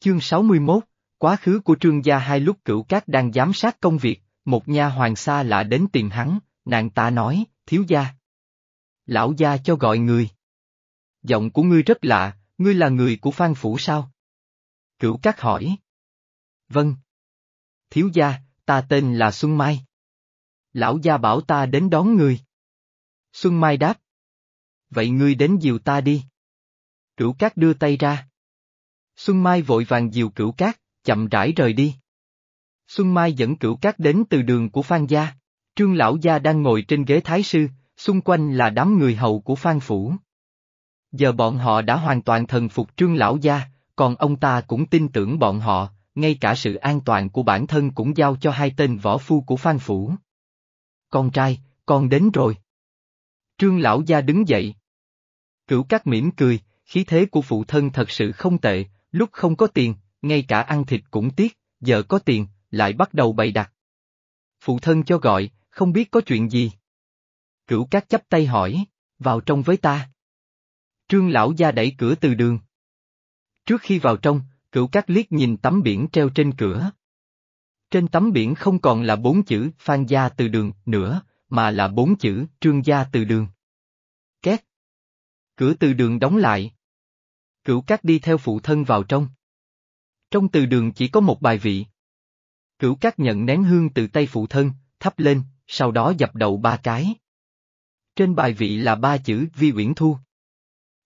Chương 61, quá khứ của trương gia hai lúc cửu cát đang giám sát công việc, một nha hoàng xa lạ đến tìm hắn, nàng ta nói, thiếu gia. Lão gia cho gọi người. Giọng của ngươi rất lạ, ngươi là người của Phan Phủ sao? Cửu cát hỏi. Vâng. Thiếu gia, ta tên là Xuân Mai. Lão gia bảo ta đến đón người. Xuân Mai đáp. Vậy ngươi đến dìu ta đi. Cửu cát đưa tay ra. Xuân Mai vội vàng dìu cửu cát, chậm rãi rời đi. Xuân Mai dẫn cửu cát đến từ đường của Phan Gia. Trương Lão Gia đang ngồi trên ghế Thái Sư, xung quanh là đám người hầu của Phan Phủ. Giờ bọn họ đã hoàn toàn thần phục Trương Lão Gia, còn ông ta cũng tin tưởng bọn họ, ngay cả sự an toàn của bản thân cũng giao cho hai tên võ phu của Phan Phủ. Con trai, con đến rồi. Trương Lão Gia đứng dậy. Cửu cát mỉm cười, khí thế của phụ thân thật sự không tệ, lúc không có tiền, ngay cả ăn thịt cũng tiếc, giờ có tiền, lại bắt đầu bày đặt. Phụ thân cho gọi, không biết có chuyện gì. Cửu cát chấp tay hỏi, vào trong với ta. Trương lão gia đẩy cửa từ đường. Trước khi vào trong, cửu cát liếc nhìn tấm biển treo trên cửa. Trên tấm biển không còn là bốn chữ Phan gia từ đường nữa, mà là bốn chữ Trương gia từ đường. Két. Cửa từ đường đóng lại. Cửu cát đi theo phụ thân vào trong. Trong từ đường chỉ có một bài vị. Cửu cát nhận nén hương từ tay phụ thân, thắp lên, sau đó dập đầu ba cái. Trên bài vị là ba chữ Vi Uyển Thu.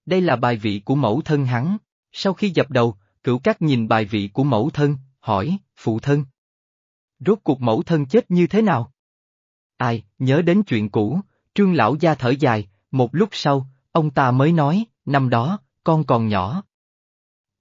Đây là bài vị của mẫu thân hắn. Sau khi dập đầu, cửu cát nhìn bài vị của mẫu thân, hỏi, phụ thân. Rốt cuộc mẫu thân chết như thế nào? Ai, nhớ đến chuyện cũ, trương lão gia thở dài, một lúc sau, ông ta mới nói, năm đó, con còn nhỏ.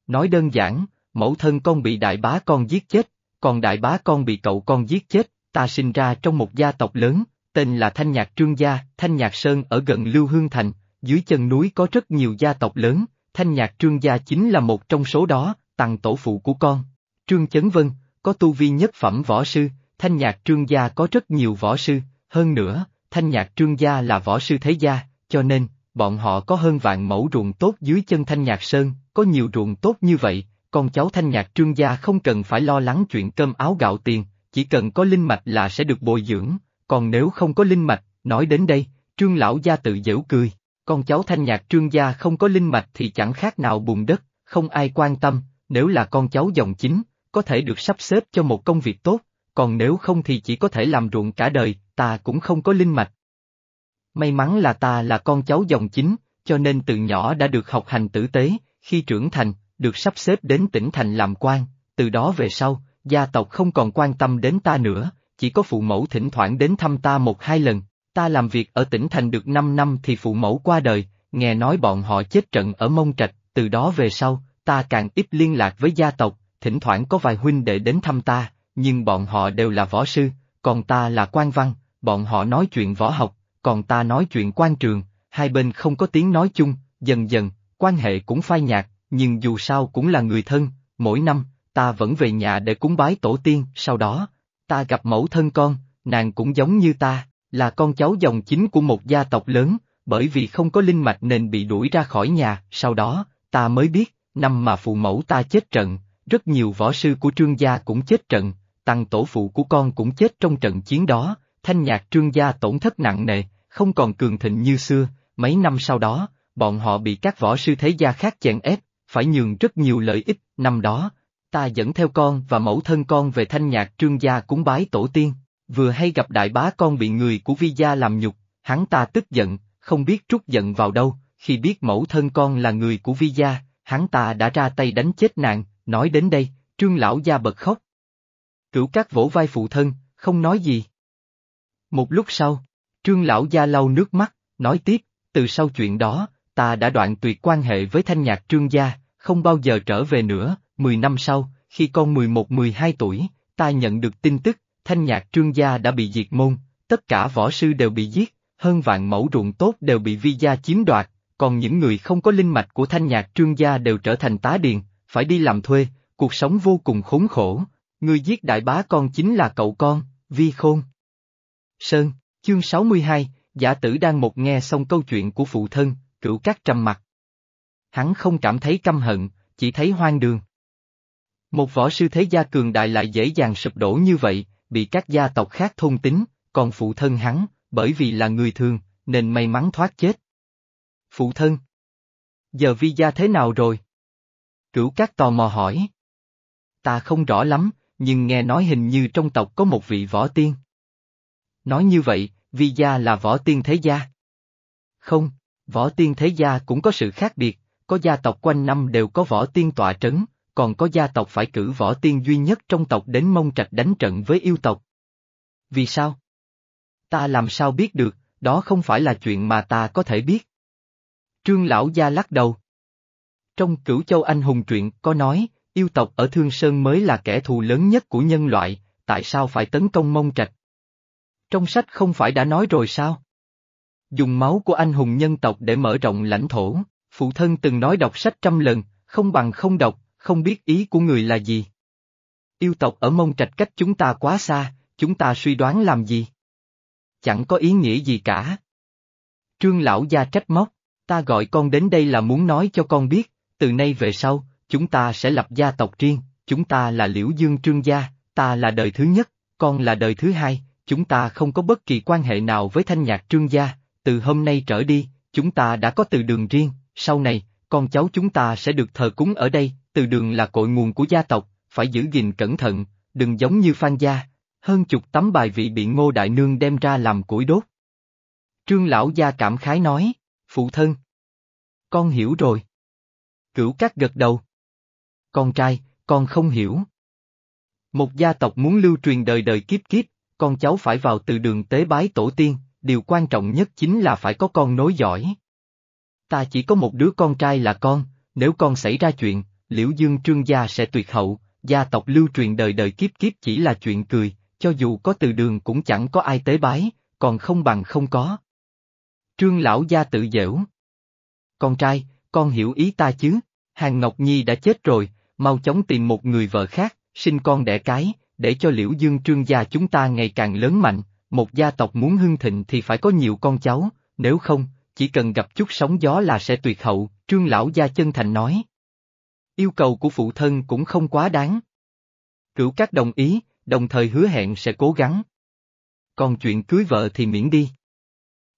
Nói đơn giản, mẫu thân con bị đại bá con giết chết, còn đại bá con bị cậu con giết chết, ta sinh ra trong một gia tộc lớn, tên là Thanh Nhạc Trương Gia, Thanh Nhạc Sơn ở gần Lưu Hương Thành, dưới chân núi có rất nhiều gia tộc lớn, Thanh Nhạc Trương Gia chính là một trong số đó, tặng tổ phụ của con. Trương Chấn Vân, có tu vi nhất phẩm võ sư, Thanh Nhạc Trương Gia có rất nhiều võ sư, hơn nữa, Thanh Nhạc Trương Gia là võ sư thế gia, cho nên, bọn họ có hơn vạn mẫu ruộng tốt dưới chân Thanh Nhạc Sơn, có nhiều ruộng tốt như vậy, con cháu thanh nhạc trương gia không cần phải lo lắng chuyện cơm áo gạo tiền, chỉ cần có linh mạch là sẽ được bồi dưỡng, còn nếu không có linh mạch, nói đến đây, trương lão gia tự giễu cười, con cháu thanh nhạc trương gia không có linh mạch thì chẳng khác nào bùn đất, không ai quan tâm, nếu là con cháu dòng chính, có thể được sắp xếp cho một công việc tốt, còn nếu không thì chỉ có thể làm ruộng cả đời, ta cũng không có linh mạch. May mắn là ta là con cháu dòng chính, cho nên từ nhỏ đã được học hành tử tế, khi trưởng thành, được sắp xếp đến tỉnh thành làm quan, từ đó về sau, gia tộc không còn quan tâm đến ta nữa, chỉ có phụ mẫu thỉnh thoảng đến thăm ta một hai lần, ta làm việc ở tỉnh thành được 5 năm thì phụ mẫu qua đời, nghe nói bọn họ chết trận ở Mông Trạch, từ đó về sau, ta càng ít liên lạc với gia tộc, thỉnh thoảng có vài huynh đệ đến thăm ta, nhưng bọn họ đều là võ sư, còn ta là quan văn, bọn họ nói chuyện võ học, còn ta nói chuyện quan trường, hai bên không có tiếng nói chung, dần dần, quan hệ cũng phai nhạt, nhưng dù sao cũng là người thân, mỗi năm, ta vẫn về nhà để cúng bái tổ tiên, sau đó, ta gặp mẫu thân con, nàng cũng giống như ta, là con cháu dòng chính của một gia tộc lớn, bởi vì không có linh mạch nên bị đuổi ra khỏi nhà, sau đó, ta mới biết, năm mà phụ mẫu ta chết trận, rất nhiều võ sư của trương gia cũng chết trận, tăng tổ phụ của con cũng chết trong trận chiến đó, thanh nhạc trương gia tổn thất nặng nề, không còn cường thịnh như xưa, mấy năm sau đó, bọn họ bị các võ sư thế gia khác chèn ép, phải nhường rất nhiều lợi ích, năm đó, ta dẫn theo con và mẫu thân con về thanh nhạc trương gia cúng bái tổ tiên, vừa hay gặp đại bá con bị người của vi gia làm nhục, hắn ta tức giận, không biết trút giận vào đâu, khi biết mẫu thân con là người của vi gia, hắn ta đã ra tay đánh chết nạn, nói đến đây, trương lão gia bật khóc. Cửu các vỗ vai phụ thân, không nói gì. Một lúc sau, trương lão gia lau nước mắt, nói tiếp, từ sau chuyện đó, ta đã đoạn tuyệt quan hệ với thanh nhạc trương gia, không bao giờ trở về nữa, mười năm sau, khi con 11-12 tuổi, ta nhận được tin tức, thanh nhạc trương gia đã bị diệt môn, tất cả võ sư đều bị giết, hơn vạn mẫu ruộng tốt đều bị vi gia chiếm đoạt, còn những người không có linh mạch của thanh nhạc trương gia đều trở thành tá điền, phải đi làm thuê, cuộc sống vô cùng khốn khổ. Người giết đại bá con chính là cậu con, Vi Khôn. Sơn, chương 62, giả tử đang một nghe xong câu chuyện của phụ thân, cửu các trầm mặt. Hắn không cảm thấy căm hận, chỉ thấy hoang đường. Một võ sư thế gia cường đại lại dễ dàng sụp đổ như vậy, bị các gia tộc khác thôn tính, còn phụ thân hắn, bởi vì là người thường, nên may mắn thoát chết. Phụ thân. Giờ vi gia thế nào rồi? Cửu các tò mò hỏi. Ta không rõ lắm, nhưng nghe nói hình như trong tộc có một vị võ tiên. Nói như vậy, vi gia là võ tiên thế gia. Không, võ tiên thế gia cũng có sự khác biệt, có gia tộc quanh năm đều có võ tiên tọa trấn, còn có gia tộc phải cử võ tiên duy nhất trong tộc đến mông trạch đánh trận với yêu tộc. Vì sao? Ta làm sao biết được, đó không phải là chuyện mà ta có thể biết. Trương lão gia lắc đầu. Trong cửu châu anh hùng truyện có nói, yêu tộc ở Thương Sơn mới là kẻ thù lớn nhất của nhân loại, tại sao phải tấn công mông trạch? Trong sách không phải đã nói rồi sao? Dùng máu của anh hùng nhân tộc để mở rộng lãnh thổ, phụ thân từng nói đọc sách trăm lần, không bằng không đọc, không biết ý của người là gì. Yêu tộc ở mông trạch cách chúng ta quá xa, chúng ta suy đoán làm gì? Chẳng có ý nghĩa gì cả. Trương lão gia trách móc, ta gọi con đến đây là muốn nói cho con biết, từ nay về sau, chúng ta sẽ lập gia tộc riêng, chúng ta là Liễu Dương Trương gia, ta là đời thứ nhất, con là đời thứ hai, chúng ta không có bất kỳ quan hệ nào với thanh nhạc Trương gia, từ hôm nay trở đi, chúng ta đã có từ đường riêng, sau này, con cháu chúng ta sẽ được thờ cúng ở đây, từ đường là cội nguồn của gia tộc, phải giữ gìn cẩn thận, đừng giống như Phan gia, hơn chục tấm bài vị bị Ngô Đại Nương đem ra làm củi đốt. Trương Lão Gia cảm khái nói, phụ thân. Con hiểu rồi. Cửu cát gật đầu. Con trai, con không hiểu. Một gia tộc muốn lưu truyền đời đời kiếp kiếp, con cháu phải vào từ đường tế bái tổ tiên, điều quan trọng nhất chính là phải có con nối giỏi. Ta chỉ có một đứa con trai là con, nếu con xảy ra chuyện, Liễu Dương Trương gia sẽ tuyệt hậu, gia tộc lưu truyền đời đời kiếp kiếp chỉ là chuyện cười, cho dù có từ đường cũng chẳng có ai tế bái, còn không bằng không có. Trương lão gia tự dễu. Con trai, con hiểu ý ta chứ, Hàng Ngọc Nhi đã chết rồi, mau chóng tìm một người vợ khác, sinh con đẻ cái, để cho Liễu Dương Trương gia chúng ta ngày càng lớn mạnh, một gia tộc muốn hưng thịnh thì phải có nhiều con cháu, nếu không, chỉ cần gặp chút sóng gió là sẽ tuyệt hậu, Trương lão gia chân thành nói. Yêu cầu của phụ thân cũng không quá đáng. Cửu các đồng ý, đồng thời hứa hẹn sẽ cố gắng. Còn chuyện cưới vợ thì miễn đi.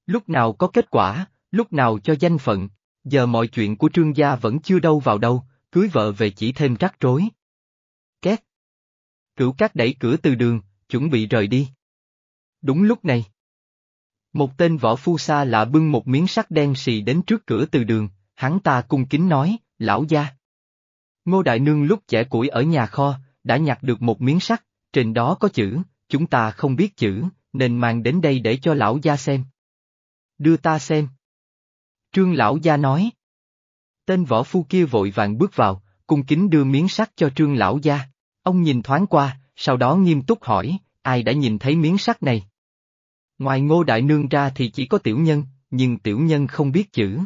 Lúc nào có kết quả, lúc nào cho danh phận, giờ mọi chuyện của trương gia vẫn chưa đâu vào đâu, cưới vợ về chỉ thêm rắc rối. Cửu cát đẩy cửa từ đường, chuẩn bị rời đi. Đúng lúc này. Một tên võ phu xa lạ bưng một miếng sắt đen xì đến trước cửa từ đường, hắn ta cung kính nói, lão gia. Ngô Đại Nương lúc trẻ củi ở nhà kho, đã nhặt được một miếng sắt, trên đó có chữ, chúng ta không biết chữ, nên mang đến đây để cho lão gia xem. Đưa ta xem. Trương lão gia nói. Tên võ phu kia vội vàng bước vào, cung kính đưa miếng sắt cho trương lão gia. Ông nhìn thoáng qua, sau đó nghiêm túc hỏi, ai đã nhìn thấy miếng sắt này? Ngoài ngô đại nương ra thì chỉ có tiểu nhân, nhưng tiểu nhân không biết chữ.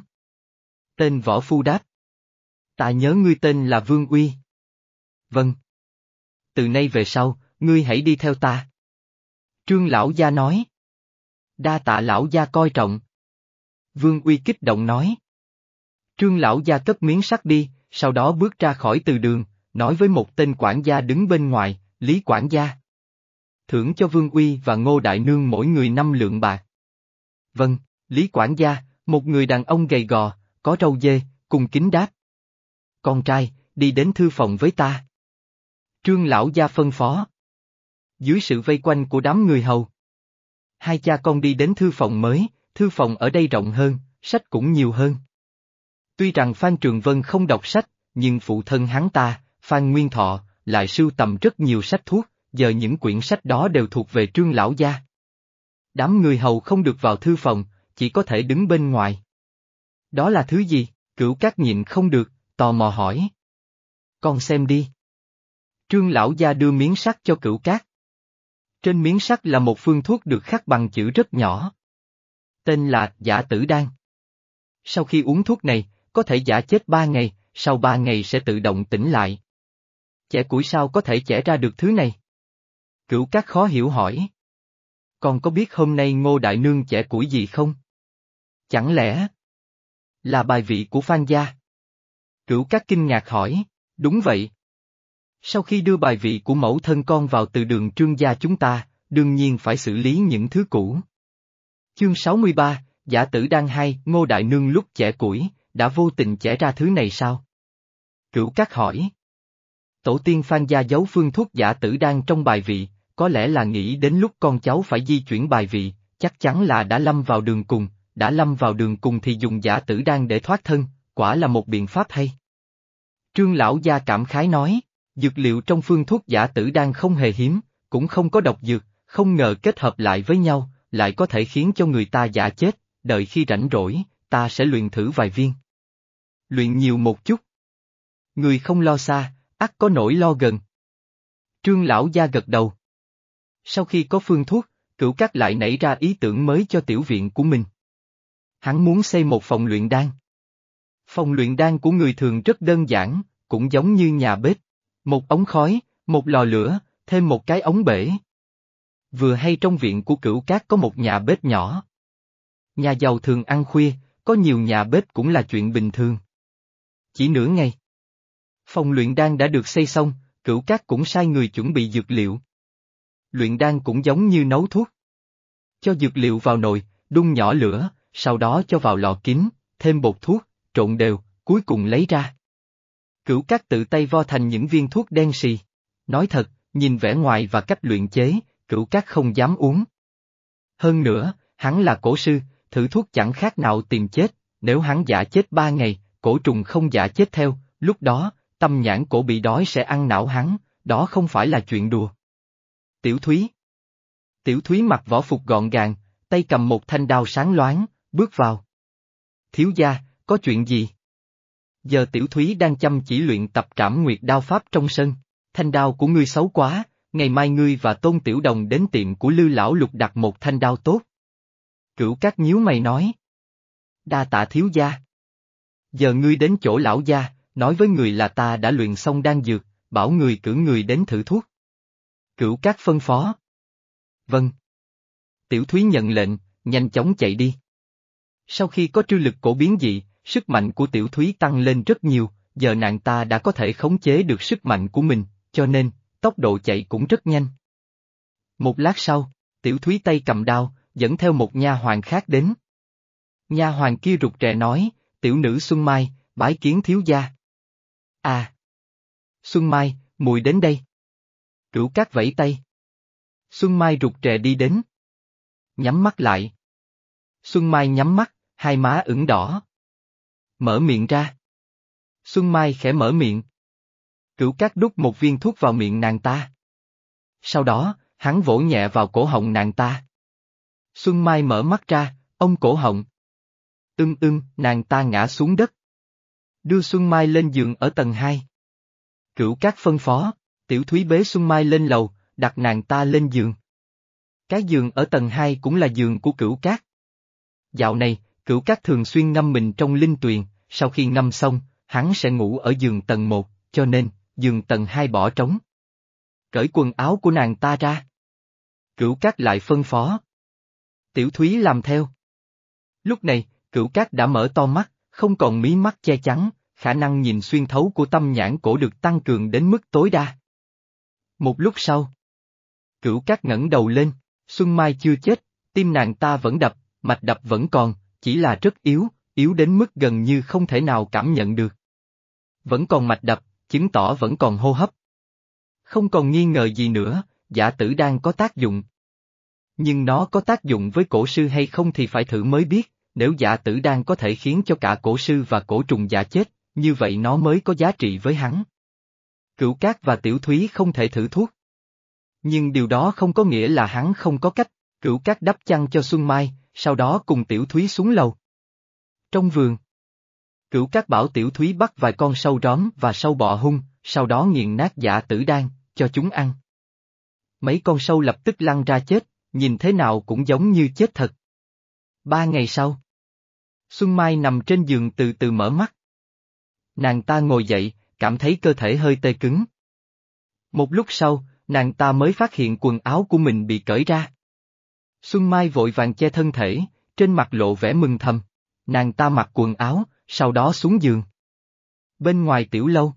Tên võ phu đáp. Ta nhớ ngươi tên là Vương Uy. Vâng. Từ nay về sau, ngươi hãy đi theo ta. Trương lão gia nói. Đa tạ lão gia coi trọng. Vương Uy kích động nói. Trương lão gia cất miếng sắt đi, sau đó bước ra khỏi từ đường, nói với một tên quản gia đứng bên ngoài, Lý quản gia. Thưởng cho Vương Uy và Ngô Đại Nương mỗi người năm lượng bạc. Vâng, Lý quản gia, một người đàn ông gầy gò, có râu dê, cùng kính đáp. Con trai, đi đến thư phòng với ta. Trương lão gia phân phó. Dưới sự vây quanh của đám người hầu. Hai cha con đi đến thư phòng mới, thư phòng ở đây rộng hơn, sách cũng nhiều hơn. Tuy rằng Phan Trường Vân không đọc sách, nhưng phụ thân hắn ta, Phan Nguyên Thọ, lại sưu tầm rất nhiều sách thuốc, giờ những quyển sách đó đều thuộc về trương lão gia. Đám người hầu không được vào thư phòng, chỉ có thể đứng bên ngoài. Đó là thứ gì? Cửu các nhịn không được, tò mò hỏi. Con xem đi. Trương lão gia đưa miếng sắt cho cửu cát. Trên miếng sắt là một phương thuốc được khắc bằng chữ rất nhỏ. Tên là giả tử đan. Sau khi uống thuốc này, có thể giả chết ba ngày, sau ba ngày sẽ tự động tỉnh lại. Chẻ củi sao có thể chẻ ra được thứ này? Cửu cát khó hiểu hỏi. Con có biết hôm nay ngô đại nương chẻ củi gì không? Chẳng lẽ là bài vị của Phan Gia? Cửu cát kinh ngạc hỏi, đúng vậy. Sau khi đưa bài vị của mẫu thân con vào từ đường trương gia chúng ta, đương nhiên phải xử lý những thứ cũ. Chương 63, Giả tử đang hay, Ngô Đại Nương lúc chẻ củi, đã vô tình chẻ ra thứ này sao? Cửu Cát hỏi. Tổ tiên Phan gia giấu phương thuốc giả tử đang trong bài vị, có lẽ là nghĩ đến lúc con cháu phải di chuyển bài vị, chắc chắn là đã lâm vào đường cùng, đã lâm vào đường cùng thì dùng giả tử đang để thoát thân, quả là một biện pháp hay. Trương Lão Gia cảm khái nói, dược liệu trong phương thuốc giả tử đang không hề hiếm, cũng không có độc dược, không ngờ kết hợp lại với nhau, lại có thể khiến cho người ta giả chết, đợi khi rảnh rỗi, ta sẽ luyện thử vài viên. Luyện nhiều một chút. Người không lo xa, ắt có nỗi lo gần. Trương Lão Gia gật đầu. Sau khi có phương thuốc, cửu cát lại nảy ra ý tưởng mới cho tiểu viện của mình. Hắn muốn xây một phòng luyện đan. Phòng luyện đan của người thường rất đơn giản, cũng giống như nhà bếp. Một ống khói, một lò lửa, thêm một cái ống bể. Vừa hay trong viện của cửu cát có một nhà bếp nhỏ. Nhà giàu thường ăn khuya, có nhiều nhà bếp cũng là chuyện bình thường. Chỉ nửa ngày. Phòng luyện đan đã được xây xong, cửu cát cũng sai người chuẩn bị dược liệu. Luyện đan cũng giống như nấu thuốc. Cho dược liệu vào nồi, đun nhỏ lửa, sau đó cho vào lò kín, thêm bột thuốc, trộn đều, cuối cùng lấy ra. Cửu cát tự tay vo thành những viên thuốc đen xì. Nói thật, nhìn vẻ ngoài và cách luyện chế, cửu cát không dám uống. Hơn nữa, hắn là cổ sư, thử thuốc chẳng khác nào tìm chết, nếu hắn giả chết ba ngày, cổ trùng không giả chết theo, lúc đó, tâm nhãn cổ bị đói sẽ ăn não hắn, đó không phải là chuyện đùa. Tiểu Thúy Tiểu Thúy mặc võ phục gọn gàng, tay cầm một thanh đao sáng loáng, bước vào. Thiếu gia, có chuyện gì? Giờ Tiểu Thúy đang chăm chỉ luyện tập trảm nguyệt đao pháp trong sân, thanh đao của ngươi xấu quá, ngày mai ngươi và Tôn Tiểu Đồng đến tiệm của Lư Lão Lục đặt một thanh đao tốt. Cửu các nhíu mày nói. Đa tạ thiếu gia. Giờ ngươi đến chỗ lão gia, nói với người là ta đã luyện xong đan dược, bảo người cử người đến thử thuốc. Cửu các phân phó. Vâng. Tiểu Thúy nhận lệnh, nhanh chóng chạy đi. Sau khi có trư lực cổ biến dị, sức mạnh của Tiểu Thúy tăng lên rất nhiều, giờ nàng ta đã có thể khống chế được sức mạnh của mình, cho nên, tốc độ chạy cũng rất nhanh. Một lát sau, Tiểu Thúy tay cầm đao, dẫn theo một nha hoàng khác đến. Nha hoàng kia rụt rè nói, tiểu nữ Xuân Mai, bái kiến thiếu gia. À! Xuân Mai, mùi đến đây. Cửu cát vẫy tay. Xuân Mai rụt rè đi đến. Nhắm mắt lại. Xuân Mai nhắm mắt, hai má ửng đỏ. Mở miệng ra. Xuân Mai khẽ mở miệng. Cửu cát đút một viên thuốc vào miệng nàng ta. Sau đó, hắn vỗ nhẹ vào cổ họng nàng ta. Xuân Mai mở mắt ra, ông cổ họng. Ưng ưng, nàng ta ngã xuống đất. Đưa Xuân Mai lên giường ở tầng 2. Cửu các phân phó, tiểu thúy bế Xuân Mai lên lầu, đặt nàng ta lên giường. Cái giường ở tầng 2 cũng là giường của cửu cát. Dạo này, cửu cát thường xuyên ngâm mình trong linh tuyền, sau khi ngâm xong, hắn sẽ ngủ ở giường tầng 1, cho nên, giường tầng 2 bỏ trống. Cởi quần áo của nàng ta ra. Cửu cát lại phân phó. Tiểu Thúy làm theo. Lúc này, cửu cát đã mở to mắt, không còn mí mắt che chắn, khả năng nhìn xuyên thấu của tâm nhãn cổ được tăng cường đến mức tối đa. Một lúc sau, cửu cát ngẩng đầu lên, Xuân Mai chưa chết, tim nàng ta vẫn đập, mạch đập vẫn còn, chỉ là rất yếu, yếu đến mức gần như không thể nào cảm nhận được. Vẫn còn mạch đập, chứng tỏ vẫn còn hô hấp. Không còn nghi ngờ gì nữa, giả tử đang có tác dụng. Nhưng nó có tác dụng với cổ sư hay không thì phải thử mới biết, nếu giả tử đang có thể khiến cho cả cổ sư và cổ trùng giả chết, như vậy nó mới có giá trị với hắn. Cửu Cát và Tiểu Thúy không thể thử thuốc. Nhưng điều đó không có nghĩa là hắn không có cách, Cửu Cát đắp chăn cho Xuân Mai, sau đó cùng Tiểu Thúy xuống lầu. Trong vườn, Cửu Cát bảo Tiểu Thúy bắt vài con sâu róm và sâu bọ hung, sau đó nghiền nát giả tử đan, cho chúng ăn. Mấy con sâu lập tức lăn ra chết, nhìn thế nào cũng giống như chết thật. Ba ngày sau, Xuân Mai nằm trên giường từ từ mở mắt. Nàng ta ngồi dậy, cảm thấy cơ thể hơi tê cứng. Một lúc sau, nàng ta mới phát hiện quần áo của mình bị cởi ra. Xuân Mai vội vàng che thân thể, trên mặt lộ vẻ mừng thầm. Nàng ta mặc quần áo, sau đó xuống giường. Bên ngoài tiểu lâu.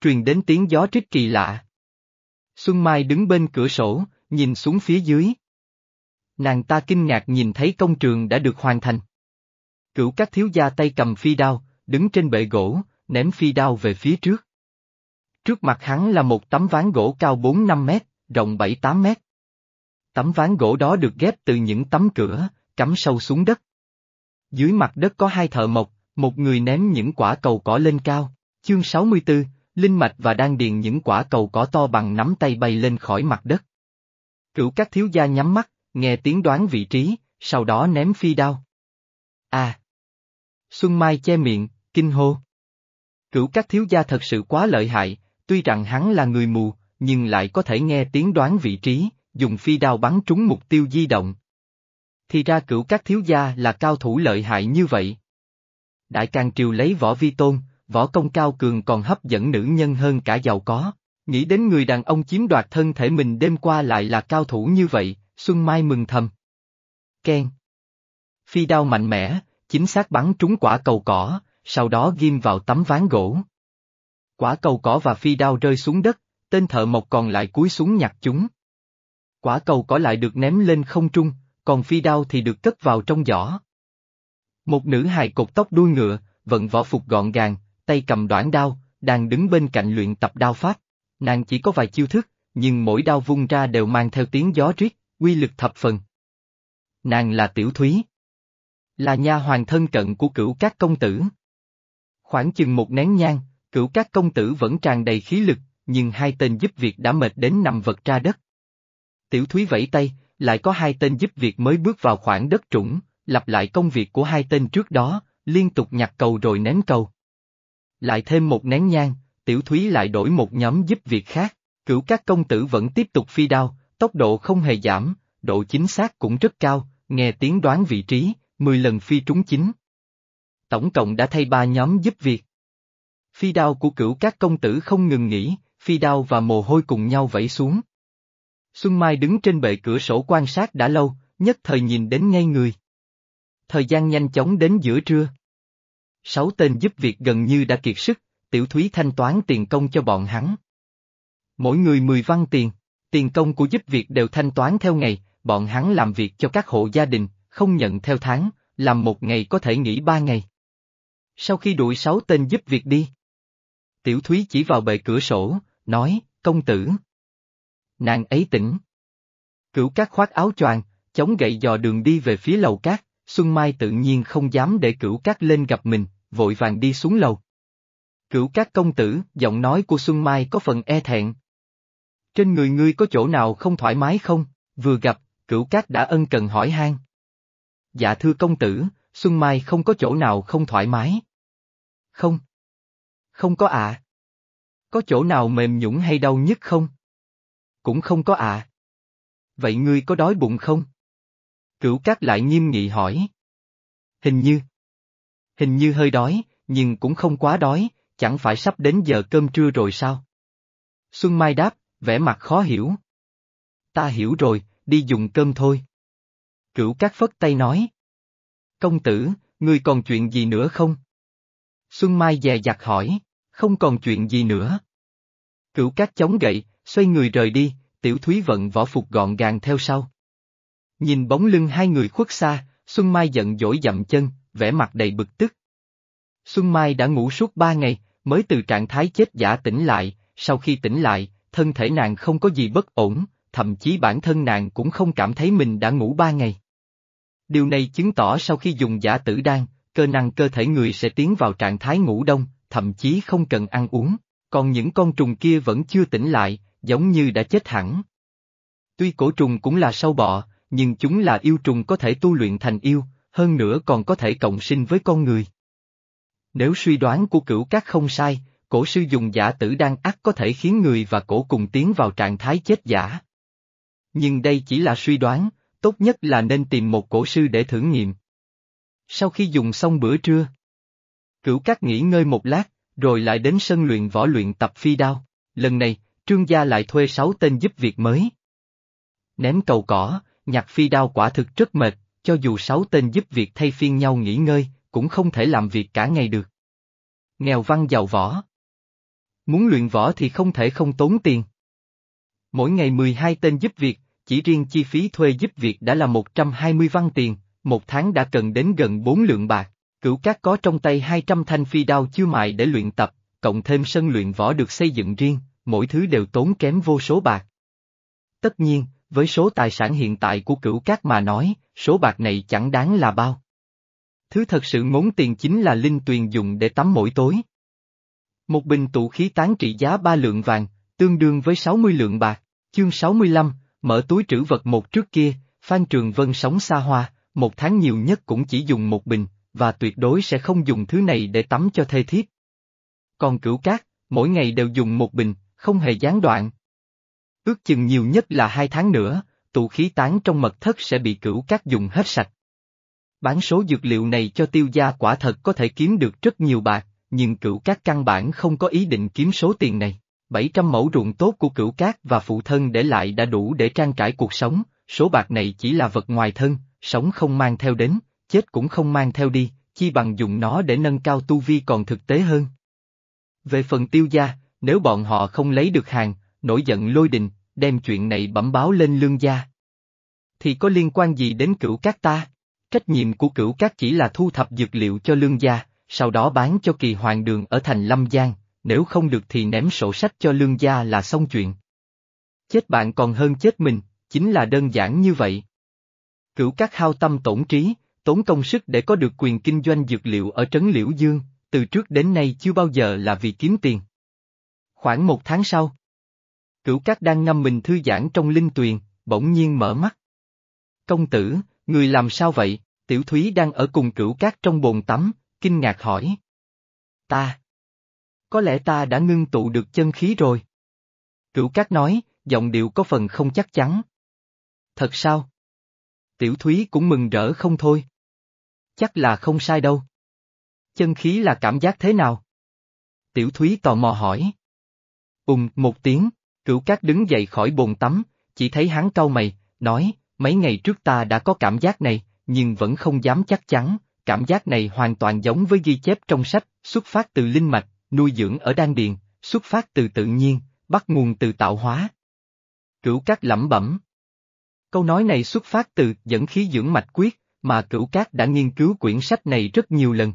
truyền đến tiếng gió trích kỳ lạ. Xuân Mai đứng bên cửa sổ, nhìn xuống phía dưới. Nàng ta kinh ngạc nhìn thấy công trường đã được hoàn thành. Cửu các thiếu gia tay cầm phi đao, đứng trên bệ gỗ, ném phi đao về phía trước. Trước mặt hắn là một tấm ván gỗ cao 4-5 mét, rộng 7-8 mét. Tấm ván gỗ đó được ghép từ những tấm cửa, cắm sâu xuống đất. Dưới mặt đất có hai thợ mộc, một người ném những quả cầu cỏ lên cao. Chương 64, Linh mạch và đang điền những quả cầu cỏ to bằng nắm tay bay lên khỏi mặt đất. Cửu các thiếu gia nhắm mắt, nghe tiếng đoán vị trí, sau đó ném phi đao. À! Xuân Mai che miệng, kinh hô. Cửu các thiếu gia thật sự quá lợi hại, tuy rằng hắn là người mù, nhưng lại có thể nghe tiếng đoán vị trí, dùng phi đao bắn trúng mục tiêu di động. Thì ra cửu các thiếu gia là cao thủ lợi hại như vậy. Đại Càng Triều lấy võ vi tôn, võ công cao cường còn hấp dẫn nữ nhân hơn cả giàu có. Nghĩ đến người đàn ông chiếm đoạt thân thể mình đêm qua lại là cao thủ như vậy, Xuân Mai mừng thầm. Ken. Phi đao mạnh mẽ, chính xác bắn trúng quả cầu cỏ, sau đó ghim vào tấm ván gỗ. Quả cầu cỏ và phi đao rơi xuống đất, tên thợ mộc còn lại cúi xuống nhặt chúng. Quả cầu cỏ lại được ném lên không trung, còn phi đao thì được cất vào trong giỏ. Một nữ hài cột tóc đuôi ngựa, vận võ phục gọn gàng, tay cầm đoạn đao, đang đứng bên cạnh luyện tập đao pháp. Nàng chỉ có vài chiêu thức, nhưng mỗi đao vung ra đều mang theo tiếng gió riết, quy lực thập phần. Nàng là Tiểu Thúy. Là nha hoàng thân cận của cửu các công tử. Khoảng chừng một nén nhang, cửu các công tử vẫn tràn đầy khí lực, nhưng hai tên giúp việc đã mệt đến nằm vật ra đất. Tiểu Thúy vẫy tay, lại có hai tên giúp việc mới bước vào khoảng đất trũng, lặp lại công việc của hai tên trước đó, liên tục nhặt cầu rồi ném cầu. Lại thêm một nén nhang, Tiểu Thúy lại đổi một nhóm giúp việc khác, cửu các công tử vẫn tiếp tục phi đao, tốc độ không hề giảm, độ chính xác cũng rất cao, nghe tiếng đoán vị trí, 10 lần phi trúng chính. Tổng cộng đã thay ba nhóm giúp việc. Phi đao của cửu các công tử không ngừng nghỉ, phi đao và mồ hôi cùng nhau vẫy xuống. Xuân Mai đứng trên bệ cửa sổ quan sát đã lâu, nhất thời nhìn đến ngay người. Thời gian nhanh chóng đến giữa trưa. Sáu tên giúp việc gần như đã kiệt sức, tiểu thúy thanh toán tiền công cho bọn hắn. Mỗi người 10 văn tiền, tiền công của giúp việc đều thanh toán theo ngày, bọn hắn làm việc cho các hộ gia đình, không nhận theo tháng, làm một ngày có thể nghỉ ba ngày. Sau khi đuổi sáu tên giúp việc đi, Tiểu Thúy chỉ vào bệ cửa sổ, nói, công tử. Nàng ấy tỉnh. Cửu cát khoác áo choàng, chống gậy dò đường đi về phía lầu cát, Xuân Mai tự nhiên không dám để cửu cát lên gặp mình, vội vàng đi xuống lầu. Cửu cát công tử, giọng nói của Xuân Mai có phần e thẹn. Trên người ngươi có chỗ nào không thoải mái không? Vừa gặp, cửu cát đã ân cần hỏi han. Dạ thưa công tử, Xuân Mai không có chỗ nào không thoải mái. Không. Không có ạ. À. Có chỗ nào mềm nhũng hay đau nhất không? Cũng không có ạ. À. Vậy ngươi có đói bụng không? Cửu cát lại nghiêm nghị hỏi. Hình như. Hình như hơi đói, nhưng cũng không quá đói, chẳng phải sắp đến giờ cơm trưa rồi sao? Xuân Mai đáp, vẻ mặt khó hiểu. Ta hiểu rồi, đi dùng cơm thôi. Cửu cát phất tay nói. Công tử, ngươi còn chuyện gì nữa không? Xuân Mai dè dặt hỏi, không còn chuyện gì nữa. Cửu cát chống gậy, xoay người rời đi, tiểu thúy vận võ phục gọn gàng theo sau. Nhìn bóng lưng hai người khuất xa, Xuân Mai giận dỗi dậm chân, vẻ mặt đầy bực tức. Xuân Mai đã ngủ suốt ba ngày, mới từ trạng thái chết giả tỉnh lại, sau khi tỉnh lại, thân thể nàng không có gì bất ổn, thậm chí bản thân nàng cũng không cảm thấy mình đã ngủ ba ngày. Điều này chứng tỏ sau khi dùng giả tử đan, cơ năng cơ thể người sẽ tiến vào trạng thái ngủ đông, thậm chí không cần ăn uống, còn những con trùng kia vẫn chưa tỉnh lại, giống như đã chết hẳn. Tuy cổ trùng cũng là sâu bọ, nhưng chúng là yêu trùng có thể tu luyện thành yêu, hơn nữa còn có thể cộng sinh với con người. Nếu suy đoán của cửu các không sai, cổ sư dùng giả tử đan ác có thể khiến người và cổ cùng tiến vào trạng thái chết giả. Nhưng đây chỉ là suy đoán, tốt nhất là nên tìm một cổ sư để thử nghiệm. Sau khi dùng xong bữa trưa, cửu cát nghỉ ngơi một lát, rồi lại đến sân luyện võ luyện tập phi đao, lần này, trương gia lại thuê sáu tên giúp việc mới. Ném cầu cỏ, nhặt phi đao quả thực rất mệt, cho dù sáu tên giúp việc thay phiên nhau nghỉ ngơi, cũng không thể làm việc cả ngày được. Nghèo văn giàu võ. Muốn luyện võ thì không thể không tốn tiền. Mỗi ngày 12 tên giúp việc, chỉ riêng chi phí thuê giúp việc đã là 120 văn tiền, một tháng đã cần đến gần 4 lượng bạc. Cửu Cát có trong tay 200 thanh phi đao chưa mài để luyện tập, cộng thêm sân luyện võ được xây dựng riêng, mỗi thứ đều tốn kém vô số bạc. Tất nhiên, với số tài sản hiện tại của cửu cát mà nói, số bạc này chẳng đáng là bao. Thứ thật sự ngốn tiền chính là linh tuyền dùng để tắm mỗi tối. Một bình tụ khí tán trị giá 3 lượng vàng, tương đương với 60 lượng bạc, chương 65, mở túi trữ vật một trước kia, Phan Trường Vân sống xa hoa, một tháng nhiều nhất cũng chỉ dùng một bình, và tuyệt đối sẽ không dùng thứ này để tắm cho thê thiếp. Còn cửu cát, mỗi ngày đều dùng một bình, không hề gián đoạn. Ước chừng nhiều nhất là hai tháng nữa, tụ khí tán trong mật thất sẽ bị cửu cát dùng hết sạch. Bán số dược liệu này cho tiêu gia quả thật có thể kiếm được rất nhiều bạc, nhưng cửu cát căn bản không có ý định kiếm số tiền này. 700 mẫu ruộng tốt của cửu cát và phụ thân để lại đã đủ để trang trải cuộc sống, số bạc này chỉ là vật ngoài thân, sống không mang theo đến, chết cũng không mang theo đi, chi bằng dùng nó để nâng cao tu vi còn thực tế hơn. Về phần tiêu gia, nếu bọn họ không lấy được hàng, nổi giận lôi đình, đem chuyện này bẩm báo lên lương gia. Thì có liên quan gì đến cửu cát ta? Trách nhiệm của cửu cát chỉ là thu thập dược liệu cho lương gia, sau đó bán cho kỳ hoàng đường ở thành Lâm Giang, nếu không được thì ném sổ sách cho lương gia là xong chuyện. Chết bạn còn hơn chết mình, chính là đơn giản như vậy. Cửu cát hao tâm tổn trí, tốn công sức để có được quyền kinh doanh dược liệu ở trấn Liễu Dương, từ trước đến nay chưa bao giờ là vì kiếm tiền. Khoảng một tháng sau, cửu cát đang ngâm mình thư giãn trong linh tuyền, bỗng nhiên mở mắt. Công tử, người làm sao vậy? Tiểu Thúy đang ở cùng cửu cát trong bồn tắm, kinh ngạc hỏi. Ta. Có lẽ ta đã ngưng tụ được chân khí rồi. Cửu cát nói, giọng điệu có phần không chắc chắn. Thật sao? Tiểu Thúy cũng mừng rỡ không thôi. Chắc là không sai đâu. Chân khí là cảm giác thế nào? Tiểu Thúy tò mò hỏi. Ùm, một tiếng, cửu cát đứng dậy khỏi bồn tắm, chỉ thấy hắn cau mày, nói, mấy ngày trước ta đã có cảm giác này, nhưng vẫn không dám chắc chắn, cảm giác này hoàn toàn giống với ghi chép trong sách, xuất phát từ linh mạch, nuôi dưỡng ở đan điền, xuất phát từ tự nhiên, bắt nguồn từ tạo hóa. Cửu cát lẩm bẩm. Câu nói này xuất phát từ dẫn khí dưỡng mạch quyết, mà cửu cát đã nghiên cứu quyển sách này rất nhiều lần.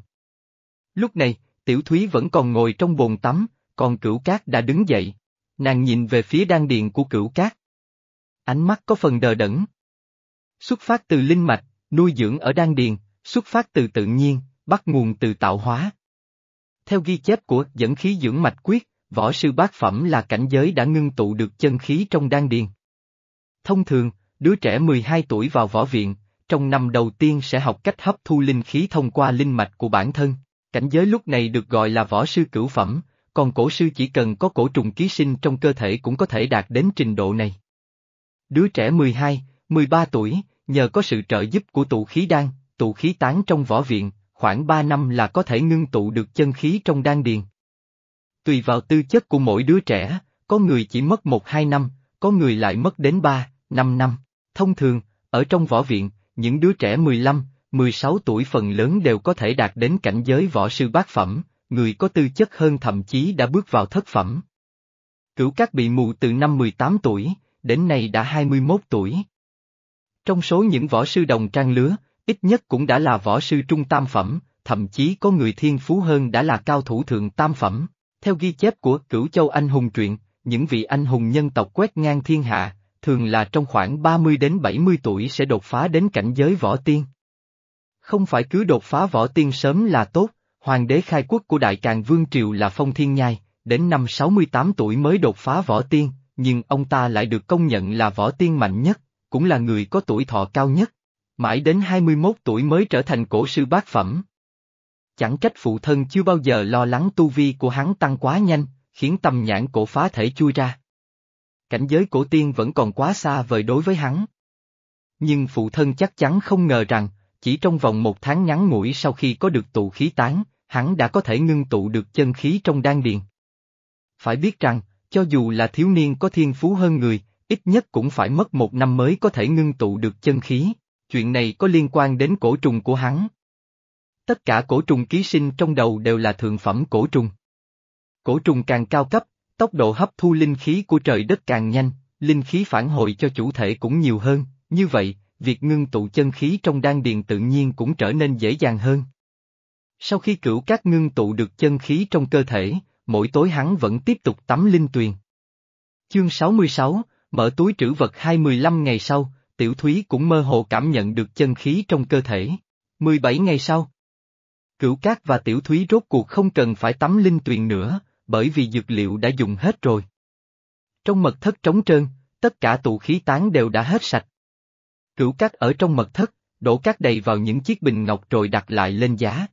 Lúc này, Tiểu Thúy vẫn còn ngồi trong bồn tắm, còn cửu cát đã đứng dậy. Nàng nhìn về phía đan điền của cửu cát. Ánh mắt có phần đờ đẫn. Xuất phát từ linh mạch, nuôi dưỡng ở đan điền, xuất phát từ tự nhiên, bắt nguồn từ tạo hóa. Theo ghi chép của dẫn khí dưỡng mạch quyết, võ sư bát phẩm là cảnh giới đã ngưng tụ được chân khí trong đan điền. Thông thường, đứa trẻ 12 tuổi vào võ viện, trong năm đầu tiên sẽ học cách hấp thu linh khí thông qua linh mạch của bản thân. Cảnh giới lúc này được gọi là võ sư cửu phẩm, còn cổ sư chỉ cần có cổ trùng ký sinh trong cơ thể cũng có thể đạt đến trình độ này. Đứa trẻ 12, 13 tuổi, nhờ có sự trợ giúp của tụ khí đan, tụ khí tán trong võ viện, khoảng 3 năm là có thể ngưng tụ được chân khí trong đan điền. Tùy vào tư chất của mỗi đứa trẻ, có người chỉ mất 1-2 năm, có người lại mất đến 3, 5 năm. Thông thường, ở trong võ viện, những đứa trẻ 15, 16 tuổi phần lớn đều có thể đạt đến cảnh giới võ sư bát phẩm, người có tư chất hơn thậm chí đã bước vào thất phẩm. Cửu Cát bị mù từ năm 18 tuổi, đến nay đã 21 tuổi. Trong số những võ sư đồng trang lứa, ít nhất cũng đã là võ sư trung tam phẩm, thậm chí có người thiên phú hơn đã là cao thủ thượng tam phẩm. Theo ghi chép của Cửu Châu Anh Hùng truyện, những vị anh hùng nhân tộc quét ngang thiên hạ, thường là trong khoảng 30 đến 70 tuổi sẽ đột phá đến cảnh giới võ tiên. Không phải cứ đột phá võ tiên sớm là tốt, hoàng đế khai quốc của Đại Càn Vương Triều là Phong Thiên Nhai, đến năm 68 tuổi mới đột phá võ tiên, nhưng ông ta lại được công nhận là võ tiên mạnh nhất, cũng là người có tuổi thọ cao nhất. Mãi đến 21 tuổi mới trở thành cổ sư bát phẩm. Chẳng trách phụ thân chưa bao giờ lo lắng tu vi của hắn tăng quá nhanh, khiến tâm nhãn cổ phá thể chui ra. Cảnh giới cổ tiên vẫn còn quá xa vời đối với hắn. Nhưng phụ thân chắc chắn không ngờ rằng, chỉ trong vòng một tháng ngắn ngủi sau khi có được tụ khí tán, hắn đã có thể ngưng tụ được chân khí trong đan điền. Phải biết rằng, cho dù là thiếu niên có thiên phú hơn người, ít nhất cũng phải mất một năm mới có thể ngưng tụ được chân khí, chuyện này có liên quan đến cổ trùng của hắn. Tất cả cổ trùng ký sinh trong đầu đều là thượng phẩm cổ trùng. Cổ trùng càng cao cấp, tốc độ hấp thu linh khí của trời đất càng nhanh, linh khí phản hồi cho chủ thể cũng nhiều hơn, như vậy, việc ngưng tụ chân khí trong đan điền tự nhiên cũng trở nên dễ dàng hơn. Sau khi cửu các ngưng tụ được chân khí trong cơ thể, mỗi tối hắn vẫn tiếp tục tắm linh tuyền. Chương 66, mở túi trữ vật 2-15 ngày sau, Tiểu Thúy cũng mơ hồ cảm nhận được chân khí trong cơ thể. 17 ngày sau, Cửu Cát và Tiểu Thúy rốt cuộc không cần phải tắm linh tuyền nữa, bởi vì dược liệu đã dùng hết rồi. Trong mật thất trống trơn, tất cả tụ khí tán đều đã hết sạch. Cửu Cát ở trong mật thất, đổ cát đầy vào những chiếc bình ngọc rồi đặt lại lên giá.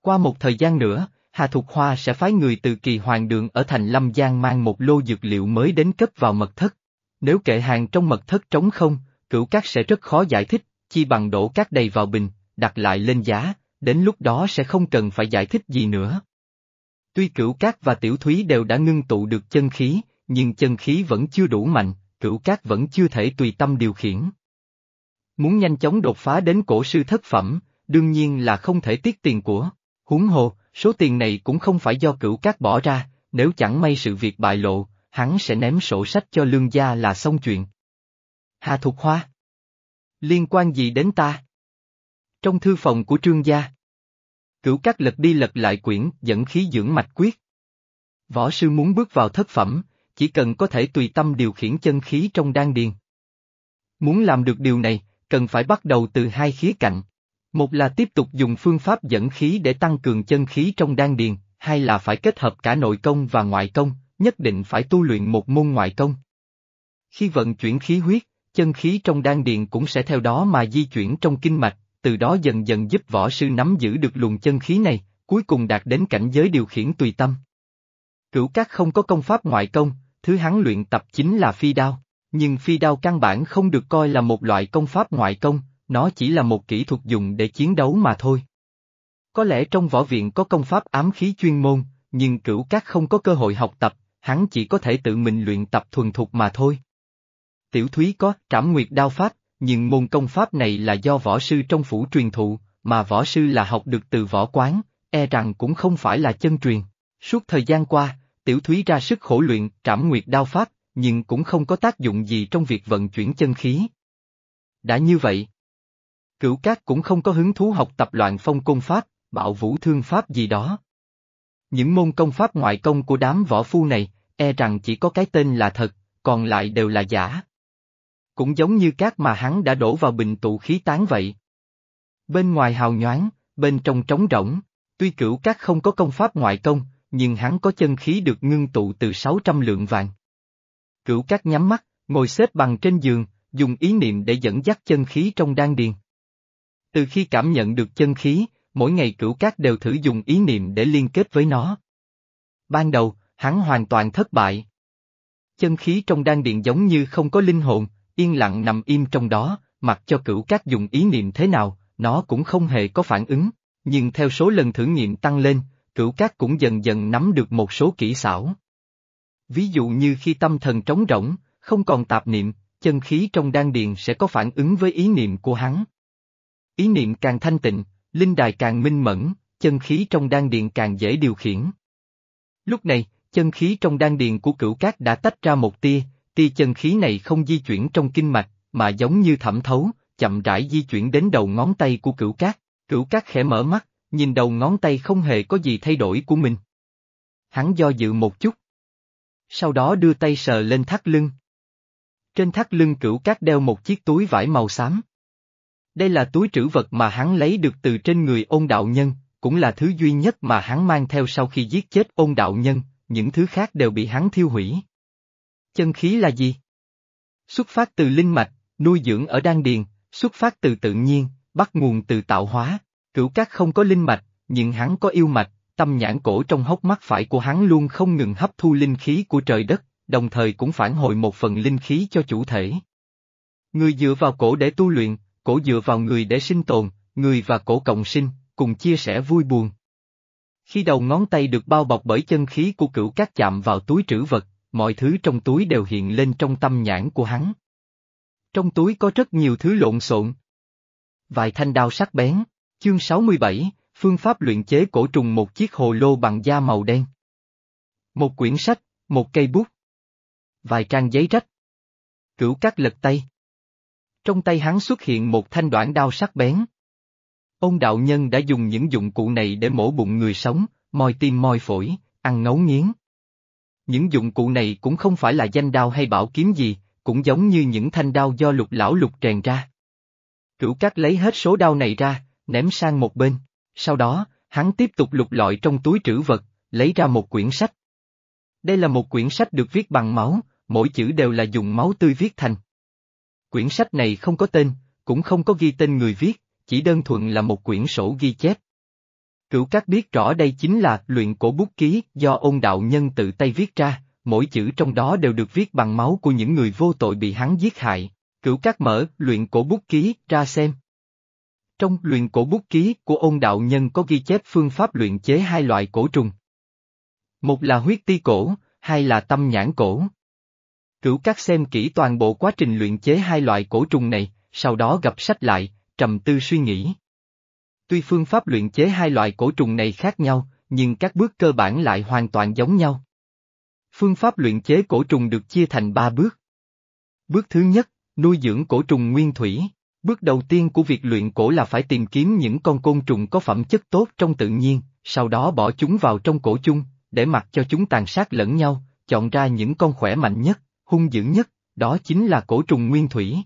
Qua một thời gian nữa, Hà Thục Hoa sẽ phái người từ kỳ hoàng đường ở thành Lâm Giang mang một lô dược liệu mới đến cấp vào mật thất. Nếu kệ hàng trong mật thất trống không, cửu cát sẽ rất khó giải thích, chi bằng đổ cát đầy vào bình, đặt lại lên giá, đến lúc đó sẽ không cần phải giải thích gì nữa. Tuy cửu cát và tiểu thúy đều đã ngưng tụ được chân khí, nhưng chân khí vẫn chưa đủ mạnh, cửu cát vẫn chưa thể tùy tâm điều khiển. Muốn nhanh chóng đột phá đến cổ sư thất phẩm, đương nhiên là không thể tiết tiền của. Huống hồ, số tiền này cũng không phải do cửu cát bỏ ra, nếu chẳng may sự việc bại lộ, hắn sẽ ném sổ sách cho lương gia là xong chuyện. Hà Thục Hoa. Liên quan gì đến ta? Trong thư phòng của trương gia. Cửu cát lật đi lật lại quyển dẫn khí dưỡng mạch quyết. Võ sư muốn bước vào thất phẩm, chỉ cần có thể tùy tâm điều khiển chân khí trong đan điền. Muốn làm được điều này, cần phải bắt đầu từ hai khía cạnh. Một là tiếp tục dùng phương pháp dẫn khí để tăng cường chân khí trong đan điền, hai là phải kết hợp cả nội công và ngoại công, nhất định phải tu luyện một môn ngoại công. Khi vận chuyển khí huyết, chân khí trong đan điền cũng sẽ theo đó mà di chuyển trong kinh mạch, từ đó dần dần giúp võ sư nắm giữ được luồng chân khí này, cuối cùng đạt đến cảnh giới điều khiển tùy tâm. Cửu các không có công pháp ngoại công, thứ hắn luyện tập chính là phi đao, nhưng phi đao căn bản không được coi là một loại công pháp ngoại công, nó chỉ là một kỹ thuật dùng để chiến đấu mà thôi. Có lẽ trong võ viện có công pháp ám khí chuyên môn, nhưng cửu các không có cơ hội học tập, hắn chỉ có thể tự mình luyện tập thuần thục mà thôi. Tiểu Thúy có trảm nguyệt đao pháp, nhưng môn công pháp này là do võ sư trong phủ truyền thụ, mà võ sư là học được từ võ quán, e rằng cũng không phải là chân truyền. Suốt thời gian qua, Tiểu Thúy ra sức khổ luyện trảm nguyệt đao pháp, nhưng cũng không có tác dụng gì trong việc vận chuyển chân khí. Đã như vậy, Cửu Cát cũng không có hứng thú học tập loạn phong công pháp, bạo vũ thương pháp gì đó. Những môn công pháp ngoại công của đám võ phu này, e rằng chỉ có cái tên là thật, còn lại đều là giả. Cũng giống như cát mà hắn đã đổ vào bình tụ khí tán vậy. Bên ngoài hào nhoáng, bên trong trống rỗng, tuy cửu cát không có công pháp ngoại công, nhưng hắn có chân khí được ngưng tụ từ 600 lượng vàng. Cửu cát nhắm mắt, ngồi xếp bằng trên giường, dùng ý niệm để dẫn dắt chân khí trong đan điền. Từ khi cảm nhận được chân khí, mỗi ngày cửu cát đều thử dùng ý niệm để liên kết với nó. Ban đầu, hắn hoàn toàn thất bại. Chân khí trong đan điện giống như không có linh hồn, yên lặng nằm im trong đó, mặc cho cửu cát dùng ý niệm thế nào, nó cũng không hề có phản ứng, nhưng theo số lần thử nghiệm tăng lên, cửu cát cũng dần dần nắm được một số kỹ xảo. Ví dụ như khi tâm thần trống rỗng, không còn tạp niệm, chân khí trong đan điền sẽ có phản ứng với ý niệm của hắn. Ý niệm càng thanh tịnh, linh đài càng minh mẫn, chân khí trong đan điền càng dễ điều khiển. Lúc này, chân khí trong đan điền của cửu cát đã tách ra một tia, tia chân khí này không di chuyển trong kinh mạch, mà giống như thẩm thấu, chậm rãi di chuyển đến đầu ngón tay của cửu cát. Cửu cát khẽ mở mắt, nhìn đầu ngón tay không hề có gì thay đổi của mình. Hắn do dự một chút. Sau đó đưa tay sờ lên thắt lưng. Trên thắt lưng cửu cát đeo một chiếc túi vải màu xám. Đây là túi trữ vật mà hắn lấy được từ trên người ôn đạo nhân, cũng là thứ duy nhất mà hắn mang theo sau khi giết chết ôn đạo nhân, những thứ khác đều bị hắn thiêu hủy. Chân khí là gì? Xuất phát từ linh mạch, nuôi dưỡng ở đan điền, xuất phát từ tự nhiên, bắt nguồn từ tạo hóa, cửu các không có linh mạch, nhưng hắn có yêu mạch, tâm nhãn cổ trong hốc mắt phải của hắn luôn không ngừng hấp thu linh khí của trời đất, đồng thời cũng phản hồi một phần linh khí cho chủ thể. Người dựa vào cổ để tu luyện, cổ dựa vào người để sinh tồn, người và cổ cộng sinh, cùng chia sẻ vui buồn. Khi đầu ngón tay được bao bọc bởi chân khí của cửu cát chạm vào túi trữ vật, mọi thứ trong túi đều hiện lên trong tâm nhãn của hắn. Trong túi có rất nhiều thứ lộn xộn. Vài thanh đao sắc bén, chương 67, phương pháp luyện chế cổ trùng một chiếc hồ lô bằng da màu đen. Một quyển sách, một cây bút. Vài trang giấy rách. Cửu cắt lật tay. Trong tay hắn xuất hiện một thanh đoạn đao sắc bén. Ông đạo nhân đã dùng những dụng cụ này để mổ bụng người sống, moi tim moi phổi, ăn ngấu nghiến. Những dụng cụ này cũng không phải là danh đao hay bảo kiếm gì, cũng giống như những thanh đao do lục lão lục rèn ra. Cửu cát lấy hết số đao này ra, ném sang một bên, sau đó, hắn tiếp tục lục lọi trong túi trữ vật, lấy ra một quyển sách. Đây là một quyển sách được viết bằng máu, mỗi chữ đều là dùng máu tươi viết thành. Quyển sách này không có tên, cũng không có ghi tên người viết, chỉ đơn thuần là một quyển sổ ghi chép. Cửu Cát biết rõ đây chính là luyện cổ bút ký do ôn đạo nhân tự tay viết ra, mỗi chữ trong đó đều được viết bằng máu của những người vô tội bị hắn giết hại. Cửu Cát mở luyện cổ bút ký ra xem. Trong luyện cổ bút ký của ôn đạo nhân có ghi chép phương pháp luyện chế hai loại cổ trùng. Một là huyết ti cổ, hai là tâm nhãn cổ. Cửu Cát xem kỹ toàn bộ quá trình luyện chế hai loại cổ trùng này, sau đó gặp sách lại, trầm tư suy nghĩ. Tuy phương pháp luyện chế hai loại cổ trùng này khác nhau, nhưng các bước cơ bản lại hoàn toàn giống nhau. Phương pháp luyện chế cổ trùng được chia thành ba bước. Bước thứ nhất, nuôi dưỡng cổ trùng nguyên thủy. Bước đầu tiên của việc luyện cổ là phải tìm kiếm những con côn trùng có phẩm chất tốt trong tự nhiên, sau đó bỏ chúng vào trong cổ chung, để mặc cho chúng tàn sát lẫn nhau, chọn ra những con khỏe mạnh nhất, hung dữ nhất, đó chính là cổ trùng nguyên thủy.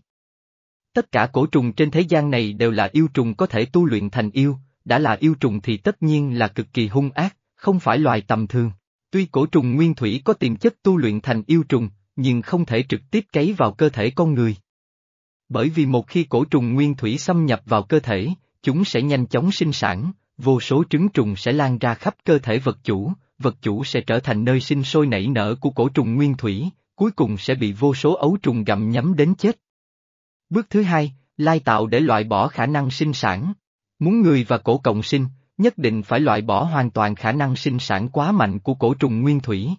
Tất cả cổ trùng trên thế gian này đều là yêu trùng có thể tu luyện thành yêu, đã là yêu trùng thì tất nhiên là cực kỳ hung ác, không phải loài tầm thường. Tuy cổ trùng nguyên thủy có tiềm chất tu luyện thành yêu trùng, nhưng không thể trực tiếp cấy vào cơ thể con người. Bởi vì một khi cổ trùng nguyên thủy xâm nhập vào cơ thể, chúng sẽ nhanh chóng sinh sản, vô số trứng trùng sẽ lan ra khắp cơ thể vật chủ, vật chủ sẽ trở thành nơi sinh sôi nảy nở của cổ trùng nguyên thủy, cuối cùng sẽ bị vô số ấu trùng gặm nhấm đến chết. Bước thứ hai, lai tạo để loại bỏ khả năng sinh sản. Muốn người và cổ cộng sinh, nhất định phải loại bỏ hoàn toàn khả năng sinh sản quá mạnh của cổ trùng nguyên thủy.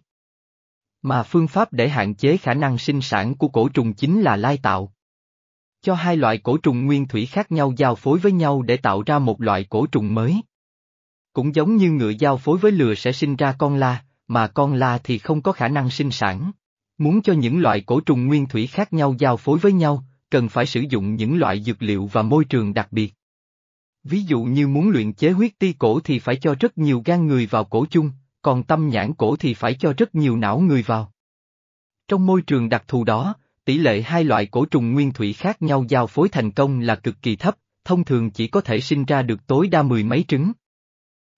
Mà phương pháp để hạn chế khả năng sinh sản của cổ trùng chính là lai tạo. Cho hai loại cổ trùng nguyên thủy khác nhau giao phối với nhau để tạo ra một loại cổ trùng mới. Cũng giống như ngựa giao phối với lừa sẽ sinh ra con la, mà con la thì không có khả năng sinh sản. Muốn cho những loại cổ trùng nguyên thủy khác nhau giao phối với nhau, cần phải sử dụng những loại dược liệu và môi trường đặc biệt. Ví dụ như muốn luyện chế huyết ti cổ thì phải cho rất nhiều gan người vào cổ chung, còn tâm nhãn cổ thì phải cho rất nhiều não người vào. Trong môi trường đặc thù đó, tỷ lệ hai loại cổ trùng nguyên thủy khác nhau giao phối thành công là cực kỳ thấp, thông thường chỉ có thể sinh ra được tối đa mười mấy trứng.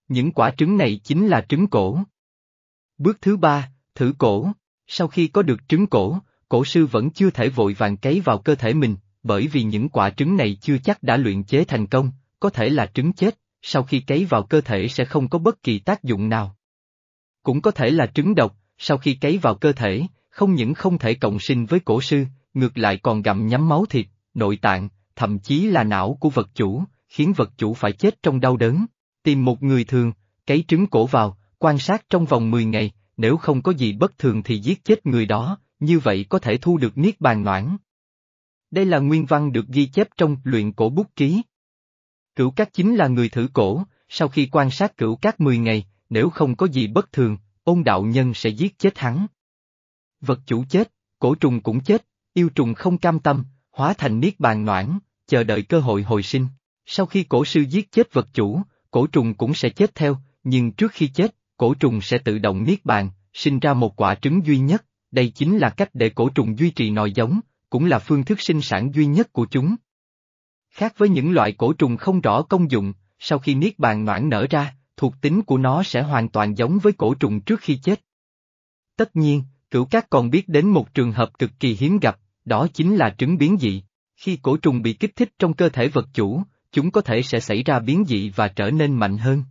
Những quả trứng này chính là trứng cổ. Bước thứ ba, thử cổ. Sau khi có được trứng cổ, cổ sư vẫn chưa thể vội vàng cấy vào cơ thể mình, bởi vì những quả trứng này chưa chắc đã luyện chế thành công, có thể là trứng chết, sau khi cấy vào cơ thể sẽ không có bất kỳ tác dụng nào. Cũng có thể là trứng độc, sau khi cấy vào cơ thể, không những không thể cộng sinh với cổ sư, ngược lại còn gặm nhắm máu thịt, nội tạng, thậm chí là não của vật chủ, khiến vật chủ phải chết trong đau đớn. Tìm một người thường, cấy trứng cổ vào, quan sát trong vòng 10 ngày, nếu không có gì bất thường thì giết chết người đó, như vậy có thể thu được niết bàn noãn. Đây là nguyên văn được ghi chép trong luyện cổ bút ký. Cửu cát chính là người thử cổ, sau khi quan sát cửu cát 10 ngày, nếu không có gì bất thường, ôn đạo nhân sẽ giết chết hắn. Vật chủ chết, cổ trùng cũng chết, yêu trùng không cam tâm, hóa thành niết bàn noãn, chờ đợi cơ hội hồi sinh. Sau khi cổ sư giết chết vật chủ, cổ trùng cũng sẽ chết theo, nhưng trước khi chết, cổ trùng sẽ tự động niết bàn, sinh ra một quả trứng duy nhất, đây chính là cách để cổ trùng duy trì nòi giống, cũng là phương thức sinh sản duy nhất của chúng. Khác với những loại cổ trùng không rõ công dụng, sau khi niết bàn noãn nở ra, thuộc tính của nó sẽ hoàn toàn giống với cổ trùng trước khi chết. Tất nhiên, cửu các còn biết đến một trường hợp cực kỳ hiếm gặp, đó chính là trứng biến dị. Khi cổ trùng bị kích thích trong cơ thể vật chủ, chúng có thể sẽ xảy ra biến dị và trở nên mạnh hơn.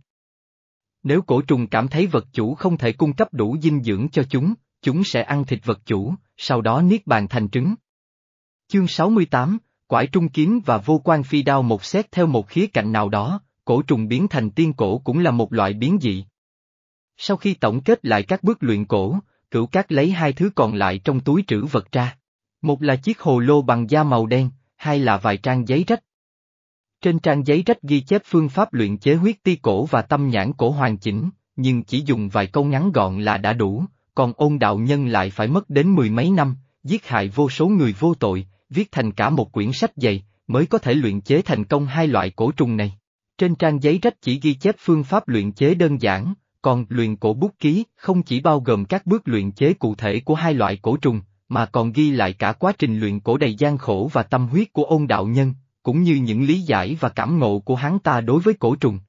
Nếu cổ trùng cảm thấy vật chủ không thể cung cấp đủ dinh dưỡng cho chúng, chúng sẽ ăn thịt vật chủ, sau đó niết bàn thành trứng. Chương 68, Quải trung kiếm và vô quan phi đao một xét theo một khía cạnh nào đó, cổ trùng biến thành tiên cổ cũng là một loại biến dị. Sau khi tổng kết lại các bước luyện cổ, cửu cát lấy hai thứ còn lại trong túi trữ vật ra. Một là chiếc hồ lô bằng da màu đen, hai là vài trang giấy rách. Trên trang giấy rách ghi chép phương pháp luyện chế huyết ti cổ và tâm nhãn cổ hoàn chỉnh, nhưng chỉ dùng vài câu ngắn gọn là đã đủ, còn ôn đạo nhân lại phải mất đến mười mấy năm, giết hại vô số người vô tội, viết thành cả một quyển sách dày, mới có thể luyện chế thành công hai loại cổ trùng này. Trên trang giấy rách chỉ ghi chép phương pháp luyện chế đơn giản, còn luyện cổ bút ký không chỉ bao gồm các bước luyện chế cụ thể của hai loại cổ trùng, mà còn ghi lại cả quá trình luyện cổ đầy gian khổ và tâm huyết của ôn đạo nhân, cũng như những lý giải và cảm ngộ của hắn ta đối với cổ trùng.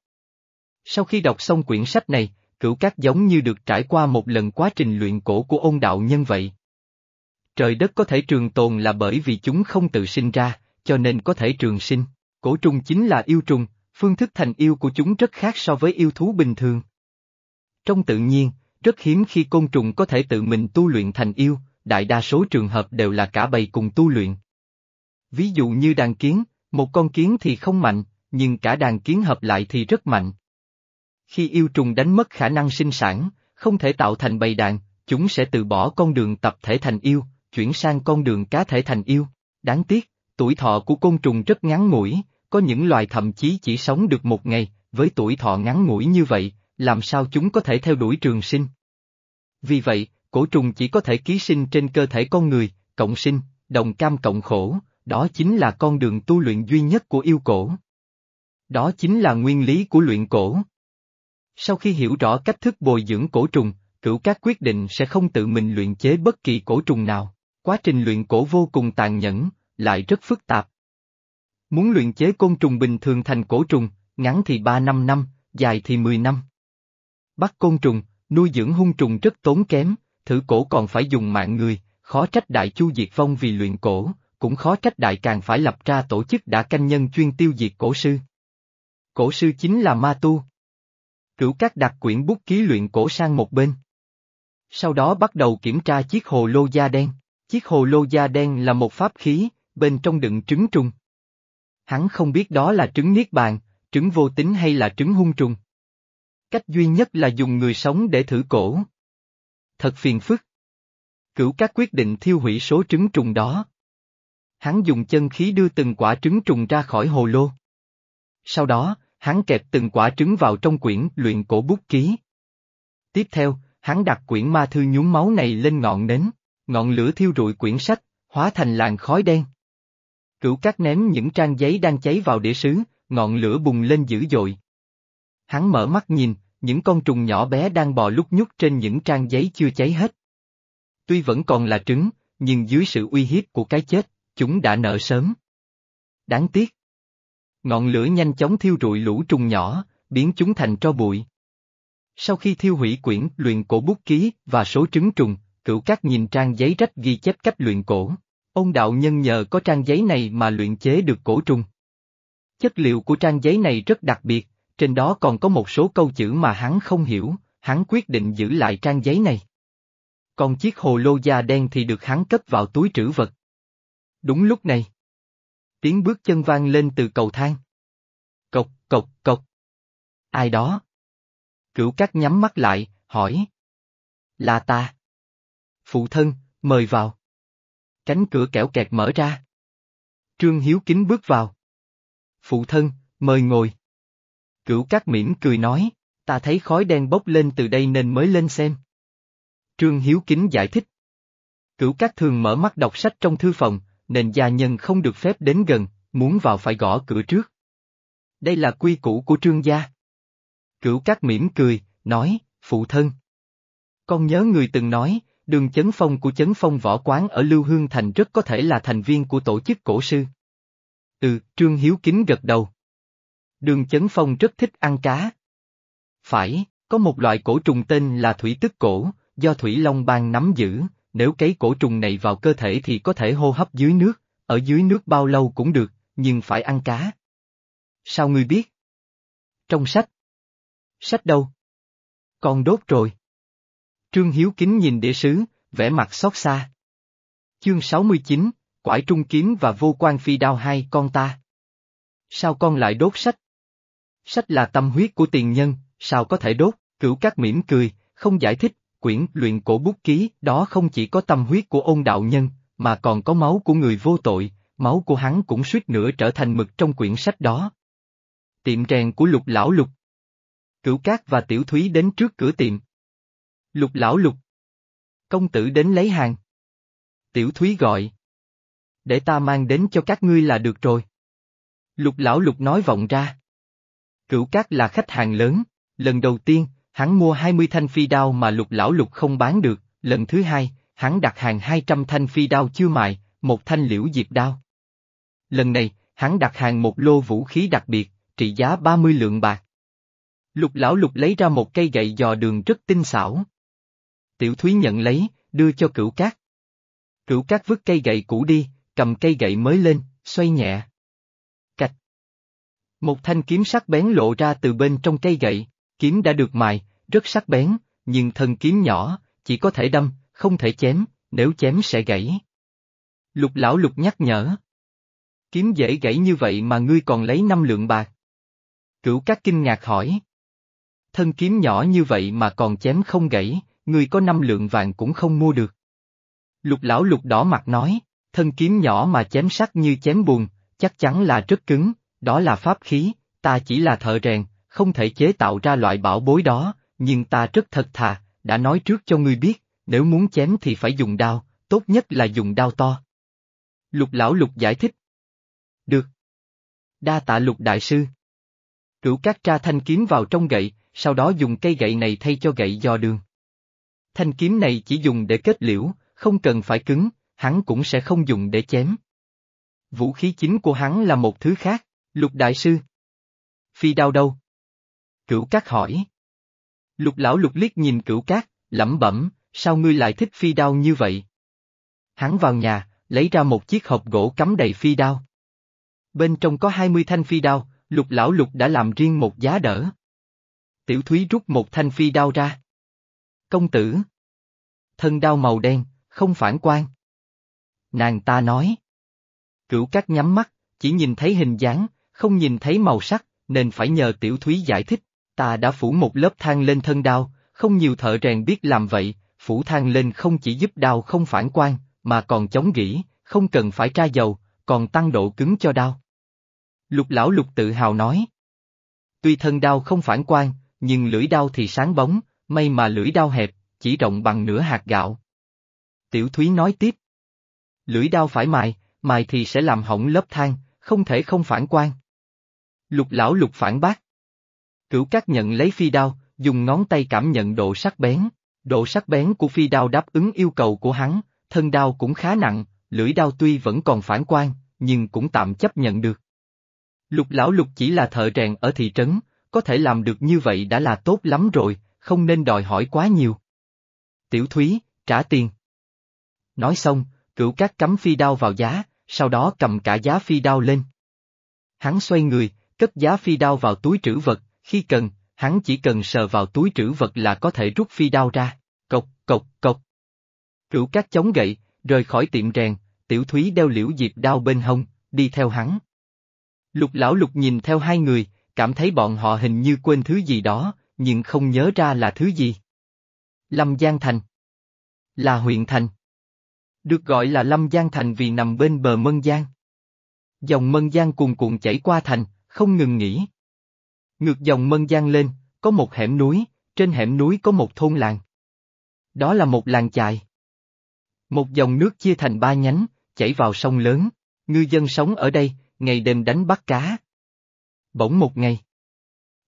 Sau khi đọc xong quyển sách này, cửu cát giống như được trải qua một lần quá trình luyện cổ của ôn đạo nhân vậy. Trời đất có thể trường tồn là bởi vì chúng không tự sinh ra, cho nên có thể trường sinh. Cổ trùng chính là yêu trùng, phương thức thành yêu của chúng rất khác so với yêu thú bình thường. Trong tự nhiên, rất hiếm khi côn trùng có thể tự mình tu luyện thành yêu, đại đa số trường hợp đều là cả bầy cùng tu luyện. Ví dụ như đàn kiến, một con kiến thì không mạnh, nhưng cả đàn kiến hợp lại thì rất mạnh. Khi yêu trùng đánh mất khả năng sinh sản, không thể tạo thành bầy đàn, chúng sẽ từ bỏ con đường tập thể thành yêu, chuyển sang con đường cá thể thành yêu. Đáng tiếc, tuổi thọ của côn trùng rất ngắn ngủi, có những loài thậm chí chỉ sống được một ngày, với tuổi thọ ngắn ngủi như vậy, làm sao chúng có thể theo đuổi trường sinh. Vì vậy, cổ trùng chỉ có thể ký sinh trên cơ thể con người, cộng sinh, đồng cam cộng khổ, đó chính là con đường tu luyện duy nhất của yêu cổ. Đó chính là nguyên lý của luyện cổ. Sau khi hiểu rõ cách thức bồi dưỡng cổ trùng, cửu các quyết định sẽ không tự mình luyện chế bất kỳ cổ trùng nào. Quá trình luyện cổ vô cùng tàn nhẫn, lại rất phức tạp. Muốn luyện chế côn trùng bình thường thành cổ trùng, ngắn thì 3 năm năm, dài thì 10 năm. Bắt côn trùng, nuôi dưỡng hung trùng rất tốn kém, thử cổ còn phải dùng mạng người, khó trách đại chu diệt vong vì luyện cổ, cũng khó trách đại càng phải lập ra tổ chức đã canh nhân chuyên tiêu diệt cổ sư. Cổ sư chính là ma tu. Cửu các đặt quyển bút ký luyện cổ sang một bên. Sau đó bắt đầu kiểm tra chiếc hồ lô da đen. Chiếc hồ lô da đen là một pháp khí, bên trong đựng trứng trùng. Hắn không biết đó là trứng niết bàn, trứng vô tính hay là trứng hung trùng. Cách duy nhất là dùng người sống để thử cổ. Thật phiền phức. Cửu các quyết định thiêu hủy số trứng trùng đó. Hắn dùng chân khí đưa từng quả trứng trùng ra khỏi hồ lô. Sau đó, hắn kẹp từng quả trứng vào trong quyển luyện cổ bút ký. Tiếp theo, hắn đặt quyển ma thư nhúng máu này lên ngọn nến, ngọn lửa thiêu rụi quyển sách, hóa thành làn khói đen. Cửu cát ném những trang giấy đang cháy vào đĩa sứ, ngọn lửa bùng lên dữ dội. Hắn mở mắt nhìn, những con trùng nhỏ bé đang bò lúc nhúc trên những trang giấy chưa cháy hết. Tuy vẫn còn là trứng, nhưng dưới sự uy hiếp của cái chết, chúng đã nở sớm. Đáng tiếc. Ngọn lửa nhanh chóng thiêu rụi lũ trùng nhỏ, biến chúng thành tro bụi. Sau khi thiêu hủy quyển luyện cổ bút ký và số trứng trùng, cửu các nhìn trang giấy rách ghi chép cách luyện cổ. Ông đạo nhân nhờ có trang giấy này mà luyện chế được cổ trùng. Chất liệu của trang giấy này rất đặc biệt, trên đó còn có một số câu chữ mà hắn không hiểu, hắn quyết định giữ lại trang giấy này. Còn chiếc hồ lô da đen thì được hắn cất vào túi trữ vật. Đúng lúc này. Tiếng bước chân vang lên từ cầu thang. Cộc, cộc, cộc. Ai đó? Cửu cát nhắm mắt lại, hỏi. Là ta. Phụ thân, mời vào. Cánh cửa kẽo kẹt mở ra. Trương Hiếu Kính bước vào. Phụ thân, mời ngồi. Cửu cát mỉm cười nói, ta thấy khói đen bốc lên từ đây nên mới lên xem. Trương Hiếu Kính giải thích. Cửu cát thường mở mắt đọc sách trong thư phòng, nên gia nhân không được phép đến gần, muốn vào phải gõ cửa trước. Đây là quy củ của trương gia. Cửu cát mỉm cười, nói, phụ thân. Con nhớ người từng nói, đường chấn phong của chấn phong võ quán ở Lưu Hương Thành rất có thể là thành viên của tổ chức cổ sư. Ừ, Trương Hiếu Kính gật đầu. Đường chấn phong rất thích ăn cá. Phải, có một loại cổ trùng tên là thủy tức cổ, do Thủy Long Bang nắm giữ, nếu cấy cổ trùng này vào cơ thể thì có thể hô hấp dưới nước, ở dưới nước bao lâu cũng được, nhưng phải ăn cá. Sao ngươi biết? Trong sách. Sách đâu? Con đốt rồi. Trương Hiếu Kính nhìn địa sứ, vẻ mặt xót xa. Chương 69, Quải Trung Kiếm và Vô quan Phi Đao hai con ta. Sao con lại đốt sách? Sách là tâm huyết của tiền nhân, sao có thể đốt, cửu các mỉm cười, không giải thích, quyển luyện cổ bút ký đó không chỉ có tâm huyết của ôn đạo nhân, mà còn có máu của người vô tội, máu của hắn cũng suýt nữa trở thành mực trong quyển sách đó. Tiệm rèn của lục lão lục. Cửu cát và tiểu thúy đến trước cửa tiệm. Lục lão lục. Công tử đến lấy hàng. Tiểu Thúy gọi. Để ta mang đến cho các ngươi là được rồi. Lục lão lục nói vọng ra. Cửu cát là khách hàng lớn, lần đầu tiên, hắn mua 20 thanh phi đao mà lục lão lục không bán được, lần thứ hai, hắn đặt hàng 200 thanh phi đao chưa mài, một thanh liễu diệp đao. Lần này, hắn đặt hàng một lô vũ khí đặc biệt, trị giá 30 lượng bạc. Lục lão lục lấy ra một cây gậy dò đường rất tinh xảo. Tiểu Thúy nhận lấy, đưa cho cửu cát. Cửu cát vứt cây gậy cũ đi, cầm cây gậy mới lên, xoay nhẹ. Cạch. Một thanh kiếm sắc bén lộ ra từ bên trong cây gậy, kiếm đã được mài, rất sắc bén, nhưng thân kiếm nhỏ, chỉ có thể đâm, không thể chém, nếu chém sẽ gãy. Lục lão lục nhắc nhở. Kiếm dễ gãy như vậy mà ngươi còn lấy năm lượng bạc. Cửu các kinh ngạc hỏi. Thân kiếm nhỏ như vậy mà còn chém không gãy, ngươi có năm lượng vàng cũng không mua được. Lục lão lục đỏ mặt nói, thân kiếm nhỏ mà chém sắc như chém buồn, chắc chắn là rất cứng, đó là pháp khí, ta chỉ là thợ rèn, không thể chế tạo ra loại bảo bối đó, nhưng ta rất thật thà, đã nói trước cho ngươi biết, nếu muốn chém thì phải dùng đao, tốt nhất là dùng đao to. Lục lão lục giải thích. Được. Đa tạ lục đại sư. Cửu cát tra thanh kiếm vào trong gậy, sau đó dùng cây gậy này thay cho gậy dò đường. Thanh kiếm này chỉ dùng để kết liễu, không cần phải cứng, hắn cũng sẽ không dùng để chém. Vũ khí chính của hắn là một thứ khác, lục đại sư. Phi đao đâu? Cửu cát hỏi. Lục lão lục liếc nhìn cửu cát, lẩm bẩm, sao ngươi lại thích phi đao như vậy? Hắn vào nhà, lấy ra một chiếc hộp gỗ cắm đầy phi đao. Bên trong có 20 thanh phi đao, lục lão lục đã làm riêng một giá đỡ. Tiểu Thúy rút một thanh phi đao ra. Công tử. Thân đao màu đen, không phản quan. Nàng ta nói. Cửu cát nhắm mắt, chỉ nhìn thấy hình dáng, không nhìn thấy màu sắc, nên phải nhờ Tiểu Thúy giải thích. Ta đã phủ một lớp than lên thân đao, không nhiều thợ rèn biết làm vậy, phủ than lên không chỉ giúp đao không phản quan, mà còn chống gỉ, không cần phải tra dầu, còn tăng độ cứng cho đao. Lục lão lục tự hào nói. Tuy thân đao không phản quan, nhưng lưỡi đao thì sáng bóng, may mà lưỡi đao hẹp, chỉ rộng bằng nửa hạt gạo. Tiểu Thúy nói tiếp. Lưỡi đao phải mài, mài thì sẽ làm hỏng lớp than, không thể không phản quan. Lục lão lục phản bác. Cửu cát nhận lấy phi đao, dùng ngón tay cảm nhận độ sắc bén. Độ sắc bén của phi đao đáp ứng yêu cầu của hắn, thân đao cũng khá nặng, lưỡi đao tuy vẫn còn phản quan, nhưng cũng tạm chấp nhận được. Lục lão lục chỉ là thợ rèn ở thị trấn, có thể làm được như vậy đã là tốt lắm rồi, không nên đòi hỏi quá nhiều. Tiểu Thúy, trả tiền. Nói xong, cửu cát cắm phi đao vào giá, sau đó cầm cả giá phi đao lên. Hắn xoay người, cất giá phi đao vào túi trữ vật, khi cần, hắn chỉ cần sờ vào túi trữ vật là có thể rút phi đao ra, cộc, cộc, cộc. Cửu cát chống gậy, rời khỏi tiệm rèn, tiểu thúy đeo liễu diệp đao bên hông, đi theo hắn. Lục lão lục nhìn theo hai người, cảm thấy bọn họ hình như quên thứ gì đó, nhưng không nhớ ra là thứ gì. Lâm Giang Thành Là huyện thành. Được gọi là Lâm Giang Thành vì nằm bên bờ Mân Giang. Dòng Mân Giang cuồn cuộn chảy qua thành, không ngừng nghỉ. Ngược dòng Mân Giang lên, có một hẻm núi, trên hẻm núi có một thôn làng. Đó là một làng chài. Một dòng nước chia thành ba nhánh, chảy vào sông lớn, ngư dân sống ở đây, ngày đêm đánh bắt cá. Bỗng một ngày.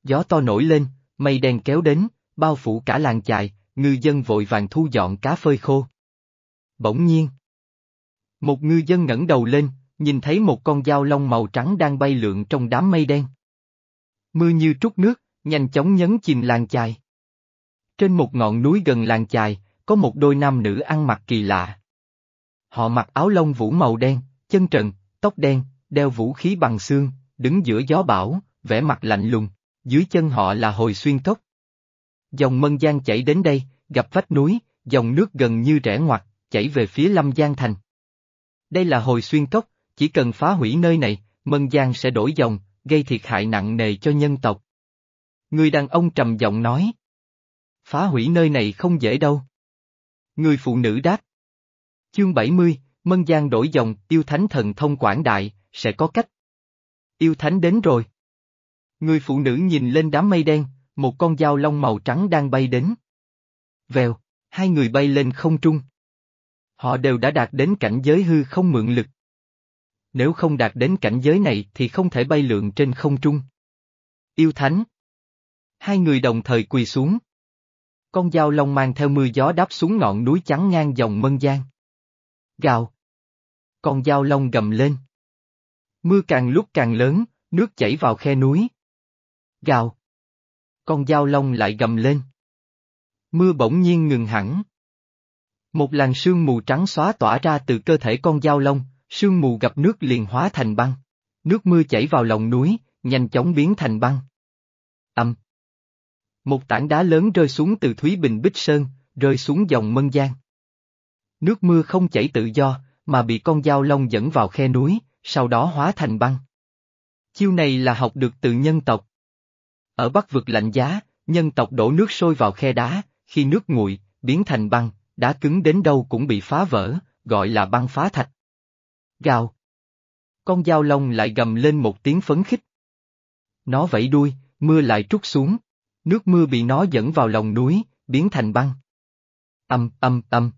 Gió to nổi lên, mây đen kéo đến, bao phủ cả làng chài, ngư dân vội vàng thu dọn cá phơi khô. Bỗng nhiên. Một ngư dân ngẩng đầu lên, nhìn thấy một con dao lông màu trắng đang bay lượn trong đám mây đen. Mưa như trút nước, nhanh chóng nhấn chìm làng chài. Trên một ngọn núi gần làng chài, có một đôi nam nữ ăn mặc kỳ lạ. Họ mặc áo lông vũ màu đen, chân trần, tóc đen, đeo vũ khí bằng xương, đứng giữa gió bão, vẻ mặt lạnh lùng, dưới chân họ là hồi xuyên cốc. Dòng Mân Giang chảy đến đây, gặp vách núi, dòng nước gần như rẽ ngoặt, chảy về phía Lâm Giang Thành. Đây là hồi xuyên cốc, chỉ cần phá hủy nơi này, Mân Giang sẽ đổi dòng, gây thiệt hại nặng nề cho nhân tộc. Người đàn ông trầm giọng nói. Phá hủy nơi này không dễ đâu. Người phụ nữ đáp. Chương 70, Mân Giang đổi dòng, yêu thánh thần thông quảng đại, sẽ có cách. Yêu thánh đến rồi. Người phụ nữ nhìn lên đám mây đen, một con dao lông màu trắng đang bay đến. Vèo, Hai người bay lên không trung. Họ đều đã đạt đến cảnh giới hư không mượn lực. Nếu không đạt đến cảnh giới này thì không thể bay lượn trên không trung. Yêu Thánh Hai người đồng thời quỳ xuống. Con dao long mang theo mưa gió đáp xuống ngọn núi trắng ngang dòng mân giang. Gào. Con dao long gầm lên. Mưa càng lúc càng lớn, nước chảy vào khe núi. Gào. Con dao long lại gầm lên. Mưa bỗng nhiên ngừng hẳn. Một làn sương mù trắng xóa tỏa ra từ cơ thể con dao long, sương mù gặp nước liền hóa thành băng. Nước mưa chảy vào lòng núi, nhanh chóng biến thành băng. Âm. Một tảng đá lớn rơi xuống từ Thúy Bình Bích Sơn, rơi xuống dòng Mân Giang. Nước mưa không chảy tự do, mà bị con dao long dẫn vào khe núi, sau đó hóa thành băng. Chiêu này là học được từ nhân tộc. Ở Bắc vực lạnh giá, nhân tộc đổ nước sôi vào khe đá, khi nước nguội, biến thành băng, đá cứng đến đâu cũng bị phá vỡ, gọi là băng phá thạch. Gào. Con dao long lại gầm lên một tiếng phấn khích. Nó vẫy đuôi, mưa lại trút xuống. Nước mưa bị nó dẫn vào lòng núi, biến thành băng. Âm, âm, âm.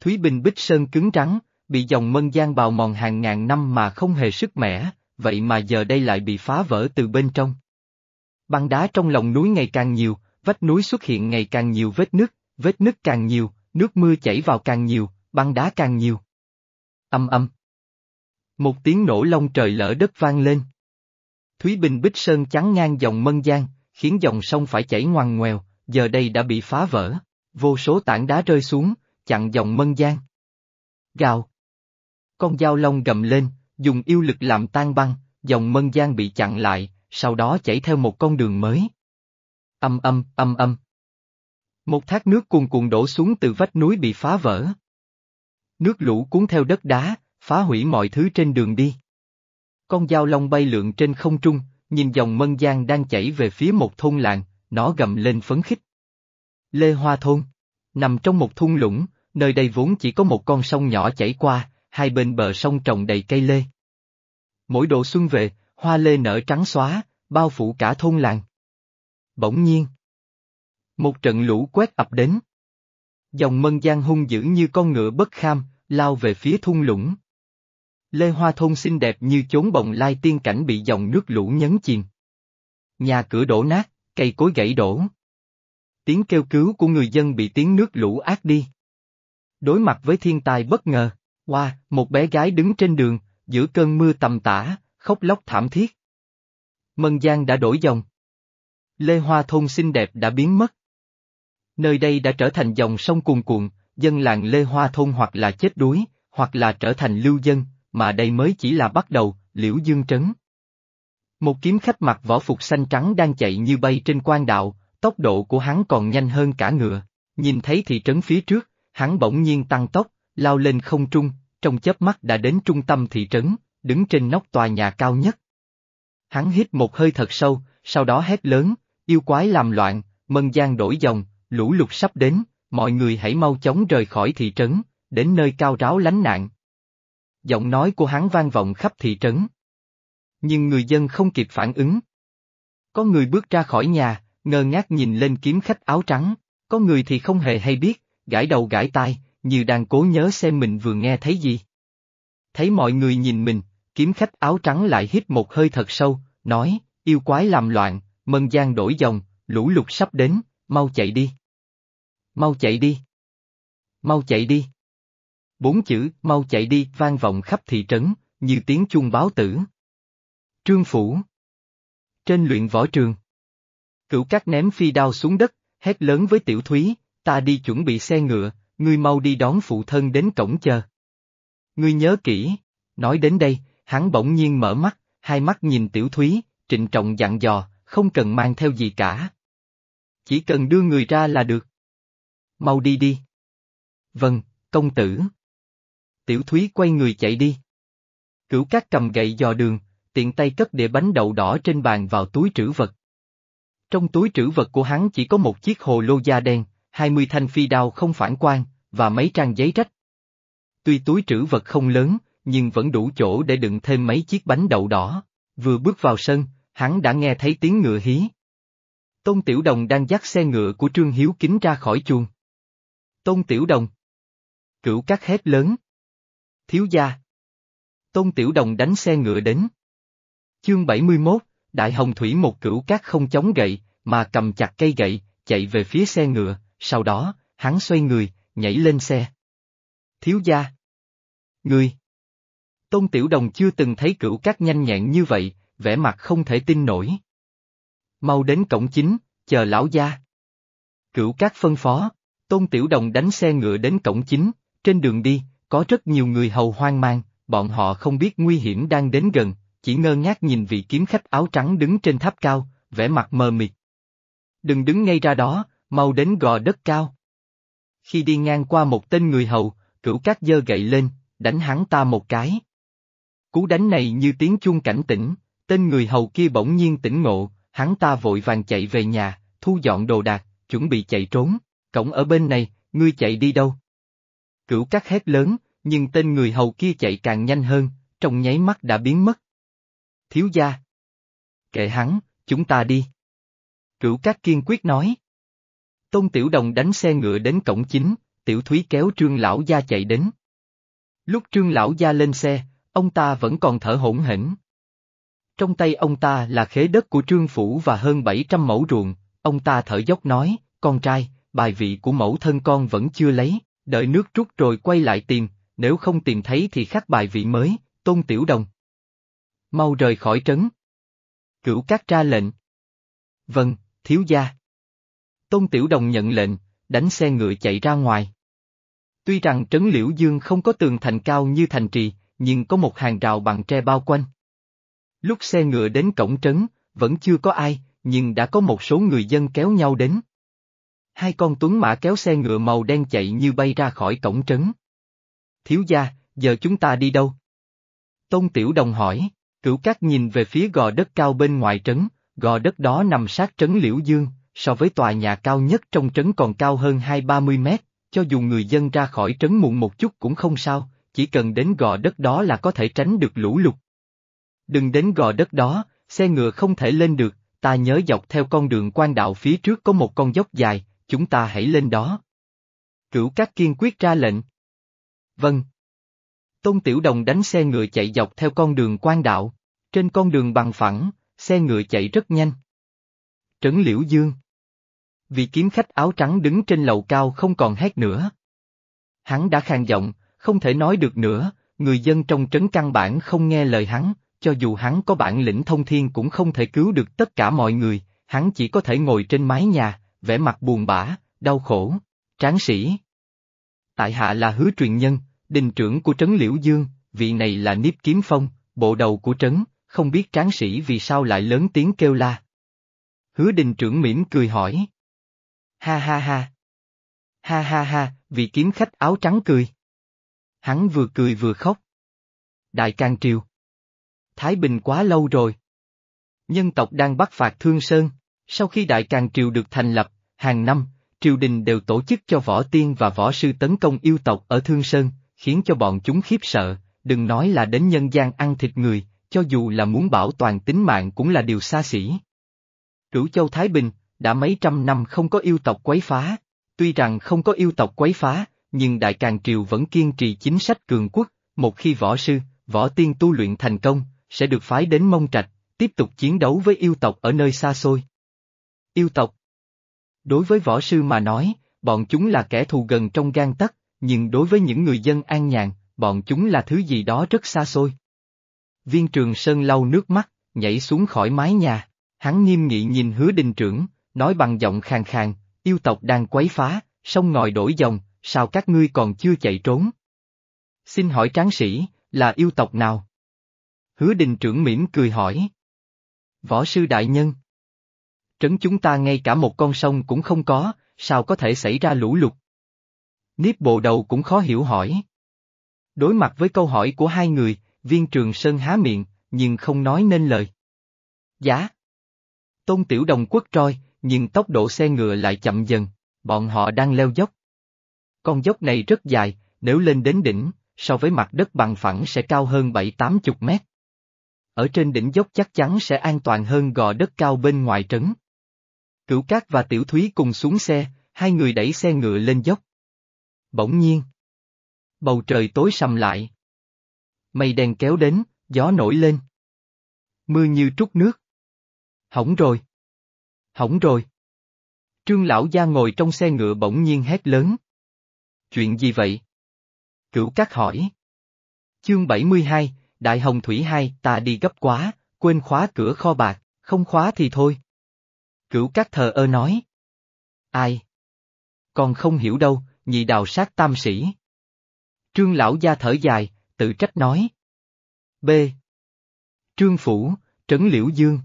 Thúy Bình Bích Sơn cứng trắng, bị dòng mân giang bào mòn hàng ngàn năm mà không hề sức mẻ, vậy mà giờ đây lại bị phá vỡ từ bên trong. Băng đá trong lòng núi ngày càng nhiều, vách núi xuất hiện ngày càng nhiều vết nứt, vết nứt càng nhiều, nước mưa chảy vào càng nhiều, băng đá càng nhiều. Âm âm. Một tiếng nổ lông trời lỡ đất vang lên. Thúy Bình Bích Sơn chắn ngang dòng Mân Giang, khiến dòng sông phải chảy ngoằn ngoèo, giờ đây đã bị phá vỡ. Vô số tảng đá rơi xuống, chặn dòng Mân Giang. Gào. Con dao long gầm lên, dùng yêu lực làm tan băng, dòng Mân Giang bị chặn lại, sau đó chảy theo một con đường mới. Âm âm, âm âm. Một thác nước cuồn cuộn đổ xuống từ vách núi bị phá vỡ. Nước lũ cuốn theo đất đá, phá hủy mọi thứ trên đường đi. Con dao long bay lượn trên không trung, nhìn dòng mân giang đang chảy về phía một thôn làng, nó gầm lên phấn khích. Lê Hoa Thôn, nằm trong một thung lũng, nơi đây vốn chỉ có một con sông nhỏ chảy qua, hai bên bờ sông trồng đầy cây lê. Mỗi độ xuân về, hoa lê nở trắng xóa, bao phủ cả thôn làng. Bỗng nhiên, một trận lũ quét ập đến. Dòng mân giang hung dữ như con ngựa bất kham, lao về phía thung lũng. Lê Hoa thôn xinh đẹp như chốn bồng lai tiên cảnh bị dòng nước lũ nhấn chìm. Nhà cửa đổ nát, cây cối gãy đổ. Tiếng kêu cứu của người dân bị tiếng nước lũ át đi. Đối mặt với thiên tai bất ngờ, qua, wow, một bé gái đứng trên đường, giữa cơn mưa tầm tã, khóc lóc thảm thiết. Mân Giang đã đổi dòng. Lê Hoa thôn xinh đẹp đã biến mất. Nơi đây đã trở thành dòng sông cuồn cuộn, dân làng Lê Hoa thôn hoặc là chết đuối, hoặc là trở thành lưu dân, mà đây mới chỉ là bắt đầu, liễu dương trấn. Một kiếm khách mặc võ phục xanh trắng đang chạy như bay trên quan đạo, tốc độ của hắn còn nhanh hơn cả ngựa. Nhìn thấy thị trấn phía trước, hắn bỗng nhiên tăng tốc, lao lên không trung, trong chớp mắt đã đến trung tâm thị trấn, đứng trên nóc tòa nhà cao nhất. Hắn hít một hơi thật sâu, sau đó hét lớn, yêu quái làm loạn, mân gian đổi dòng, lũ lụt sắp đến, mọi người hãy mau chóng rời khỏi thị trấn, đến nơi cao ráo lánh nạn. Giọng nói của hắn vang vọng khắp thị trấn. Nhưng người dân không kịp phản ứng. Có người bước ra khỏi nhà, ngơ ngác nhìn lên kiếm khách áo trắng, có người thì không hề hay biết, gãi đầu gãi tai, như đang cố nhớ xem mình vừa nghe thấy gì. Thấy mọi người nhìn mình, kiếm khách áo trắng lại hít một hơi thật sâu, nói, yêu quái làm loạn, mân gian đổi dòng, lũ lụt sắp đến, mau chạy đi. Mau chạy đi. Mau chạy đi. Bốn chữ, mau chạy đi, vang vọng khắp thị trấn, như tiếng chuông báo tử. Trương Phủ Trên luyện võ trường Cửu cát ném phi đao xuống đất, hét lớn với tiểu thúy, ta đi chuẩn bị xe ngựa, ngươi mau đi đón phụ thân đến cổng chờ. Ngươi nhớ kỹ, nói đến đây, hắn bỗng nhiên mở mắt, hai mắt nhìn tiểu thúy, trịnh trọng dặn dò, không cần mang theo gì cả. Chỉ cần đưa người ra là được. Mau đi đi. Vâng, công tử. Tiểu Thúy quay người chạy đi. Cửu cát cầm gậy dò đường, tiện tay cất đĩa bánh đậu đỏ trên bàn vào túi trữ vật. Trong túi trữ vật của hắn chỉ có một chiếc hồ lô da đen, hai mươi thanh phi đao không phản quang, và mấy trang giấy rách. Tuy túi trữ vật không lớn, nhưng vẫn đủ chỗ để đựng thêm mấy chiếc bánh đậu đỏ. Vừa bước vào sân, hắn đã nghe thấy tiếng ngựa hí. Tôn Tiểu Đồng đang dắt xe ngựa của Trương Hiếu Kính ra khỏi chuồng. Tôn Tiểu Đồng. Cửu cát hét lớn. Thiếu gia. Tôn Tiểu Đồng đánh xe ngựa đến. Chương 71, Đại Hồng Thủy một cửu cát không chống gậy, mà cầm chặt cây gậy, chạy về phía xe ngựa, sau đó, hắn xoay người, nhảy lên xe. Thiếu gia. Người. Tôn Tiểu Đồng chưa từng thấy cửu cát nhanh nhẹn như vậy, vẻ mặt không thể tin nổi. Mau đến cổng chính, chờ lão gia. Cửu cát phân phó, Tôn Tiểu Đồng đánh xe ngựa đến cổng chính, trên đường đi, có rất nhiều người hầu hoang mang, bọn họ không biết nguy hiểm đang đến gần, chỉ ngơ ngác nhìn vị kiếm khách áo trắng đứng trên tháp cao, vẻ mặt mờ mịt. Đừng đứng ngay ra đó, mau đến gò đất cao. Khi đi ngang qua một tên người hầu, cửu cát giơ gậy lên, đánh hắn ta một cái. Cú đánh này như tiếng chuông cảnh tỉnh, tên người hầu kia bỗng nhiên tỉnh ngộ, hắn ta vội vàng chạy về nhà, thu dọn đồ đạc, chuẩn bị chạy trốn, cổng ở bên này, ngươi chạy đi đâu? Cửu cát hét lớn, nhưng tên người hầu kia chạy càng nhanh hơn, trong nháy mắt đã biến mất. Thiếu gia. Kệ hắn, chúng ta đi. Cửu cát kiên quyết nói. Tôn Tiểu Đồng đánh xe ngựa đến cổng chính, Tiểu Thúy kéo Trương Lão Gia chạy đến. Lúc Trương Lão Gia lên xe, ông ta vẫn còn thở hổn hển. Trong tay ông ta là khế đất của Trương Phủ và hơn 700 mẫu ruộng, ông ta thở dốc nói, con trai, bài vị của mẫu thân con vẫn chưa lấy, đợi nước rút rồi quay lại tìm, nếu không tìm thấy thì khắc bài vị mới, Tôn Tiểu Đồng. Mau rời khỏi trấn. Cửu Cát ra lệnh. Vâng, thiếu gia. Tôn Tiểu Đồng nhận lệnh, đánh xe ngựa chạy ra ngoài. Tuy rằng trấn Liễu Dương không có tường thành cao như thành trì, nhưng có một hàng rào bằng tre bao quanh. Lúc xe ngựa đến cổng trấn, vẫn chưa có ai, nhưng đã có một số người dân kéo nhau đến. Hai con tuấn mã kéo xe ngựa màu đen chạy như bay ra khỏi cổng trấn. Thiếu gia, giờ chúng ta đi đâu? Tôn Tiểu Đồng hỏi, cửu cát nhìn về phía gò đất cao bên ngoài trấn, gò đất đó nằm sát trấn Liễu Dương, so với tòa nhà cao nhất trong trấn còn cao hơn hai ba mươi mét, cho dù người dân ra khỏi trấn muộn một chút cũng không sao, chỉ cần đến gò đất đó là có thể tránh được lũ lụt. Đừng đến gò đất đó, xe ngựa không thể lên được, ta nhớ dọc theo con đường quan đạo phía trước có một con dốc dài, chúng ta hãy lên đó. Cửu Cát kiên quyết ra lệnh. Vâng. Tôn Tiểu Đồng đánh xe ngựa chạy dọc theo con đường quan đạo, trên con đường bằng phẳng, xe ngựa chạy rất nhanh. Trấn Liễu Dương. Vị kiếm khách áo trắng đứng trên lầu cao không còn hét nữa. Hắn đã khàn giọng, không thể nói được nữa, người dân trong trấn căn bản không nghe lời hắn, cho dù hắn có bản lĩnh thông thiên cũng không thể cứu được tất cả mọi người, hắn chỉ có thể ngồi trên mái nhà, vẻ mặt buồn bã, đau khổ, tráng sĩ. Tại hạ là hứa truyền nhân, đình trưởng của trấn Liễu Dương, vị này là Niếp Kiếm Phong, bộ đầu của trấn, không biết tráng sĩ vì sao lại lớn tiếng kêu la. Hứa đình trưởng mỉm cười hỏi. Ha ha ha. Ha ha ha, vị kiếm khách áo trắng cười. Hắn vừa cười vừa khóc. Đại Càng Triều. Thái Bình quá lâu rồi. Nhân tộc đang bắt phạt Thương Sơn, sau khi Đại Càng Triều được thành lập, hàng năm, triều đình đều tổ chức cho võ tiên và võ sư tấn công yêu tộc ở Thương Sơn, khiến cho bọn chúng khiếp sợ, đừng nói là đến nhân gian ăn thịt người, cho dù là muốn bảo toàn tính mạng cũng là điều xa xỉ. Rủ Châu Thái Bình, đã mấy trăm năm không có yêu tộc quấy phá, tuy rằng không có yêu tộc quấy phá, nhưng Đại Càng Triều vẫn kiên trì chính sách cường quốc, một khi võ sư, võ tiên tu luyện thành công, sẽ được phái đến Mông Trạch, tiếp tục chiến đấu với yêu tộc ở nơi xa xôi. Yêu tộc Đối với võ sư mà nói, bọn chúng là kẻ thù gần trong gan tấc, nhưng đối với những người dân an nhàn, bọn chúng là thứ gì đó rất xa xôi. Viên Trường Sơn lau nước mắt, nhảy xuống khỏi mái nhà, hắn nghiêm nghị nhìn hứa đình trưởng, nói bằng giọng khàn khàn, yêu tộc đang quấy phá, sông ngòi đổi dòng, sao các ngươi còn chưa chạy trốn? Xin hỏi tráng sĩ, là yêu tộc nào? Hứa đình trưởng mỉm cười hỏi. Võ sư đại nhân. Trấn chúng ta ngay cả một con sông cũng không có, sao có thể xảy ra lũ lụt? Niếp bộ đầu cũng khó hiểu hỏi. Đối mặt với câu hỏi của hai người, viên trường sơn há miệng, nhưng không nói nên lời. Giá. Tôn tiểu đồng quất roi, nhưng tốc độ xe ngựa lại chậm dần, bọn họ đang leo dốc. Con dốc này rất dài, nếu lên đến đỉnh, so với mặt đất bằng phẳng sẽ cao hơn bảy tám chục mét. Ở trên đỉnh dốc chắc chắn sẽ an toàn hơn gò đất cao bên ngoài trấn. Cửu Cát và Tiểu Thúy cùng xuống xe, hai người đẩy xe ngựa lên dốc. Bỗng nhiên. Bầu trời tối sầm lại. Mây đen kéo đến, gió nổi lên. Mưa như trút nước. Hỏng rồi. Hỏng rồi. Trương lão gia ngồi trong xe ngựa bỗng nhiên hét lớn. Chuyện gì vậy? Cửu cát hỏi. Chương 72, Đại Hồng Thủy 2, ta đi gấp quá, quên khóa cửa kho bạc, không khóa thì thôi. Cửu các thờ ơ nói. Ai? Còn không hiểu đâu, nhị đào sát tam sĩ. Trương lão gia thở dài, tự trách nói. B. Trương Phủ, Trấn Liễu Dương.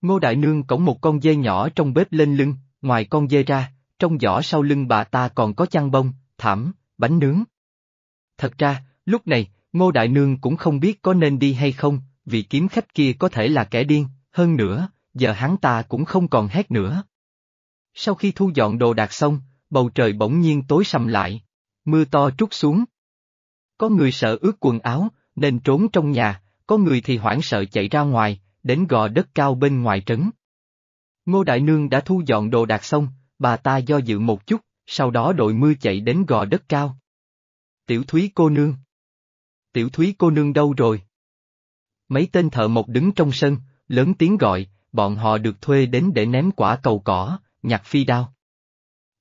Ngô Đại Nương cổng một con dê nhỏ trong bếp lên lưng, ngoài con dê ra, trong giỏ sau lưng bà ta còn có chăn bông, thảm, bánh nướng. Thật ra, lúc này, Ngô Đại Nương cũng không biết có nên đi hay không, vì kiếm khách kia có thể là kẻ điên, hơn nữa, giờ hắn ta cũng không còn hét nữa. Sau khi thu dọn đồ đạc xong, bầu trời bỗng nhiên tối sầm lại, mưa to trút xuống. Có người sợ ướt quần áo, nên trốn trong nhà, có người thì hoảng sợ chạy ra ngoài, đến gò đất cao bên ngoài trấn. Ngô Đại Nương đã thu dọn đồ đạc xong, bà ta do dự một chút, sau đó đội mưa chạy đến gò đất cao. Tiểu Thúy cô nương. Tiểu Thúy cô nương đâu rồi? Mấy tên thợ mộc đứng trong sân, lớn tiếng gọi, bọn họ được thuê đến để ném quả cầu cỏ, nhặt phi đao.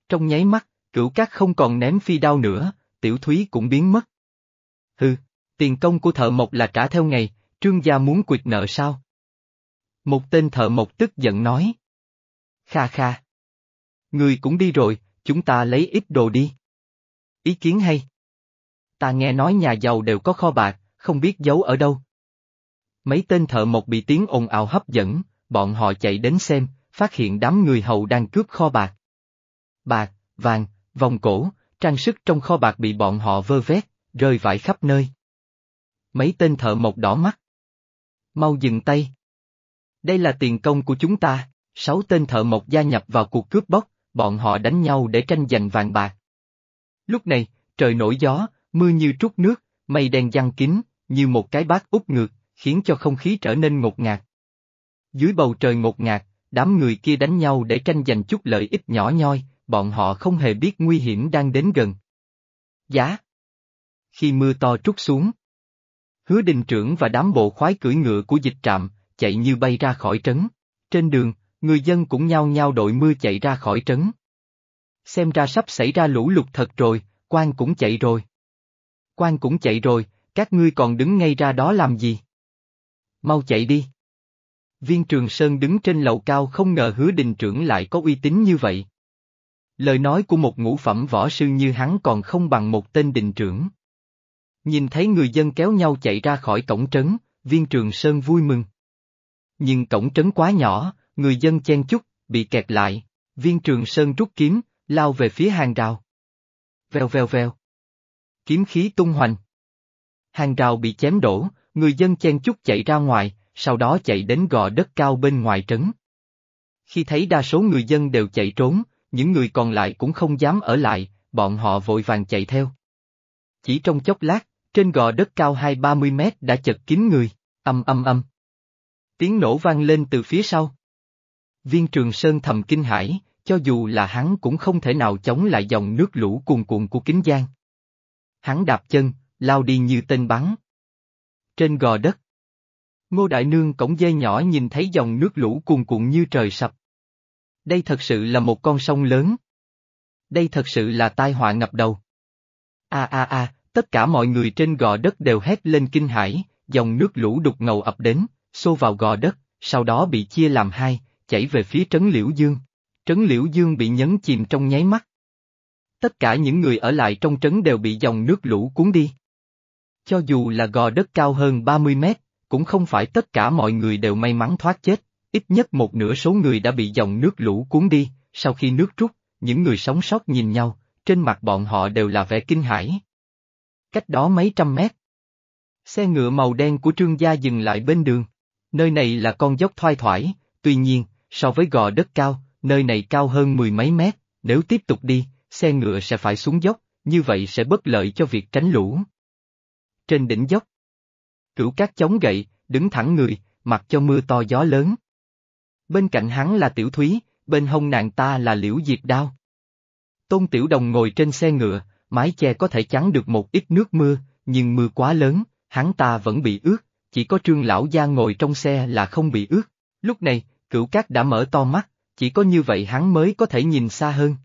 Trong nháy mắt, cửu cát không còn ném phi đao nữa, tiểu thúy cũng biến mất. Hừ, tiền công của thợ mộc là trả theo ngày, trương gia muốn quyệt nợ sao? Một tên thợ mộc tức giận nói. Kha kha. Người cũng đi rồi, chúng ta lấy ít đồ đi. Ý kiến hay. Ta nghe nói nhà giàu đều có kho bạc, không biết giấu ở đâu. Mấy tên thợ mộc bị tiếng ồn ào hấp dẫn, bọn họ chạy đến xem, phát hiện đám người hầu đang cướp kho bạc. Bạc, vàng, vòng cổ, trang sức trong kho bạc bị bọn họ vơ vét, rơi vãi khắp nơi. Mấy tên thợ mộc đỏ mắt. Mau dừng tay. Đây là tiền công của chúng ta, sáu tên thợ mộc gia nhập vào cuộc cướp bóc, bọn họ đánh nhau để tranh giành vàng bạc. Lúc này, trời nổi gió, mưa như trút nước, mây đen giăng kín, như một cái bát úp ngược, khiến cho không khí trở nên ngột ngạt. Dưới bầu trời ngột ngạt, đám người kia đánh nhau để tranh giành chút lợi ích nhỏ nhoi, bọn họ không hề biết nguy hiểm đang đến gần. Giá Khi mưa to trút xuống, hứa đình trưởng và đám bộ khoái cưỡi ngựa của dịch trạm, chạy như bay ra khỏi trấn. Trên đường, người dân cũng nhao nhao đội mưa chạy ra khỏi trấn. Xem ra sắp xảy ra lũ lụt thật rồi, quan cũng chạy rồi. Quan cũng chạy rồi, các ngươi còn đứng ngay ra đó làm gì? Mau chạy đi. Viên Trường Sơn đứng trên lầu cao không ngờ hứa đình trưởng lại có uy tín như vậy. Lời nói của một ngũ phẩm võ sư như hắn còn không bằng một tên đình trưởng. Nhìn thấy người dân kéo nhau chạy ra khỏi cổng trấn, viên Trường Sơn vui mừng. Nhưng cổng trấn quá nhỏ, người dân chen chúc, bị kẹt lại, viên Trường Sơn rút kiếm, lao về phía hàng rào. Vèo vèo vèo. Kiếm khí tung hoành. Hàng rào bị chém đổ, người dân chen chúc chạy ra ngoài, sau đó chạy đến gò đất cao bên ngoài trấn. Khi thấy đa số người dân đều chạy trốn, những người còn lại cũng không dám ở lại, bọn họ vội vàng chạy theo. Chỉ trong chốc lát, trên gò đất cao hai ba mươi mét đã chật kín người, âm âm âm. Tiếng nổ vang lên từ phía sau. Viên Trường Sơn thầm kinh hãi, cho dù là hắn cũng không thể nào chống lại dòng nước lũ cuồn cuộn của kính giang. Hắn đạp chân, lao đi như tên bắn. Trên gò đất. Ngô Đại Nương cổng dây nhỏ nhìn thấy dòng nước lũ cuồn cuộn như trời sập. Đây thật sự là một con sông lớn. Đây thật sự là tai họa ngập đầu. A a a, tất cả mọi người trên gò đất đều hét lên kinh hãi, dòng nước lũ đục ngầu ập đến, xô vào gò đất, sau đó bị chia làm hai, chảy về phía trấn Liễu Dương. Trấn Liễu Dương bị nhấn chìm trong nháy mắt. Tất cả những người ở lại trong trấn đều bị dòng nước lũ cuốn đi. Cho dù là gò đất cao hơn 30 mét, cũng không phải tất cả mọi người đều may mắn thoát chết, ít nhất một nửa số người đã bị dòng nước lũ cuốn đi, sau khi nước rút, những người sống sót nhìn nhau, trên mặt bọn họ đều là vẻ kinh hãi. Cách đó mấy trăm mét. Xe ngựa màu đen của trương gia dừng lại bên đường. Nơi này là con dốc thoai thoải, tuy nhiên, so với gò đất cao, nơi này cao hơn mười mấy mét, nếu tiếp tục đi, xe ngựa sẽ phải xuống dốc, như vậy sẽ bất lợi cho việc tránh lũ. Trên đỉnh dốc, Cửu cát chống gậy, đứng thẳng người, mặc cho mưa to gió lớn. Bên cạnh hắn là tiểu thúy, bên hông nàng ta là liễu diệt đao. Tôn tiểu đồng ngồi trên xe ngựa, mái che có thể chắn được một ít nước mưa, nhưng mưa quá lớn, hắn ta vẫn bị ướt, chỉ có trương lão gia ngồi trong xe là không bị ướt. Lúc này, cửu cát đã mở to mắt, chỉ có như vậy hắn mới có thể nhìn xa hơn.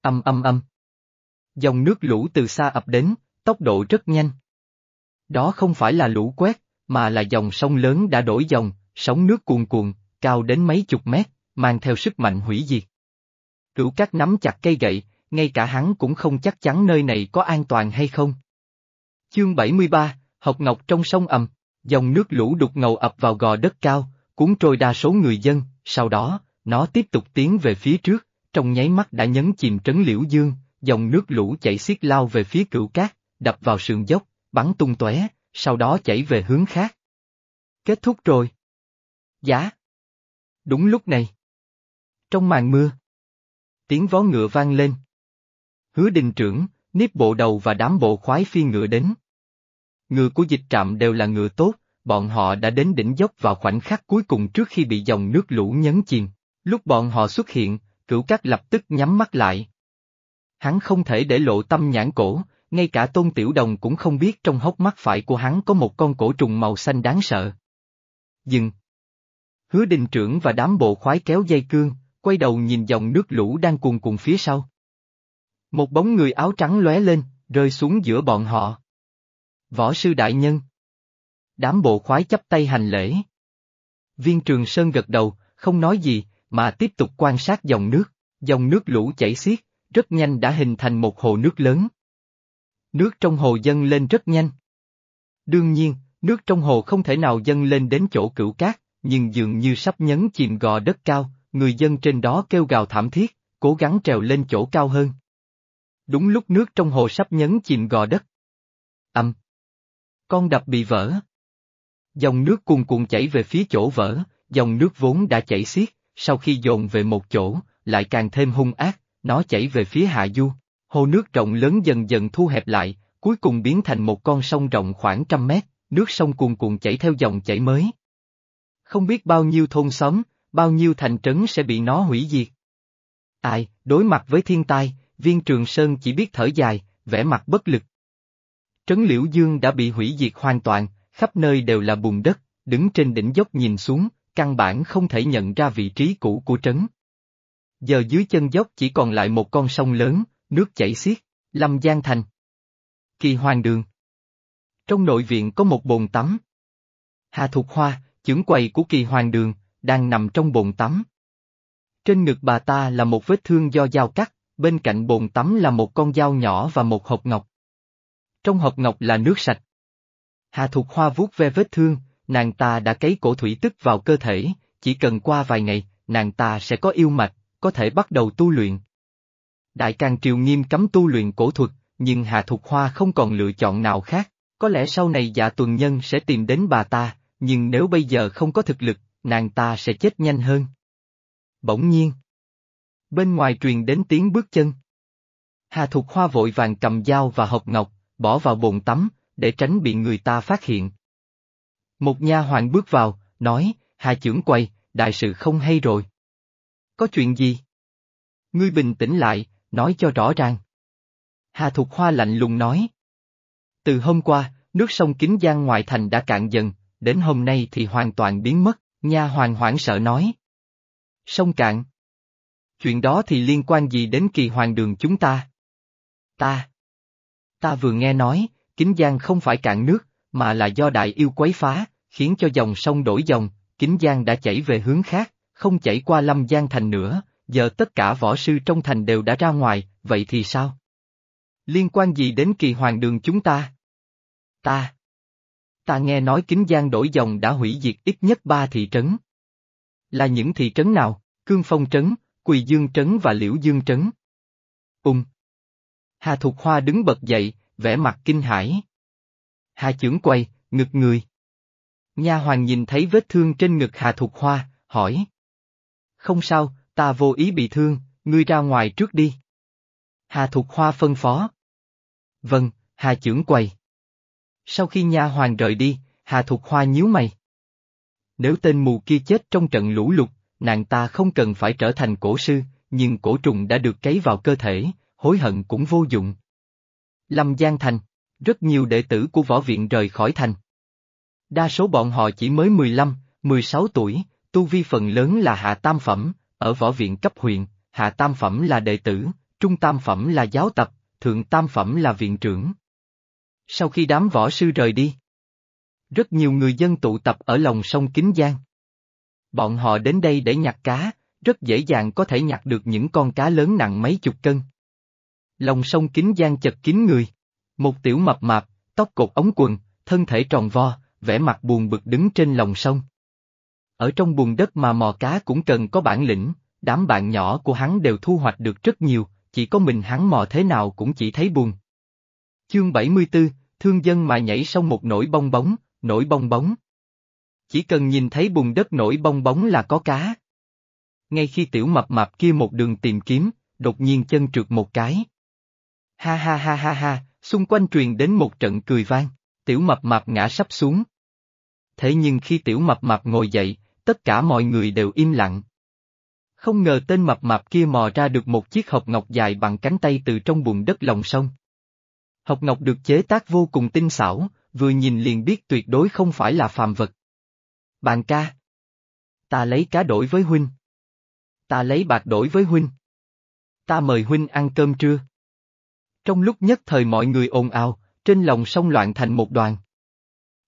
Âm âm âm. Dòng nước lũ từ xa ập đến, tốc độ rất nhanh. Đó không phải là lũ quét, mà là dòng sông lớn đã đổi dòng, sóng nước cuồn cuộn, cao đến mấy chục mét, mang theo sức mạnh hủy diệt. Cửu cát nắm chặt cây gậy, ngay cả hắn cũng không chắc chắn nơi này có an toàn hay không. Chương 73, Học Ngọc trong sông ầm, dòng nước lũ đục ngầu ập vào gò đất cao, cuốn trôi đa số người dân, sau đó, nó tiếp tục tiến về phía trước, trong nháy mắt đã nhấn chìm trấn liễu dương, dòng nước lũ chảy xiết lao về phía cửu cát, đập vào sườn dốc, bắn tung tóe, sau đó chảy về hướng khác. Kết thúc rồi. Giá. Đúng lúc này. Trong màn mưa. Tiếng vó ngựa vang lên. Hứa đình trưởng, nếp bộ đầu và đám bộ khoái phi ngựa đến. Ngựa của dịch trạm đều là ngựa tốt, bọn họ đã đến đỉnh dốc vào khoảnh khắc cuối cùng trước khi bị dòng nước lũ nhấn chìm. Lúc bọn họ xuất hiện, cửu cát lập tức nhắm mắt lại. Hắn không thể để lộ tâm nhãn cổ, ngay cả tôn tiểu đồng cũng không biết trong hốc mắt phải của hắn có một con cổ trùng màu xanh đáng sợ. Dừng. Hứa đình trưởng và đám bộ khoái kéo dây cương, quay đầu nhìn dòng nước lũ đang cuồn cuộn phía sau. Một bóng người áo trắng lóe lên, rơi xuống giữa bọn họ. Võ sư đại nhân. Đám bộ khoái chấp tay hành lễ. Viên Trường Sơn gật đầu, không nói gì, mà tiếp tục quan sát dòng nước. Dòng nước lũ chảy xiết, rất nhanh đã hình thành một hồ nước lớn. Nước trong hồ dâng lên rất nhanh. Đương nhiên, nước trong hồ không thể nào dâng lên đến chỗ cửu cát, nhưng dường như sắp nhấn chìm gò đất cao, người dân trên đó kêu gào thảm thiết, cố gắng trèo lên chỗ cao hơn. Đúng lúc nước trong hồ sắp nhấn chìm gò đất. Âm. Con đập bị vỡ. Dòng nước cuồn cuộn chảy về phía chỗ vỡ, dòng nước vốn đã chảy xiết, sau khi dồn về một chỗ, lại càng thêm hung ác, nó chảy về phía hạ du. Hồ nước rộng lớn dần dần thu hẹp lại, cuối cùng biến thành một con sông rộng khoảng trăm mét, nước sông cuồn cuộn chảy theo dòng chảy mới. Không biết bao nhiêu thôn xóm, bao nhiêu thành trấn sẽ bị nó hủy diệt. Ai, đối mặt với thiên tai, viên trường sơn chỉ biết thở dài, vẻ mặt bất lực. Trấn Liễu Dương đã bị hủy diệt hoàn toàn, khắp nơi đều là bùn đất, đứng trên đỉnh dốc nhìn xuống, căn bản không thể nhận ra vị trí cũ của trấn. Giờ dưới chân dốc chỉ còn lại một con sông lớn, nước chảy xiết, Lâm Giang Thành. Kỳ Hoàng Đường Trong nội viện có một bồn tắm. Hà Thục Hoa, chưởng quầy của Kỳ Hoàng Đường, đang nằm trong bồn tắm. Trên ngực bà ta là một vết thương do dao cắt, bên cạnh bồn tắm là một con dao nhỏ và một hộp ngọc. Trong hộp ngọc là nước sạch. Hà Thục Hoa vuốt ve vết thương, nàng ta đã cấy cổ thủy tức vào cơ thể, chỉ cần qua vài ngày, nàng ta sẽ có yêu mạch, có thể bắt đầu tu luyện. Đại Càng Triều nghiêm cấm tu luyện cổ thuật, nhưng Hà Thục Hoa không còn lựa chọn nào khác, có lẽ sau này dạ tuần nhân sẽ tìm đến bà ta, nhưng nếu bây giờ không có thực lực, nàng ta sẽ chết nhanh hơn. Bỗng nhiên. Bên ngoài truyền đến tiếng bước chân. Hà Thục Hoa vội vàng cầm dao và hộp ngọc, bỏ vào bồn tắm, để tránh bị người ta phát hiện. Một nha hoàng bước vào, nói, Hà trưởng quay, đại sự không hay rồi. Có chuyện gì? Ngươi bình tĩnh lại, nói cho rõ ràng. Hà Thục Hoa lạnh lùng nói. Từ hôm qua, nước sông Kính Giang ngoài thành đã cạn dần, đến hôm nay thì hoàn toàn biến mất, nha hoàng hoảng sợ nói. Sông cạn. Chuyện đó thì liên quan gì đến kỳ hoàng đường chúng ta? Ta. Ta vừa nghe nói, Kính Giang không phải cạn nước, mà là do đại yêu quấy phá, khiến cho dòng sông đổi dòng, Kính Giang đã chảy về hướng khác, không chảy qua Lâm Giang thành nữa, giờ tất cả võ sư trong thành đều đã ra ngoài, vậy thì sao? Liên quan gì đến kỳ hoàng đường chúng ta? Ta. Ta nghe nói Kính Giang đổi dòng đã hủy diệt ít nhất ba thị trấn. Là những thị trấn nào? Cương Phong Trấn, Quỳ Dương Trấn và Liễu Dương Trấn. Ung. Hà Thục Hoa đứng bật dậy, vẻ mặt kinh hãi. Hà trưởng quay, ngực người. Nha hoàng nhìn thấy vết thương trên ngực Hà Thục Hoa, hỏi. Không sao, ta vô ý bị thương, ngươi ra ngoài trước đi. Hà Thục Hoa phân phó. Vâng, Hà trưởng quầy. Sau khi nha hoàng rời đi, Hà Thục Hoa nhíu mày. Nếu tên mù kia chết trong trận lũ lụt, nàng ta không cần phải trở thành cổ sư, nhưng cổ trùng đã được cấy vào cơ thể, hối hận cũng vô dụng. Lâm Giang Thành, rất nhiều đệ tử của võ viện rời khỏi thành. Đa số bọn họ chỉ mới 15, 16 tuổi, tu vi phần lớn là hạ tam phẩm, ở võ viện cấp huyện, hạ tam phẩm là đệ tử, trung tam phẩm là giáo tập, thượng tam phẩm là viện trưởng. Sau khi đám võ sư rời đi, rất nhiều người dân tụ tập ở lòng sông Kính Giang. Bọn họ đến đây để nhặt cá, rất dễ dàng có thể nhặt được những con cá lớn nặng mấy chục cân. Lòng sông Kính Giang chật kín người. Một tiểu mập mạp, tóc cột ống quần, thân thể tròn vo, vẻ mặt buồn bực đứng trên lòng sông. Ở trong bùn đất mà mò cá cũng cần có bản lĩnh, đám bạn nhỏ của hắn đều thu hoạch được rất nhiều, chỉ có mình hắn mò thế nào cũng chỉ thấy buồn. Chương 74, thương dân mà nhảy sông một nổi bong bóng, nổi bong bóng. Chỉ cần nhìn thấy bùn đất nổi bong bóng là có cá. Ngay khi tiểu mập mạp kia một đường tìm kiếm, đột nhiên chân trượt một cái. Ha ha ha ha ha, xung quanh truyền đến một trận cười vang, tiểu mập mạp ngã sắp xuống. Thế nhưng khi tiểu mập mạp ngồi dậy, tất cả mọi người đều im lặng. Không ngờ tên mập mạp kia mò ra được một chiếc hộp ngọc dài bằng cánh tay từ trong bùn đất lòng sông. Hộp ngọc được chế tác vô cùng tinh xảo, vừa nhìn liền biết tuyệt đối không phải là phàm vật. Bạn ca. Ta lấy cá đổi với huynh. Ta lấy bạc đổi với huynh. Ta mời huynh ăn cơm trưa. Trong lúc nhất thời mọi người ồn ào, trên lòng sông loạn thành một đoàn.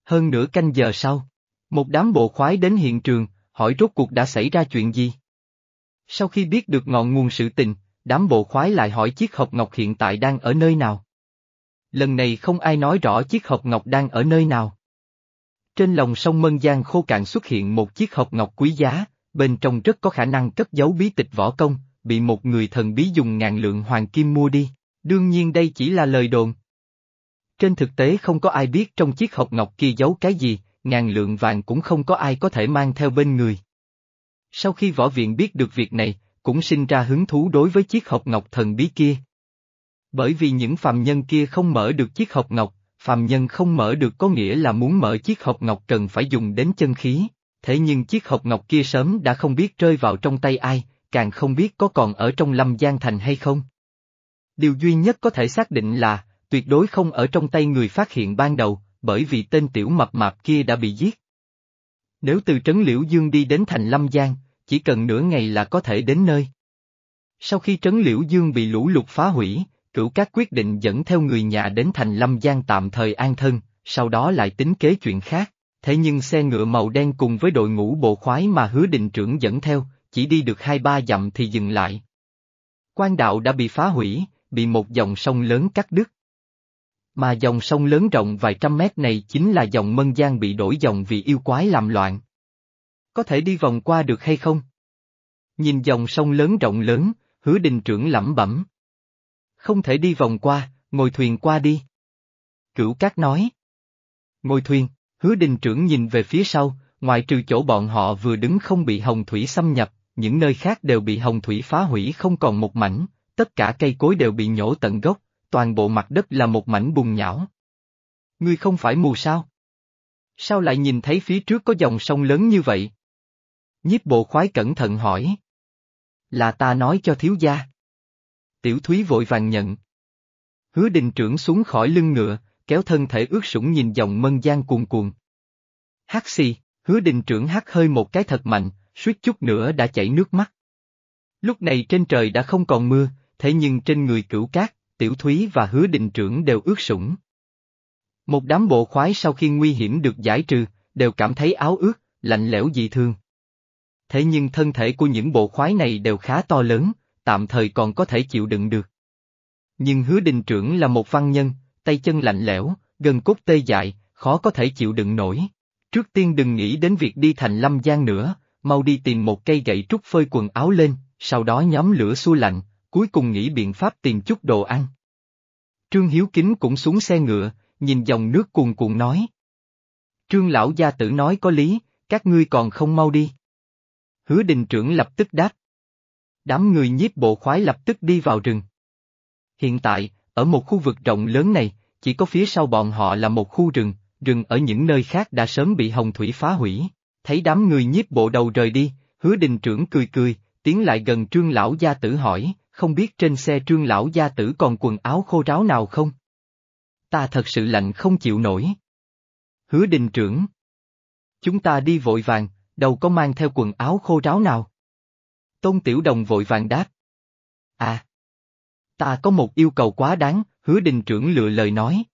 Hơn nửa canh giờ sau, một đám bộ khoái đến hiện trường, hỏi rốt cuộc đã xảy ra chuyện gì. Sau khi biết được ngọn nguồn sự tình, đám bộ khoái lại hỏi chiếc hộp ngọc hiện tại đang ở nơi nào. Lần này không ai nói rõ chiếc hộp ngọc đang ở nơi nào. Trên lòng sông Mân Giang khô cạn xuất hiện một chiếc hộp ngọc quý giá, bên trong rất có khả năng cất giấu bí tịch võ công, bị một người thần bí dùng ngàn lượng hoàng kim mua đi. Đương nhiên đây chỉ là lời đồn. Trên thực tế không có ai biết trong chiếc hộp ngọc kia giấu cái gì, ngàn lượng vàng cũng không có ai có thể mang theo bên người. Sau khi võ viện biết được việc này, cũng sinh ra hứng thú đối với chiếc hộp ngọc thần bí kia. Bởi vì những phàm nhân kia không mở được chiếc hộp ngọc, phàm nhân không mở được có nghĩa là muốn mở chiếc hộp ngọc cần phải dùng đến chân khí, thế nhưng chiếc hộp ngọc kia sớm đã không biết rơi vào trong tay ai, càng không biết có còn ở trong lâm giang thành hay không. Điều duy nhất có thể xác định là, tuyệt đối không ở trong tay người phát hiện ban đầu, bởi vì tên tiểu mập mạp kia đã bị giết. Nếu từ Trấn Liễu Dương đi đến thành Lâm Giang, chỉ cần nửa ngày là có thể đến nơi. Sau khi Trấn Liễu Dương bị lũ lụt phá hủy, cửu các quyết định dẫn theo người nhà đến thành Lâm Giang tạm thời an thân, sau đó lại tính kế chuyện khác. Thế nhưng xe ngựa màu đen cùng với đội ngũ bộ khoái mà hứa định trưởng dẫn theo, chỉ đi được hai ba dặm thì dừng lại. Quan đạo đã bị phá hủy, bị một dòng sông lớn cắt đứt. Mà dòng sông lớn rộng vài trăm mét này chính là dòng Mân Giang bị đổi dòng vì yêu quái làm loạn. Có thể đi vòng qua được hay không? Nhìn dòng sông lớn rộng lớn, hứa đình trưởng lẩm bẩm. Không thể đi vòng qua, ngồi thuyền qua đi. Cửu Cát nói. Ngồi thuyền, hứa đình trưởng nhìn về phía sau, ngoài trừ chỗ bọn họ vừa đứng không bị hồng thủy xâm nhập, những nơi khác đều bị hồng thủy phá hủy không còn một mảnh, tất cả cây cối đều bị nhổ tận gốc, toàn bộ mặt đất là một mảnh bùn nhão. Ngươi không phải mù sao? Sao lại nhìn thấy phía trước có dòng sông lớn như vậy? Nhiếp bộ khoái cẩn thận hỏi. Là ta nói cho thiếu gia. Tiểu Thúy vội vàng nhận. Hứa đình trưởng xuống khỏi lưng ngựa, kéo thân thể ướt sũng nhìn dòng mân giang cuồn cuồn. Hát xì, hứa đình trưởng hát hơi một cái thật mạnh, suýt chút nữa đã chảy nước mắt. Lúc này trên trời đã không còn mưa, thế nhưng trên người cửu cát, tiểu thúy và hứa đình trưởng đều ướt sũng. Một đám bộ khoái sau khi nguy hiểm được giải trừ, đều cảm thấy áo ướt, lạnh lẽo dị thương. Thế nhưng thân thể của những bộ khoái này đều khá to lớn, tạm thời còn có thể chịu đựng được. Nhưng hứa đình trưởng là một văn nhân, tay chân lạnh lẽo, gần cốt tê dại, khó có thể chịu đựng nổi. Trước tiên đừng nghĩ đến việc đi thành lâm giang nữa, mau đi tìm một cây gậy trúc phơi quần áo lên, sau đó nhóm lửa xua lạnh, cuối cùng nghĩ biện pháp tìm chút đồ ăn. Trương Hiếu Kính cũng xuống xe ngựa, nhìn dòng nước cuồn cuộn nói. Trương lão gia tử nói có lý, các ngươi còn không mau đi. Hứa đình trưởng lập tức đáp. Đám người nhiếp bộ khoái lập tức đi vào rừng. Hiện tại, ở một khu vực rộng lớn này, chỉ có phía sau bọn họ là một khu rừng, rừng ở những nơi khác đã sớm bị hồng thủy phá hủy. Thấy đám người nhiếp bộ đầu rời đi, hứa đình trưởng cười cười, tiến lại gần trương lão gia tử hỏi, không biết trên xe trương lão gia tử còn quần áo khô ráo nào không? ta thật sự lạnh không chịu nổi. Hứa đình trưởng. Chúng ta đi vội vàng, đâu có mang theo quần áo khô ráo nào. Tôn Tiểu Đồng vội vàng đáp. À. Ta có một yêu cầu quá đáng, hứa đình trưởng lựa lời nói.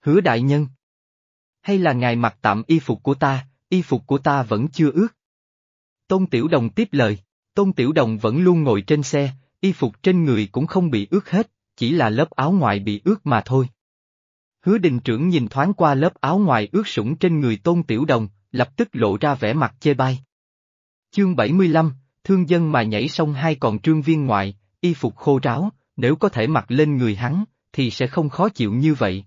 Hứa đại nhân. Hay là ngài mặc tạm y phục của ta, y phục của ta vẫn chưa ướt. Tôn Tiểu Đồng tiếp lời, Tôn Tiểu Đồng vẫn luôn ngồi trên xe, y phục trên người cũng không bị ướt hết, chỉ là lớp áo ngoài bị ướt mà thôi. Hứa đình trưởng nhìn thoáng qua lớp áo ngoài ướt sũng trên người Tôn Tiểu Đồng, lập tức lộ ra vẻ mặt chê bai. Chương 75, thương dân mà nhảy sông hai còn trương viên ngoại, y phục khô ráo, nếu có thể mặc lên người hắn, thì sẽ không khó chịu như vậy.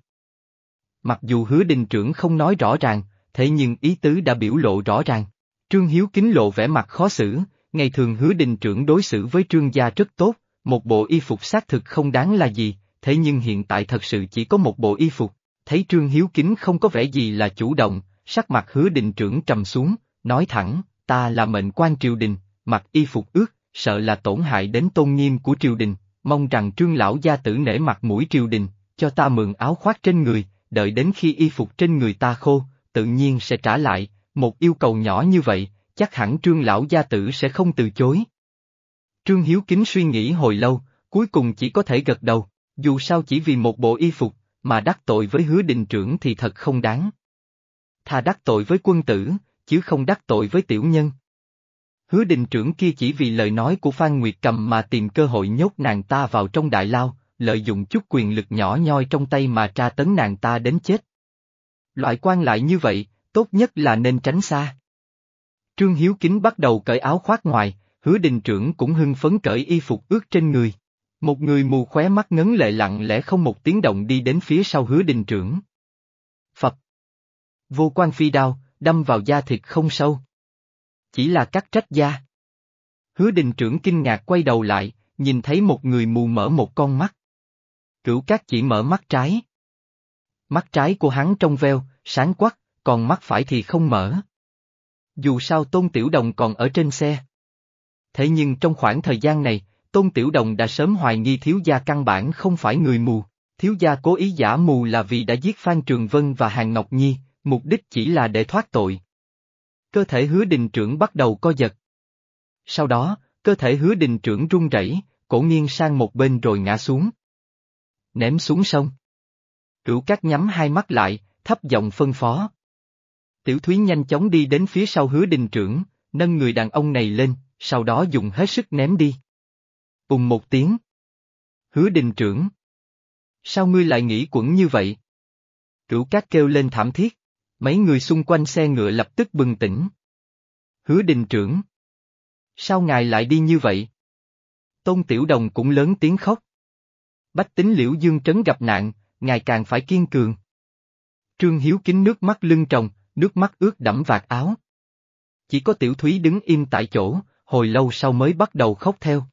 Mặc dù hứa đình trưởng không nói rõ ràng, thế nhưng ý tứ đã biểu lộ rõ ràng. Trương Hiếu kính lộ vẻ mặt khó xử, ngày thường hứa đình trưởng đối xử với trương gia rất tốt, một bộ y phục xác thực không đáng là gì, thế nhưng hiện tại thật sự chỉ có một bộ y phục. Thấy trương hiếu kính không có vẻ gì là chủ động, sắc mặt hứa đình trưởng trầm xuống, nói thẳng, ta là mệnh quan triều đình, mặc y phục ướt, sợ là tổn hại đến tôn nghiêm của triều đình, mong rằng trương lão gia tử nể mặt mũi triều đình, cho ta mượn áo khoác trên người, đợi đến khi y phục trên người ta khô, tự nhiên sẽ trả lại, một yêu cầu nhỏ như vậy, chắc hẳn trương lão gia tử sẽ không từ chối. Trương Hiếu Kính suy nghĩ hồi lâu, cuối cùng chỉ có thể gật đầu, dù sao chỉ vì một bộ y phục, mà đắc tội với hứa đình trưởng thì thật không đáng. Thà đắc tội với quân tử, chứ không đắc tội với tiểu nhân. Hứa đình trưởng kia chỉ vì lời nói của Phan Nguyệt Cầm mà tìm cơ hội nhốt nàng ta vào trong đại lao, lợi dụng chút quyền lực nhỏ nhoi trong tay mà tra tấn nàng ta đến chết. Loại quan lại như vậy, tốt nhất là nên tránh xa. Trương Hiếu Kính bắt đầu cởi áo khoác ngoài, hứa đình trưởng cũng hưng phấn cởi y phục ướt trên người. Một người mù khóe mắt ngấn lệ lặng lẽ không một tiếng động đi đến phía sau hứa đình trưởng. Phật. Vô quan phi đao, đâm vào da thịt không sâu. Chỉ là cắt trách da. Hứa đình trưởng kinh ngạc quay đầu lại, nhìn thấy một người mù mở một con mắt. Cửu cát chỉ mở mắt trái. Mắt trái của hắn trong veo, sáng quắc, còn mắt phải thì không mở. Dù sao Tôn Tiểu Đồng còn ở trên xe. Thế nhưng trong khoảng thời gian này, Tôn Tiểu Đồng đã sớm hoài nghi thiếu gia căn bản không phải người mù. Thiếu gia cố ý giả mù là vì đã giết Phan Trường Vân và Hàng Ngọc Nhi, mục đích chỉ là để thoát tội. Cơ thể hứa đình trưởng bắt đầu co giật. Sau đó, cơ thể hứa đình trưởng run rẩy, cổ nghiêng sang một bên rồi ngã xuống. Ném xuống sông. Cửu cát nhắm hai mắt lại, thấp giọng phân phó. Tiểu Thúy nhanh chóng đi đến phía sau hứa đình trưởng, nâng người đàn ông này lên, sau đó dùng hết sức ném đi. Bùng một tiếng. Hứa đình trưởng. Sao ngươi lại nghĩ quẩn như vậy? Cửu cát kêu lên thảm thiết. Mấy người xung quanh xe ngựa lập tức bừng tỉnh. Hứa đình trưởng. Sao ngài lại đi như vậy? Tôn Tiểu Đồng cũng lớn tiếng khóc. Bách tính liễu dương trấn gặp nạn, ngài càng phải kiên cường. Trương Hiếu kính nước mắt lưng tròng, nước mắt ướt đẫm vạt áo. Chỉ có Tiểu Thúy đứng im tại chỗ, hồi lâu sau mới bắt đầu khóc theo.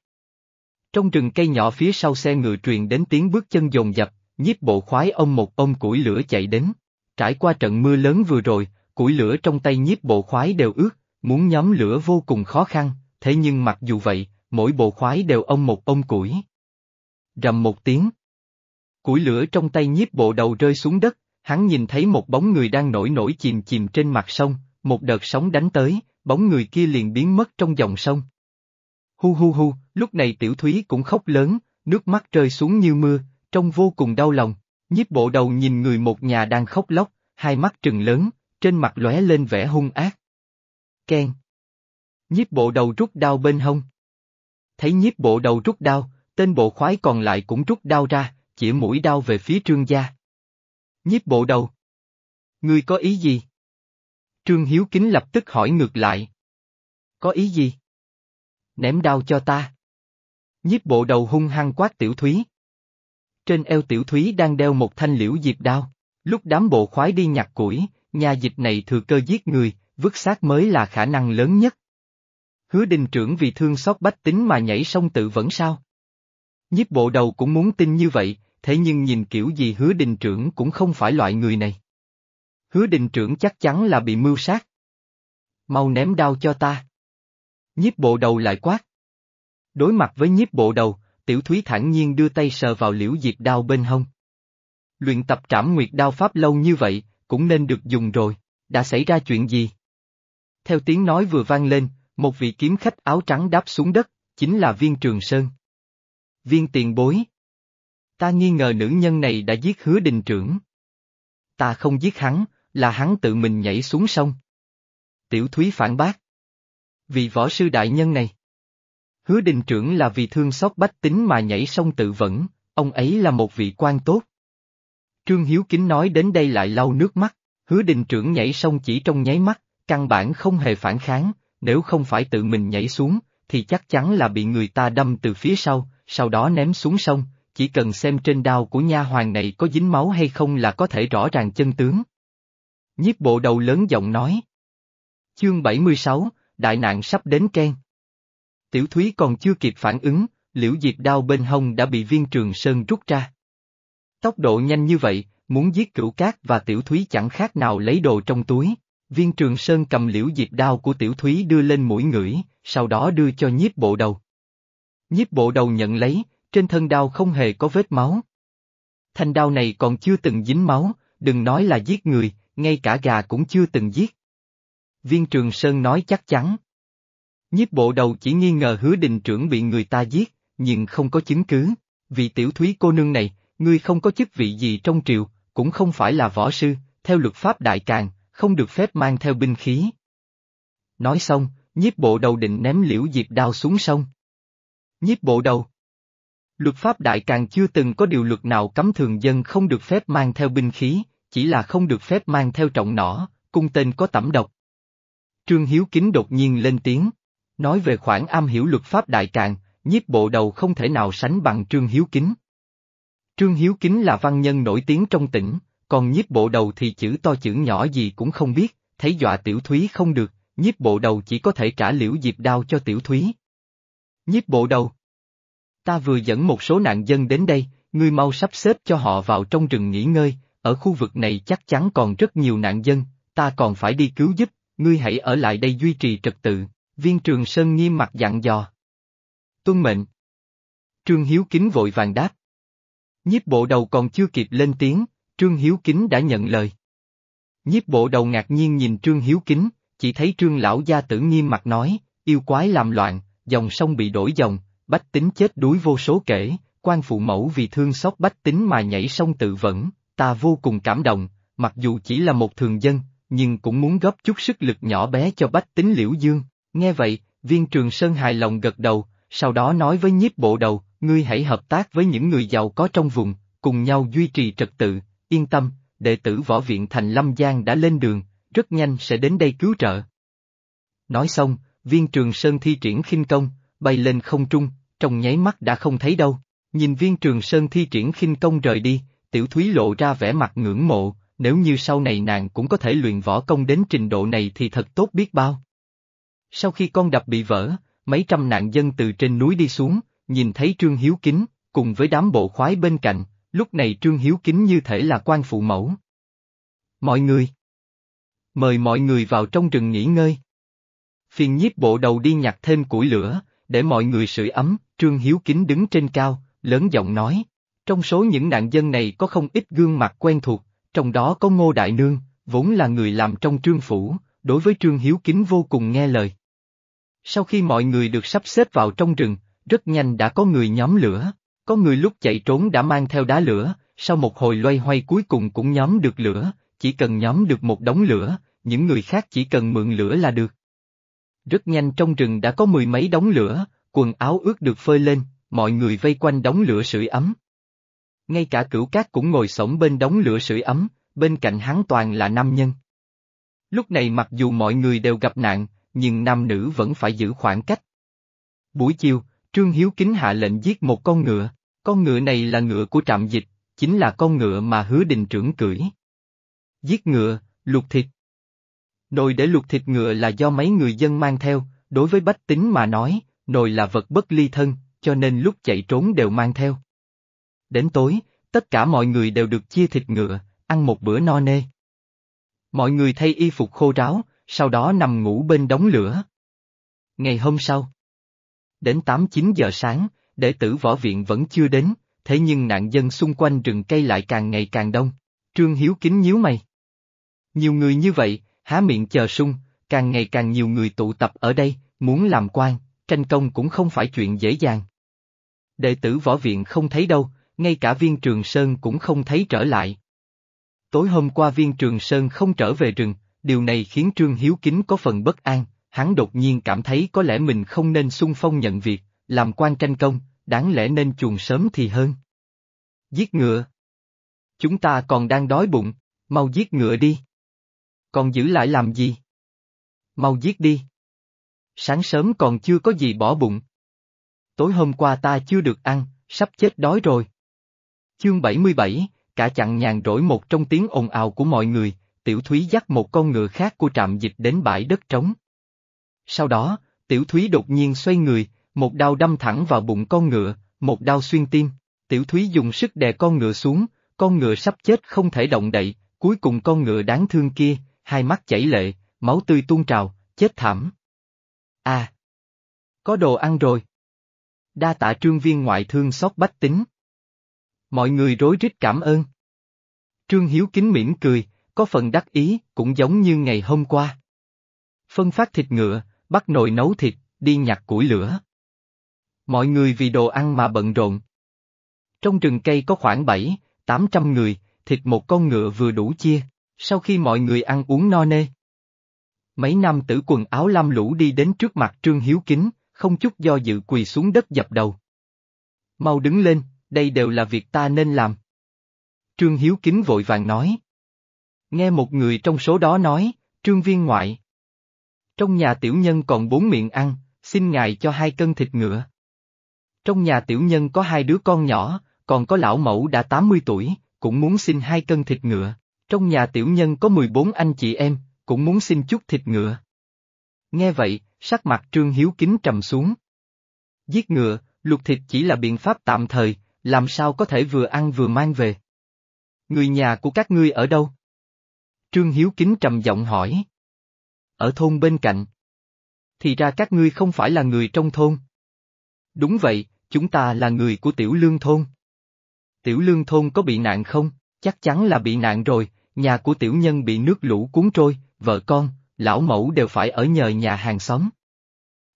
Trong rừng cây nhỏ phía sau xe ngựa truyền đến tiếng bước chân dồn dập, nhiếp bộ khoái ông một ông củi lửa chạy đến. Trải qua trận mưa lớn vừa rồi, củi lửa trong tay nhiếp bộ khoái đều ướt, muốn nhóm lửa vô cùng khó khăn, thế nhưng mặc dù vậy, mỗi bộ khoái đều ông một ông củi. Rầm một tiếng. Củi lửa trong tay nhiếp bộ đầu rơi xuống đất, hắn nhìn thấy một bóng người đang nổi nổi chìm chìm trên mặt sông, một đợt sóng đánh tới, bóng người kia liền biến mất trong dòng sông. Hu hu hu, lúc này tiểu thúy cũng khóc lớn, nước mắt rơi xuống như mưa, trông vô cùng đau lòng. Nhiếp bộ đầu nhìn người một nhà đang khóc lóc, hai mắt trừng lớn, trên mặt lóe lên vẻ hung ác. Ken. Nhiếp bộ đầu rút đao bên hông. Thấy nhiếp bộ đầu rút đao, tên bộ khoái còn lại cũng rút đao ra, chỉ mũi đao về phía trương gia. Nhiếp bộ đầu. Ngươi có ý gì? Trương Hiếu Kính lập tức hỏi ngược lại. Có ý gì? Ném đao cho ta. Nhiếp bộ đầu hung hăng quát tiểu thúy. Trên eo tiểu thúy đang đeo một thanh liễu diệp đao. Lúc đám bộ khoái đi nhặt củi, nhà dịch này thừa cơ giết người, vứt xác mới là khả năng lớn nhất. Hứa đình trưởng vì thương xót bách tính mà nhảy sông tự vẫn sao? Nhiếp bộ đầu cũng muốn tin như vậy, thế nhưng nhìn kiểu gì hứa đình trưởng cũng không phải loại người này. Hứa đình trưởng chắc chắn là bị mưu sát. Mau ném đao cho ta. Nhiếp bộ đầu lại quát. Đối mặt với nhiếp bộ đầu, tiểu thúy thản nhiên đưa tay sờ vào liễu diệp đao bên hông. Luyện tập trảm nguyệt đao pháp lâu như vậy, cũng nên được dùng rồi, đã xảy ra chuyện gì? Theo tiếng nói vừa vang lên, một vị kiếm khách áo trắng đáp xuống đất, chính là viên trường sơn. Viên tiền bối. Ta nghi ngờ nữ nhân này đã giết hứa đình trưởng. Ta không giết hắn, là hắn tự mình nhảy xuống sông. Tiểu Thúy phản bác. vì võ sư đại nhân này. Hứa đình trưởng là vì thương xót bách tính mà nhảy sông tự vẫn, ông ấy là một vị quan tốt. Trương Hiếu Kính nói đến đây lại lau nước mắt, hứa đình trưởng nhảy sông chỉ trong nháy mắt, căn bản không hề phản kháng, nếu không phải tự mình nhảy xuống, thì chắc chắn là bị người ta đâm từ phía sau, sau đó ném xuống sông, chỉ cần xem trên đao của nha hoàng này có dính máu hay không là có thể rõ ràng chân tướng. Nhiếp bộ đầu lớn giọng nói. Chương 76, Đại nạn sắp đến Ken. Tiểu Thúy còn chưa kịp phản ứng, liễu diệp đao bên hông đã bị viên trường sơn rút ra. Tốc độ nhanh như vậy, muốn giết cửu cát và tiểu thúy chẳng khác nào lấy đồ trong túi. Viên trường sơn cầm liễu diệp đao của tiểu thúy đưa lên mũi ngửi, sau đó đưa cho nhiếp bộ đầu. Nhiếp bộ đầu nhận lấy, trên thân đao không hề có vết máu. Thanh đao này còn chưa từng dính máu, đừng nói là giết người, ngay cả gà cũng chưa từng giết. Viên Trường Sơn nói chắc chắn. Nhiếp bộ đầu chỉ nghi ngờ hứa đình trưởng bị người ta giết, nhưng không có chứng cứ. Vì tiểu thúy cô nương này, ngươi không có chức vị gì trong triều, cũng không phải là võ sư, theo luật pháp đại càng, không được phép mang theo binh khí. Nói xong, nhiếp bộ đầu định ném liễu diệp đao xuống sông. Nhiếp bộ đầu. Luật pháp đại càng chưa từng có điều luật nào cấm thường dân không được phép mang theo binh khí, chỉ là không được phép mang theo trọng nỏ, cung tên có tẩm độc. Trương Hiếu Kính đột nhiên lên tiếng, nói về khoản am hiểu luật pháp đại càng, nhiếp bộ đầu không thể nào sánh bằng Trương Hiếu Kính. Trương Hiếu Kính là văn nhân nổi tiếng trong tỉnh, còn nhiếp bộ đầu thì chữ to chữ nhỏ gì cũng không biết, thấy dọa tiểu thúy không được, nhiếp bộ đầu chỉ có thể trả liễu diệp đao cho tiểu thúy. Nhiếp bộ đầu. Ta vừa dẫn một số nạn dân đến đây, ngươi mau sắp xếp cho họ vào trong rừng nghỉ ngơi, ở khu vực này chắc chắn còn rất nhiều nạn dân, ta còn phải đi cứu giúp, ngươi hãy ở lại đây duy trì trật tự, viên trường sơn nghiêm mặt dặn dò. Tuân mệnh. Trương Hiếu Kính vội vàng đáp. Nhiếp bộ đầu còn chưa kịp lên tiếng, Trương Hiếu Kính đã nhận lời. Nhiếp bộ đầu ngạc nhiên nhìn Trương Hiếu Kính, chỉ thấy Trương Lão Gia Tử nghiêm mặt nói, yêu quái làm loạn, dòng sông bị đổi dòng, bách tính chết đuối vô số kể, quan phụ mẫu vì thương xót bách tính mà nhảy sông tự vẫn, ta vô cùng cảm động, mặc dù chỉ là một thường dân, nhưng cũng muốn góp chút sức lực nhỏ bé cho bách tính liễu dương. Nghe vậy, viên trường sơn hài lòng gật đầu, sau đó nói với nhiếp bộ đầu, ngươi hãy hợp tác với những người giàu có trong vùng, cùng nhau duy trì trật tự, yên tâm, đệ tử võ viện thành Lâm Giang đã lên đường, rất nhanh sẽ đến đây cứu trợ. Nói xong, viên trường sơn thi triển khinh công, bay lên không trung, trong nháy mắt đã không thấy đâu. Nhìn viên trường sơn thi triển khinh công rời đi, tiểu thúy lộ ra vẻ mặt ngưỡng mộ, nếu như sau này nàng cũng có thể luyện võ công đến trình độ này thì thật tốt biết bao. Sau khi con đập bị vỡ, mấy trăm nạn dân từ trên núi đi xuống, nhìn thấy Trương Hiếu Kính, cùng với đám bộ khoái bên cạnh, lúc này Trương Hiếu Kính như thể là quan phụ mẫu. Mọi người! Mời mọi người vào trong rừng nghỉ ngơi. Phiền nhiếp bộ đầu đi nhặt thêm củi lửa, để mọi người sưởi ấm, Trương Hiếu Kính đứng trên cao, lớn giọng nói. Trong số những nạn dân này có không ít gương mặt quen thuộc, trong đó có Ngô Đại Nương, vốn là người làm trong trương phủ, đối với Trương Hiếu Kính vô cùng nghe lời. Sau khi mọi người được sắp xếp vào trong rừng, rất nhanh đã có người nhóm lửa, có người lúc chạy trốn đã mang theo đá lửa, sau một hồi loay hoay cuối cùng cũng nhóm được lửa, chỉ cần nhóm được một đống lửa, những người khác chỉ cần mượn lửa là được. Rất nhanh trong rừng đã có mười mấy đống lửa, quần áo ướt được phơi lên, mọi người vây quanh đống lửa sưởi ấm. Ngay cả cửu cát cũng ngồi sổng bên đống lửa sưởi ấm, bên cạnh hắn toàn là nam nhân. Lúc này mặc dù mọi người đều gặp nạn, nhưng nam nữ vẫn phải giữ khoảng cách. Buổi chiều, Trương Hiếu Kính hạ lệnh giết một con ngựa, con ngựa này là ngựa của trạm dịch, chính là con ngựa mà hứa đình trưởng cưỡi. Giết ngựa, luộc thịt. Nồi để luộc thịt ngựa là do mấy người dân mang theo, đối với bách tính mà nói, nồi là vật bất ly thân, cho nên lúc chạy trốn đều mang theo. Đến tối, tất cả mọi người đều được chia thịt ngựa, ăn một bữa no nê. Mọi người thay y phục khô ráo, sau đó nằm ngủ bên đống lửa. Ngày hôm sau, đến 8-9 giờ sáng, đệ tử võ viện vẫn chưa đến, thế nhưng nạn dân xung quanh rừng cây lại càng ngày càng đông. Trương Hiếu kính nhíu mày. Nhiều người như vậy, há miệng chờ sung, càng ngày càng nhiều người tụ tập ở đây, muốn làm quan, tranh công cũng không phải chuyện dễ dàng. Đệ tử võ viện không thấy đâu, ngay cả viên trường sơn cũng không thấy trở lại. Tối hôm qua viên trường sơn không trở về rừng, điều này khiến Trương Hiếu Kính có phần bất an, hắn đột nhiên cảm thấy có lẽ mình không nên xung phong nhận việc, làm quan tranh công, đáng lẽ nên chuồn sớm thì hơn. Giết ngựa. Chúng ta còn đang đói bụng, mau giết ngựa đi. Còn giữ lại làm gì? Mau giết đi. Sáng sớm còn chưa có gì bỏ bụng. Tối hôm qua ta chưa được ăn, sắp chết đói rồi. Chương 77, cả chặn nhàn rỗi một trong tiếng ồn ào của mọi người, Tiểu Thúy dắt một con ngựa khác của trạm dịch đến bãi đất trống. Sau đó, Tiểu Thúy đột nhiên xoay người, một đao đâm thẳng vào bụng con ngựa, một đao xuyên tim. Tiểu Thúy dùng sức đè con ngựa xuống, con ngựa sắp chết không thể động đậy, cuối cùng con ngựa đáng thương kia, hai mắt chảy lệ, máu tươi tuôn trào, chết thảm. À! Có đồ ăn rồi. Đa tạ trương viên ngoại thương xót bách tính. Mọi người rối rít cảm ơn. Trương Hiếu kính mỉm cười, có phần đắc ý, cũng giống như ngày hôm qua. Phân phát thịt ngựa, bắt nồi nấu thịt, đi nhặt củi lửa. Mọi người vì đồ ăn mà bận rộn. Trong rừng cây có khoảng 7, 800 người, thịt một con ngựa vừa đủ chia, sau khi mọi người ăn uống no nê. Mấy nam tử quần áo lam lũ đi đến trước mặt Trương Hiếu Kính, không chút do dự quỳ xuống đất dập đầu. Mau đứng lên, đây đều là việc ta nên làm. Trương Hiếu Kính vội vàng nói. Nghe một người trong số đó nói, Trương Viên ngoại. Trong nhà tiểu nhân còn bốn miệng ăn, xin ngài cho hai cân thịt ngựa. Trong nhà tiểu nhân có hai đứa con nhỏ, còn có lão mẫu đã 80 tuổi, cũng muốn xin hai cân thịt ngựa. Trong nhà tiểu nhân có 14 anh chị em, cũng muốn xin chút thịt ngựa. Nghe vậy, sắc mặt Trương Hiếu Kính trầm xuống. Giết ngựa, luộc thịt chỉ là biện pháp tạm thời, làm sao có thể vừa ăn vừa mang về. Người nhà của các ngươi ở đâu? Trương Hiếu Kính trầm giọng hỏi. Ở thôn bên cạnh. Thì ra các ngươi không phải là người trong thôn. Đúng vậy, chúng ta là người của tiểu lương thôn. Tiểu lương thôn có bị nạn không? Chắc chắn là bị nạn rồi, nhà của tiểu nhân bị nước lũ cuốn trôi, vợ con, lão mẫu đều phải ở nhờ nhà hàng xóm.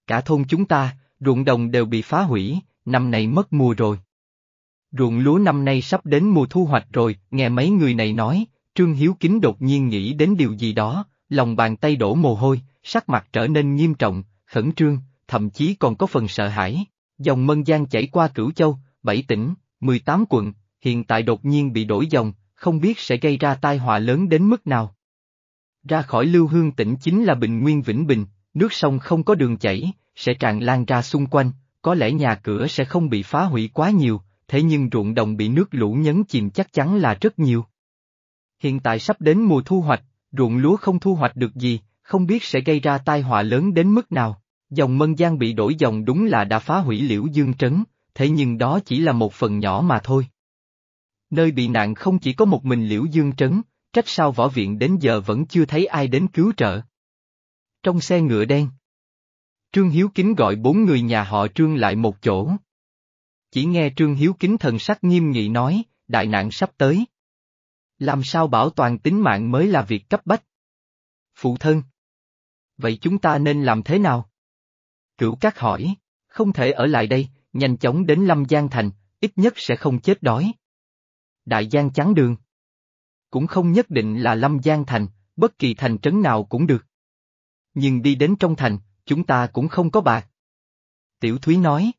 Cả thôn chúng ta, ruộng đồng đều bị phá hủy, năm nay mất mùa rồi. Ruộng lúa năm nay sắp đến mùa thu hoạch rồi, nghe mấy người này nói, Trương Hiếu Kính đột nhiên nghĩ đến điều gì đó, lòng bàn tay đổ mồ hôi, sắc mặt trở nên nghiêm trọng, khẩn trương, thậm chí còn có phần sợ hãi. Dòng Mân Giang chảy qua Cửu Châu, bảy tỉnh, 18 quận, hiện tại đột nhiên bị đổi dòng, không biết sẽ gây ra tai họa lớn đến mức nào. Ra khỏi lưu hương tỉnh chính là bình nguyên vĩnh bình, nước sông không có đường chảy, sẽ tràn lan ra xung quanh, có lẽ nhà cửa sẽ không bị phá hủy quá nhiều, thế nhưng ruộng đồng bị nước lũ nhấn chìm chắc chắn là rất nhiều. Hiện tại sắp đến mùa thu hoạch, ruộng lúa không thu hoạch được gì, không biết sẽ gây ra tai họa lớn đến mức nào. Dòng Mân Giang bị đổi dòng đúng là đã phá hủy liễu dương trấn, thế nhưng đó chỉ là một phần nhỏ mà thôi. Nơi bị nạn không chỉ có một mình liễu dương trấn, trách sao võ viện đến giờ vẫn chưa thấy ai đến cứu trợ. Trong xe ngựa đen, Trương Hiếu Kính gọi bốn người nhà họ Trương lại một chỗ. Chỉ nghe Trương Hiếu Kính thần sắc nghiêm nghị nói, đại nạn sắp tới. Làm sao bảo toàn tính mạng mới là việc cấp bách. Phụ thân. Vậy chúng ta nên làm thế nào? Cửu Cát hỏi, không thể ở lại đây, nhanh chóng đến Lâm Giang Thành, ít nhất sẽ không chết đói. Đại Giang chắn đường. Cũng không nhất định là Lâm Giang Thành, bất kỳ thành trấn nào cũng được. Nhưng đi đến trong thành, chúng ta cũng không có bạc. Tiểu Thúy nói.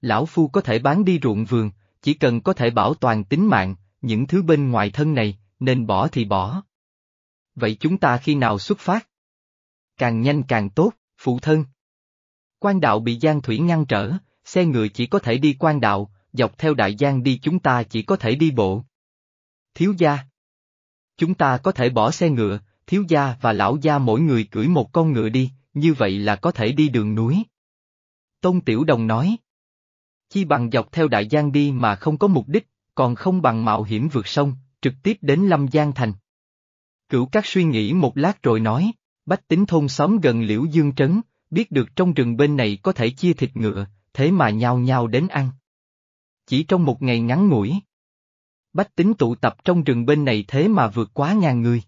Lão Phu có thể bán đi ruộng vườn, chỉ cần có thể bảo toàn tính mạng, những thứ bên ngoài thân này, nên bỏ thì bỏ. Vậy chúng ta khi nào xuất phát? Càng nhanh càng tốt, phụ thân. Quan đạo bị Giang Thủy ngăn trở, xe ngựa chỉ có thể đi quan đạo, dọc theo đại giang đi chúng ta chỉ có thể đi bộ. Thiếu gia. Chúng ta có thể bỏ xe ngựa, thiếu gia và lão gia mỗi người cưỡi một con ngựa đi, như vậy là có thể đi đường núi. Tôn Tiểu Đồng nói. Chi bằng dọc theo đại giang đi mà không có mục đích, còn không bằng mạo hiểm vượt sông, trực tiếp đến Lâm Giang Thành. Cửu các suy nghĩ một lát rồi nói, bách tính thôn xóm gần liễu dương trấn, biết được trong rừng bên này có thể chia thịt ngựa, thế mà nhao nhao đến ăn chỉ trong một ngày ngắn ngủi. Bách tính tụ tập trong rừng bên này thế mà vượt quá ngàn người.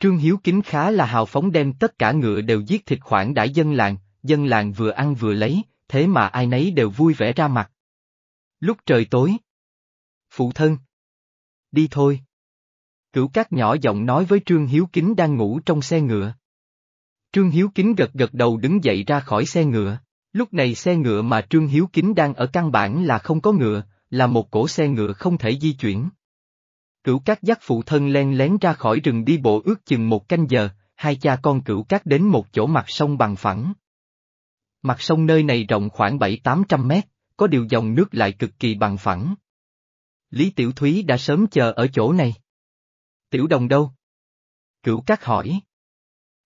Trương Hiếu Kính khá là hào phóng đem tất cả ngựa đều giết thịt khoản đãi dân làng, dân làng vừa ăn vừa lấy, thế mà ai nấy đều vui vẻ ra mặt. Lúc trời tối. Phụ thân. Đi thôi. Cửu cát nhỏ giọng nói với Trương Hiếu Kính đang ngủ trong xe ngựa. Trương Hiếu Kính gật gật đầu đứng dậy ra khỏi xe ngựa. Lúc này xe ngựa mà Trương Hiếu Kính đang ở căn bản là không có ngựa, là một cổ xe ngựa không thể di chuyển. Cửu cát dắt phụ thân len lén ra khỏi rừng đi bộ ước chừng một canh giờ, hai cha con cửu cát đến một chỗ mặt sông bằng phẳng. Mặt sông nơi này rộng khoảng 7-800 mét, có điều dòng nước lại cực kỳ bằng phẳng. Lý Tiểu Thúy đã sớm chờ ở chỗ này. Tiểu đồng đâu? Cửu cát hỏi.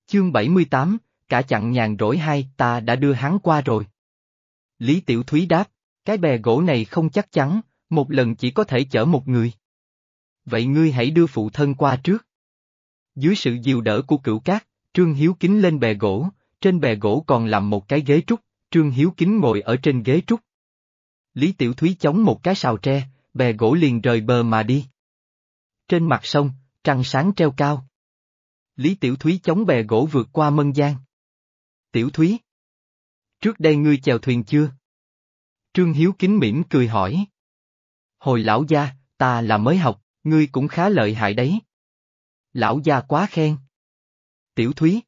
Chương 78, cả chặn nhàn rỗi hai ta đã đưa hắn qua rồi. Lý Tiểu Thúy đáp, cái bè gỗ này không chắc chắn, một lần chỉ có thể chở một người. Vậy ngươi hãy đưa phụ thân qua trước. Dưới sự dìu đỡ của cửu cát, Trương Hiếu Kính lên bè gỗ, trên bè gỗ còn làm một cái ghế trúc, Trương Hiếu Kính ngồi ở trên ghế trúc. Lý Tiểu Thúy chống một cái sào tre, bè gỗ liền rời bờ mà đi. Trên mặt sông, trăng sáng treo cao. Lý Tiểu Thúy chống bè gỗ vượt qua mân giang. Tiểu Thúy. Trước đây ngươi chèo thuyền chưa? Trương Hiếu kính mỉm cười hỏi. Hồi lão gia, ta là mới học, ngươi cũng khá lợi hại đấy. Lão gia quá khen. Tiểu Thúy.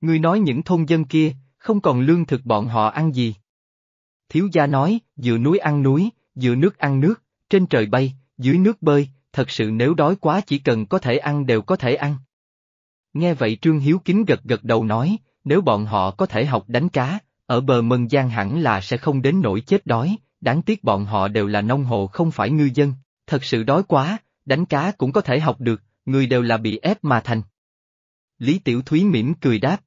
Ngươi nói những thôn dân kia, không còn lương thực bọn họ ăn gì. Thiếu gia nói, giữa núi ăn núi, giữa nước ăn nước, trên trời bay, dưới nước bơi, thật sự nếu đói quá chỉ cần có thể ăn đều có thể ăn. Nghe vậy Trương Hiếu Kính gật gật đầu nói, nếu bọn họ có thể học đánh cá, ở bờ Mân Giang hẳn là sẽ không đến nỗi chết đói, đáng tiếc bọn họ đều là nông hộ không phải ngư dân, thật sự đói quá, đánh cá cũng có thể học được, người đều là bị ép mà thành. Lý Tiểu Thúy mỉm cười đáp.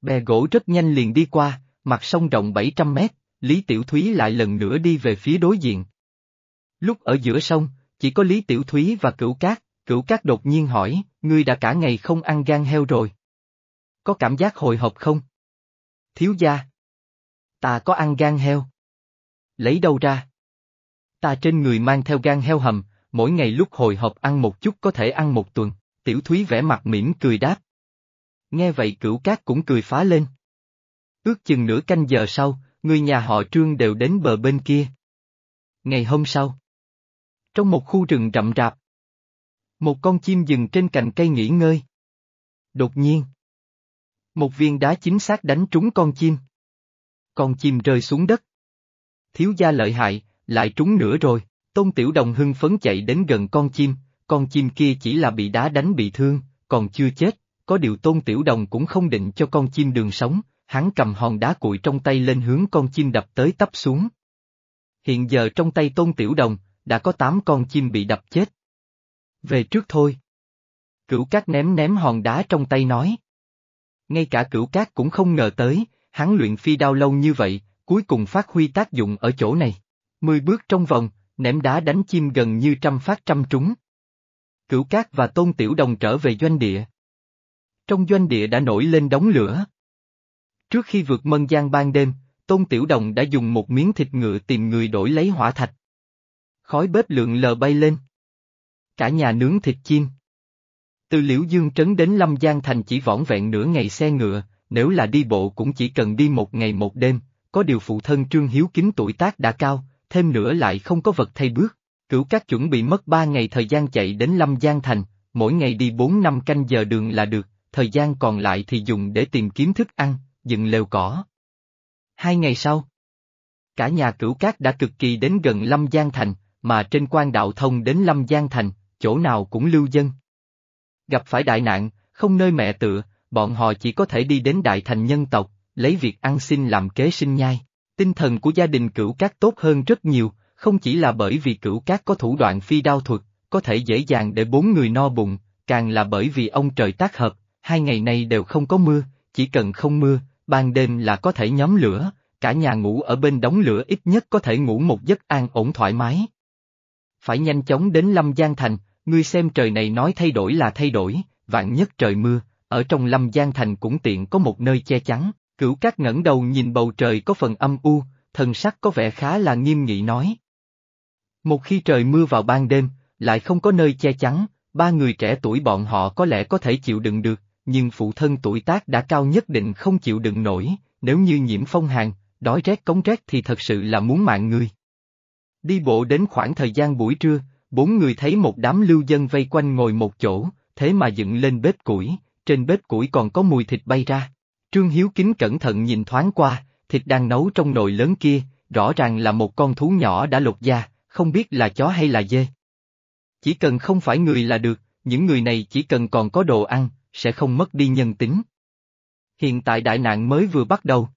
Bè gỗ rất nhanh liền đi qua, mặt sông rộng 700 mét, Lý Tiểu Thúy lại lần nữa đi về phía đối diện. Lúc ở giữa sông, chỉ có Lý Tiểu Thúy và Cửu Cát, Cửu Cát đột nhiên hỏi, ngươi đã cả ngày không ăn gan heo rồi. Có cảm giác hồi hộp không? Thiếu gia. Ta có ăn gan heo. Lấy đâu ra? Ta trên người mang theo gan heo hầm, mỗi ngày lúc hồi hộp ăn một chút có thể ăn một tuần, tiểu thúy vẽ mặt mỉm cười đáp. Nghe vậy cửu cát cũng cười phá lên. Ước chừng nửa canh giờ sau, người nhà họ trương đều đến bờ bên kia. Ngày hôm sau. Trong một khu rừng rậm rạp. Một con chim dừng trên cành cây nghỉ ngơi. Đột nhiên. Một viên đá chính xác đánh trúng con chim. Con chim rơi xuống đất. Thiếu gia lợi hại, lại trúng nữa rồi, Tôn Tiểu Đồng hưng phấn chạy đến gần con chim, con chim kia chỉ là bị đá đánh bị thương, còn chưa chết, có điều Tôn Tiểu Đồng cũng không định cho con chim đường sống, hắn cầm hòn đá cuội trong tay lên hướng con chim đập tới tấp xuống. Hiện giờ trong tay Tôn Tiểu Đồng, đã có tám con chim bị đập chết. Về trước thôi. Cửu cát ném ném hòn đá trong tay nói. Ngay cả cửu cát cũng không ngờ tới, hắn luyện phi đao lâu như vậy, cuối cùng phát huy tác dụng ở chỗ này. Mười bước trong vòng, ném đá đánh chim gần như trăm phát trăm trúng. Cửu cát và tôn tiểu đồng trở về doanh địa. Trong doanh địa đã nổi lên đống lửa. Trước khi vượt mân gian ban đêm, tôn tiểu đồng đã dùng một miếng thịt ngựa tìm người đổi lấy hỏa thạch. Khói bếp lượn lờ bay lên. Cả nhà nướng thịt chim. Từ Liễu Dương Trấn đến Lâm Giang Thành chỉ vỏn vẹn nửa ngày xe ngựa, nếu là đi bộ cũng chỉ cần đi một ngày một đêm, có điều phụ thân Trương Hiếu Kính tuổi tác đã cao, thêm nữa lại không có vật thay bước. Cửu các chuẩn bị mất ba ngày thời gian chạy đến Lâm Giang Thành, mỗi ngày đi bốn năm canh giờ đường là được, thời gian còn lại thì dùng để tìm kiếm thức ăn, dựng lều cỏ. Hai ngày sau, cả nhà cửu cát đã cực kỳ đến gần Lâm Giang Thành, mà trên quan đạo thông đến Lâm Giang Thành, chỗ nào cũng lưu dân. Gặp phải đại nạn, không nơi mẹ tựa, bọn họ chỉ có thể đi đến đại thành nhân tộc, lấy việc ăn xin làm kế sinh nhai. Tinh thần của gia đình cửu cát tốt hơn rất nhiều, không chỉ là bởi vì cửu cát có thủ đoạn phi đao thuật, có thể dễ dàng để bốn người no bụng, càng là bởi vì ông trời tác hợp, hai ngày nay đều không có mưa, chỉ cần không mưa, ban đêm là có thể nhóm lửa, cả nhà ngủ ở bên đống lửa ít nhất có thể ngủ một giấc an ổn thoải mái. Phải nhanh chóng đến Lâm Giang Thành, ngươi xem trời này nói thay đổi là thay đổi, vạn nhất trời mưa, ở trong Lâm Giang Thành cũng tiện có một nơi che chắn, cửu cát ngẩng đầu nhìn bầu trời có phần âm u, thần sắc có vẻ khá là nghiêm nghị nói, Một khi trời mưa vào ban đêm, lại không có nơi che chắn, ba người trẻ tuổi bọn họ có lẽ có thể chịu đựng được, nhưng phụ thân tuổi tác đã cao nhất định không chịu đựng nổi, nếu như nhiễm phong hàn, đói rét cống rét thì thật sự là muốn mạng người. Đi bộ đến khoảng thời gian buổi trưa, bốn người thấy một đám lưu dân vây quanh ngồi một chỗ, thế mà dựng lên bếp củi, trên bếp củi còn có mùi thịt bay ra. Trương Hiếu Kính cẩn thận nhìn thoáng qua, thịt đang nấu trong nồi lớn kia, rõ ràng là một con thú nhỏ đã lột da, không biết là chó hay là dê. Chỉ cần không phải người là được, những người này chỉ cần còn có đồ ăn, sẽ không mất đi nhân tính. Hiện tại đại nạn mới vừa bắt đầu.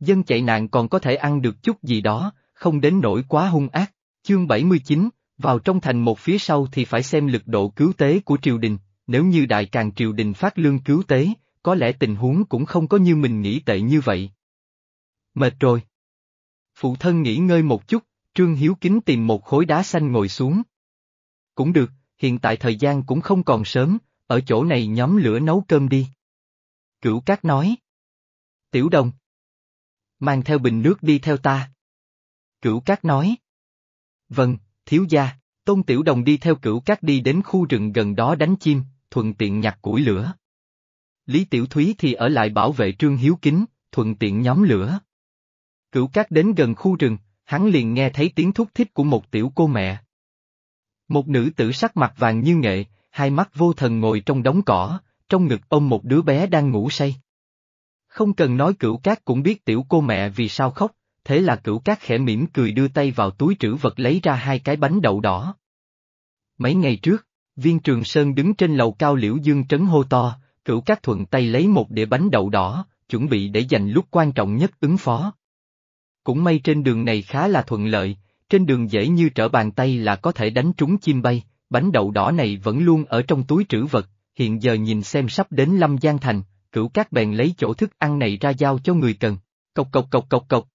Dân chạy nạn còn có thể ăn được chút gì đó, không đến nỗi quá hung ác. Chương 79, vào trong thành một phía sau thì phải xem lực độ cứu tế của triều đình, nếu như đại càng triều đình phát lương cứu tế, có lẽ tình huống cũng không có như mình nghĩ tệ như vậy. Mệt rồi. Phụ thân nghỉ ngơi một chút, Trương Hiếu Kính tìm một khối đá xanh ngồi xuống. Cũng được, hiện tại thời gian cũng không còn sớm, ở chỗ này nhóm lửa nấu cơm đi. Cửu Cát nói. Tiểu Đồng. Mang theo bình nước đi theo ta. Cửu Cát nói. Vâng, thiếu gia, Tôn Tiểu Đồng đi theo Cửu Cát đi đến khu rừng gần đó đánh chim, thuận tiện nhặt củi lửa. Lý Tiểu Thúy thì ở lại bảo vệ Trương Hiếu Kính, thuận tiện nhóm lửa. Cửu Cát đến gần khu rừng, hắn liền nghe thấy tiếng thúc thích của một tiểu cô mẹ. Một nữ tử sắc mặt vàng như nghệ, hai mắt vô thần ngồi trong đống cỏ, trong ngực ôm một đứa bé đang ngủ say. Không cần nói cửu cát cũng biết tiểu cô mẹ vì sao khóc, thế là cửu cát khẽ mỉm cười đưa tay vào túi trữ vật lấy ra hai cái bánh đậu đỏ. Mấy ngày trước, viên trường sơn đứng trên lầu cao liễu dương trấn hô to, cửu cát thuận tay lấy một đĩa bánh đậu đỏ, chuẩn bị để dành lúc quan trọng nhất ứng phó. Cũng may trên đường này khá là thuận lợi, trên đường dễ như trở bàn tay là có thể đánh trúng chim bay, bánh đậu đỏ này vẫn luôn ở trong túi trữ vật, hiện giờ nhìn xem sắp đến Lâm Giang Thành, cửu các bèn lấy chỗ thức ăn này ra giao cho người cần, cộc cộc cộc cộc cộc.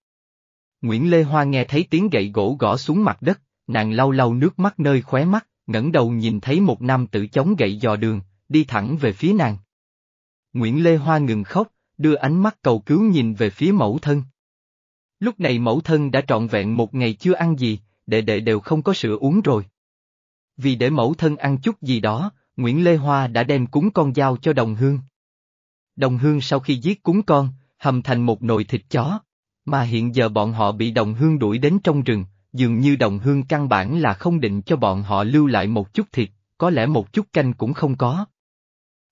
Nguyễn Lê Hoa nghe thấy tiếng gậy gỗ gõ xuống mặt đất, nàng lau lau nước mắt nơi khóe mắt, ngẩng đầu nhìn thấy một nam tử chống gậy dò đường, đi thẳng về phía nàng. Nguyễn Lê Hoa ngừng khóc, đưa ánh mắt cầu cứu nhìn về phía mẫu thân. Lúc này mẫu thân đã trọn vẹn một ngày chưa ăn gì, đệ đệ đều không có sữa uống rồi. Vì để mẫu thân ăn chút gì đó, Nguyễn Lê Hoa đã đem cúng con giao cho đồng hương. Đồng hương sau khi giết cúng con, hầm thành một nồi thịt chó, mà hiện giờ bọn họ bị đồng hương đuổi đến trong rừng, dường như đồng hương căn bản là không định cho bọn họ lưu lại một chút thịt, có lẽ một chút canh cũng không có.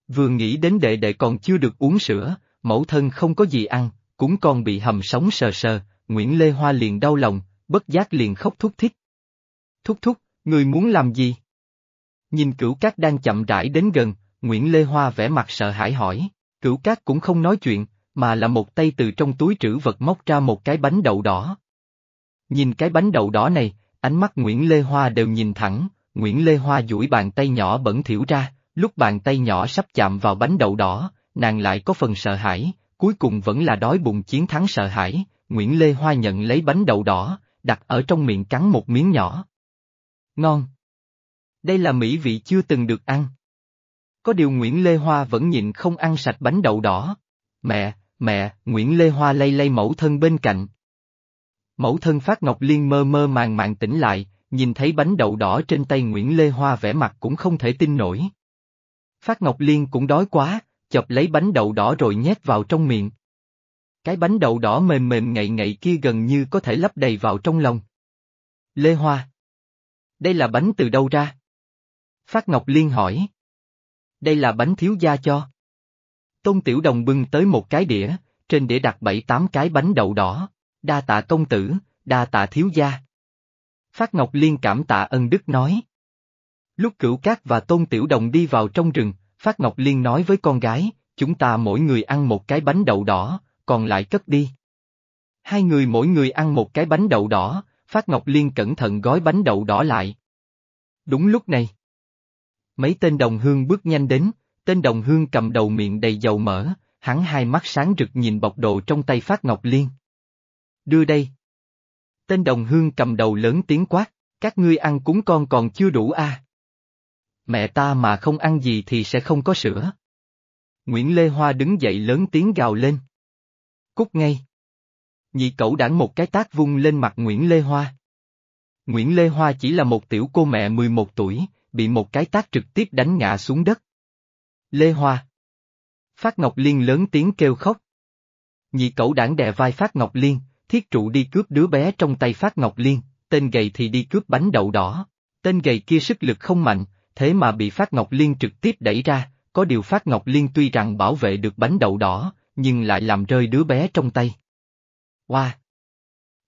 Vừa nghĩ đến đệ đệ còn chưa được uống sữa, mẫu thân không có gì ăn, cũng còn bị hầm sống sờ sờ, Nguyễn Lê Hoa liền đau lòng, bất giác liền khóc thúc thích. Thúc thúc, người muốn làm gì? Nhìn cửu cát đang chậm rãi đến gần, Nguyễn Lê Hoa vẻ mặt sợ hãi hỏi, cửu cát cũng không nói chuyện, mà là một tay từ trong túi trữ vật móc ra một cái bánh đậu đỏ. Nhìn cái bánh đậu đỏ này, ánh mắt Nguyễn Lê Hoa đều nhìn thẳng, Nguyễn Lê Hoa duỗi bàn tay nhỏ bẩn thỉu ra, lúc bàn tay nhỏ sắp chạm vào bánh đậu đỏ, nàng lại có phần sợ hãi, cuối cùng vẫn là đói bụng chiến thắng sợ hãi, Nguyễn Lê Hoa nhận lấy bánh đậu đỏ, đặt ở trong miệng cắn một miếng nhỏ. Ngon! Đây là mỹ vị chưa từng được ăn. Có điều Nguyễn Lê Hoa vẫn nhịn không ăn sạch bánh đậu đỏ. Mẹ, mẹ, Nguyễn Lê Hoa lay lay mẫu thân bên cạnh. Mẫu thân Phát Ngọc Liên mơ mơ màng màng tỉnh lại, nhìn thấy bánh đậu đỏ trên tay Nguyễn Lê Hoa vẻ mặt cũng không thể tin nổi. Phát Ngọc Liên cũng đói quá, chọc lấy bánh đậu đỏ rồi nhét vào trong miệng. Cái bánh đậu đỏ mềm mềm ngậy ngậy kia gần như có thể lấp đầy vào trong lòng. Lê Hoa. Đây là bánh từ đâu ra? Phát Ngọc Liên hỏi. Đây là bánh thiếu gia cho. Tôn Tiểu Đồng bưng tới một cái đĩa, trên đĩa đặt bảy tám cái bánh đậu đỏ, đa tạ công tử, đa tạ thiếu gia. Phát Ngọc Liên cảm tạ ân đức nói. Lúc cửu cát và Tôn Tiểu Đồng đi vào trong rừng, Phát Ngọc Liên nói với con gái, chúng ta mỗi người ăn một cái bánh đậu đỏ, còn lại cất đi. Hai người mỗi người ăn một cái bánh đậu đỏ, Phát Ngọc Liên cẩn thận gói bánh đậu đỏ lại. Đúng lúc này. Mấy tên đồng hương bước nhanh đến, tên đồng hương cầm đầu miệng đầy dầu mỡ, hắn hai mắt sáng rực nhìn bọc đồ trong tay Phát Ngọc Liên. Đưa đây. Tên đồng hương cầm đầu lớn tiếng quát, các ngươi ăn cúng con còn chưa đủ à. Mẹ ta mà không ăn gì thì sẽ không có sữa. Nguyễn Lê Hoa đứng dậy lớn tiếng gào lên. Cút ngay. Nhị cậu đảng một cái tác vung lên mặt Nguyễn Lê Hoa. Nguyễn Lê Hoa chỉ là một tiểu cô mẹ 11 tuổi, bị một cái tác trực tiếp đánh ngã xuống đất. Lê Hoa. Phát Ngọc Liên lớn tiếng kêu khóc. Nhị cẩu đảng đè vai Phát Ngọc Liên, thiết trụ đi cướp đứa bé trong tay Phát Ngọc Liên, tên gầy thì đi cướp bánh đậu đỏ. Tên gầy kia sức lực không mạnh, thế mà bị Phát Ngọc Liên trực tiếp đẩy ra, có điều Phát Ngọc Liên tuy rằng bảo vệ được bánh đậu đỏ, nhưng lại làm rơi đứa bé trong tay. Wow!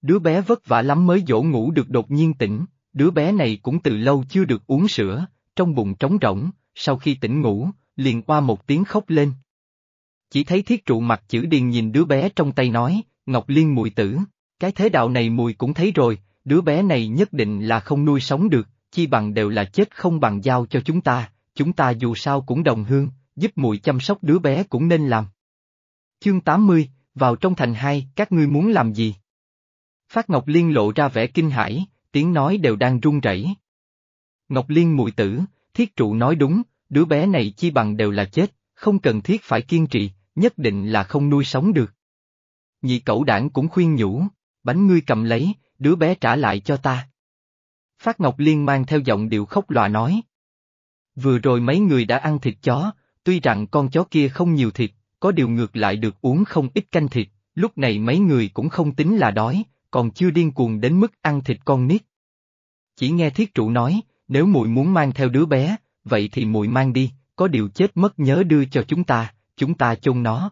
Đứa bé vất vả lắm mới dỗ ngủ được đột nhiên tỉnh, đứa bé này cũng từ lâu chưa được uống sữa, trong bụng trống rỗng, sau khi tỉnh ngủ, liền qua một tiếng khóc lên. Chỉ thấy thiết trụ mặt chữ điền nhìn đứa bé trong tay nói, Ngọc Liên mùi tử, cái thế đạo này mùi cũng thấy rồi, đứa bé này nhất định là không nuôi sống được, chi bằng đều là chết không bằng giao cho chúng ta, chúng ta dù sao cũng đồng hương, giúp mùi chăm sóc đứa bé cũng nên làm. Chương 80, vào trong thành hai, các ngươi muốn làm gì? Phát Ngọc Liên lộ ra vẻ kinh hãi, tiếng nói đều đang run rẩy. Ngọc Liên mùi tử, thiết trụ nói đúng, đứa bé này chi bằng đều là chết, không cần thiết phải kiên trì, nhất định là không nuôi sống được. Nhị cậu đảng cũng khuyên nhủ, bánh ngươi cầm lấy, đứa bé trả lại cho ta. Phát Ngọc Liên mang theo giọng điệu khóc lòa nói. Vừa rồi mấy người đã ăn thịt chó, tuy rằng con chó kia không nhiều thịt, có điều ngược lại được uống không ít canh thịt, lúc này mấy người cũng không tính là đói, còn chưa điên cuồng đến mức ăn thịt con nít. Chỉ nghe thiết trụ nói, nếu muội muốn mang theo đứa bé, vậy thì muội mang đi, có điều chết mất nhớ đưa cho chúng ta, chúng ta chôn nó.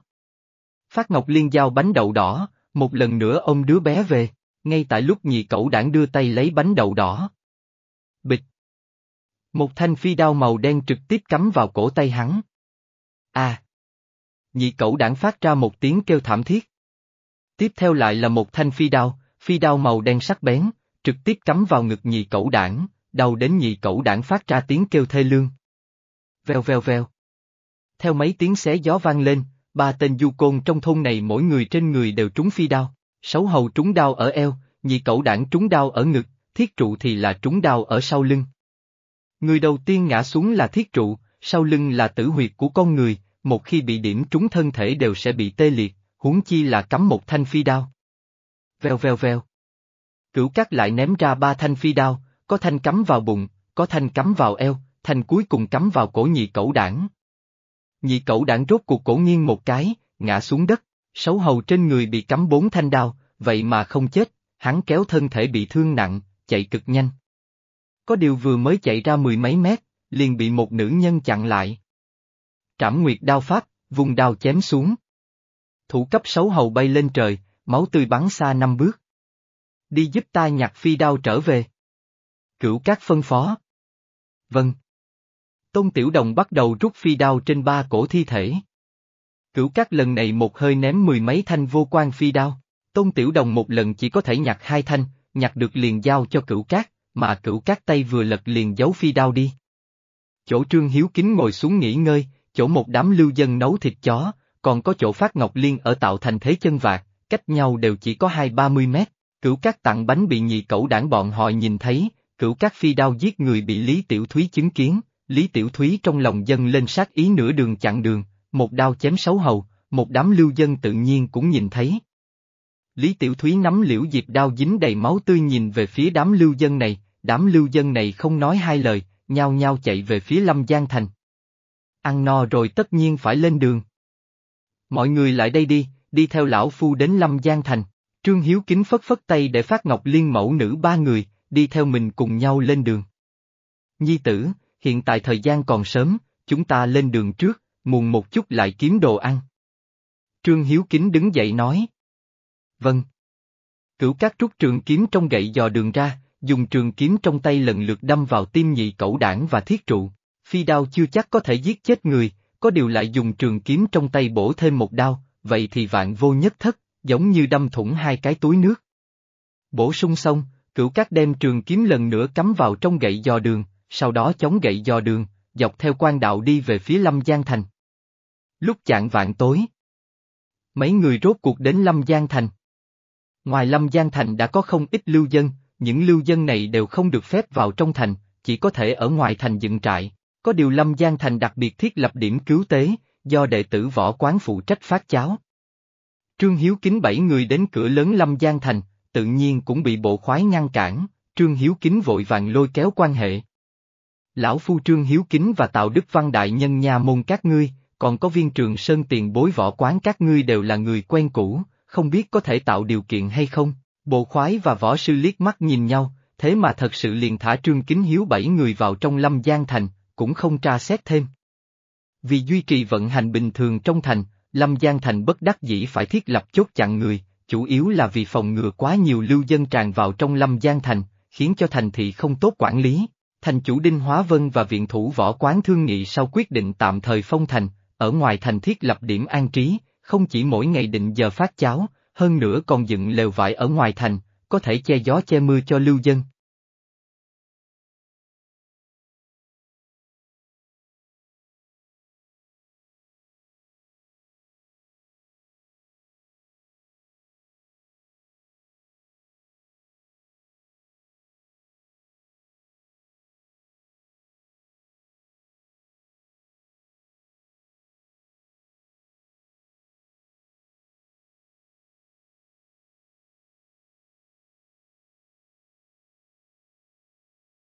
Phát Ngọc Liên giao bánh đậu đỏ, một lần nữa ôm đứa bé về, ngay tại lúc nhị cậu đảng đưa tay lấy bánh đậu đỏ. Bịch. Một thanh phi đao màu đen trực tiếp cắm vào cổ tay hắn. À. Nhị cậu đảng phát ra một tiếng kêu thảm thiết. Tiếp theo lại là một thanh phi đao, phi đao màu đen sắc bén, trực tiếp cắm vào ngực nhị cậu đảng, đau đến nhị cẩu đảng phát ra tiếng kêu thê lương. Vèo vèo vèo. Theo mấy tiếng xé gió vang lên, ba tên du côn trong thôn này mỗi người trên người đều trúng phi đao, xấu hầu trúng đao ở eo, nhị cẩu đảng trúng đao ở ngực, thiết trụ thì là trúng đao ở sau lưng. Người đầu tiên ngã xuống là thiết trụ, sau lưng là tử huyệt của con người, một khi bị điểm trúng thân thể đều sẽ bị tê liệt, huống chi là cắm một thanh phi đao. Vèo vèo vèo. Cửu cát lại ném ra ba thanh phi đao, có thanh cắm vào bụng, có thanh cắm vào eo, thanh cuối cùng cắm vào cổ nhị cẩu đảng. Nhị cẩu đảng rốt cuộc cổ nghiêng một cái, ngã xuống đất, xấu hầu trên người bị cắm bốn thanh đao, vậy mà không chết, hắn kéo thân thể bị thương nặng, chạy cực nhanh. Có điều vừa mới chạy ra mười mấy mét, liền bị một nữ nhân chặn lại. Trảm nguyệt đao pháp, vùng đao chém xuống. Thủ cấp xấu hầu bay lên trời, máu tươi bắn xa năm bước. Đi giúp ta nhặt phi đao trở về. Cửu các phân phó. Vâng. Tôn Tiểu Đồng bắt đầu rút phi đao trên ba cổ thi thể. Cửu các lần này một hơi ném mười mấy thanh vô quan phi đao. Tôn Tiểu Đồng một lần chỉ có thể nhặt hai thanh, nhặt được liền giao cho cửu cát, mà cửu cát tay vừa lật liền giấu phi đao đi. Chỗ Trương Hiếu Kính ngồi xuống nghỉ ngơi, chỗ một đám lưu dân nấu thịt chó, còn có chỗ Phát Ngọc Liên ở tạo thành thế chân vạc, cách nhau đều chỉ có hai ba mươi mét. Cửu cát tặng bánh bị nhị cẩu đảng bọn họ nhìn thấy, cửu các phi đao giết người bị Lý Tiểu Thúy chứng kiến, Lý Tiểu Thúy trong lòng dân lên sát ý nửa đường chặn đường, một đao chém xấu hầu, một đám lưu dân tự nhiên cũng nhìn thấy. Lý Tiểu Thúy nắm liễu diệp đao dính đầy máu tươi nhìn về phía đám lưu dân này, đám lưu dân này không nói hai lời, nhao nhao chạy về phía Lâm Giang Thành. Ăn no rồi tất nhiên phải lên đường. Mọi người lại đây đi, đi theo lão phu đến Lâm Giang Thành. Trương Hiếu Kính phất phất tay để phát ngọc liên mẫu nữ ba người, đi theo mình cùng nhau lên đường. Nhi tử, hiện tại thời gian còn sớm, chúng ta lên đường trước, muộn một chút lại kiếm đồ ăn. Trương Hiếu Kính đứng dậy nói. Vâng. Cửu các rút trường kiếm trong gậy dò đường ra, dùng trường kiếm trong tay lần lượt đâm vào tim nhị cẩu đảng và thiết trụ. Phi đao chưa chắc có thể giết chết người, có điều lại dùng trường kiếm trong tay bổ thêm một đao, vậy thì vạn vô nhất thất, giống như đâm thủng hai cái túi nước. Bổ sung xong, cửu cát đem trường kiếm lần nữa cắm vào trong gậy dò đường, sau đó chống gậy dò đường, dọc theo quan đạo đi về phía Lâm Giang Thành. Lúc chạng vạn tối. Mấy người rốt cuộc đến Lâm Giang Thành. Ngoài Lâm Giang Thành đã có không ít lưu dân, những lưu dân này đều không được phép vào trong thành, chỉ có thể ở ngoài thành dựng trại. Có điều Lâm Giang Thành đặc biệt thiết lập điểm cứu tế, do đệ tử võ quán phụ trách phát cháo. Trương Hiếu kính bảy người đến cửa lớn Lâm Giang Thành, tự nhiên cũng bị bộ khoái ngăn cản, Trương Hiếu Kính vội vàng lôi kéo quan hệ. Lão Phu Trương Hiếu Kính và Tạo Đức Văn Đại Nhân nhà môn các ngươi, còn có viên trường sơn tiền bối võ quán các ngươi đều là người quen cũ, không biết có thể tạo điều kiện hay không, bộ khoái và võ sư liếc mắt nhìn nhau, thế mà thật sự liền thả Trương Kính Hiếu bảy người vào trong lâm giang thành, cũng không tra xét thêm. Vì duy trì vận hành bình thường trong thành, Lâm Giang Thành bất đắc dĩ phải thiết lập chốt chặn người, chủ yếu là vì phòng ngừa quá nhiều lưu dân tràn vào trong Lâm Giang Thành, khiến cho thành thị không tốt quản lý. Thành chủ Đinh Hóa Vân và viện thủ võ quán thương nghị sau quyết định tạm thời phong thành, ở ngoài thành thiết lập điểm an trí, không chỉ mỗi ngày định giờ phát cháo, hơn nữa còn dựng lều vải ở ngoài thành, có thể che gió che mưa cho lưu dân.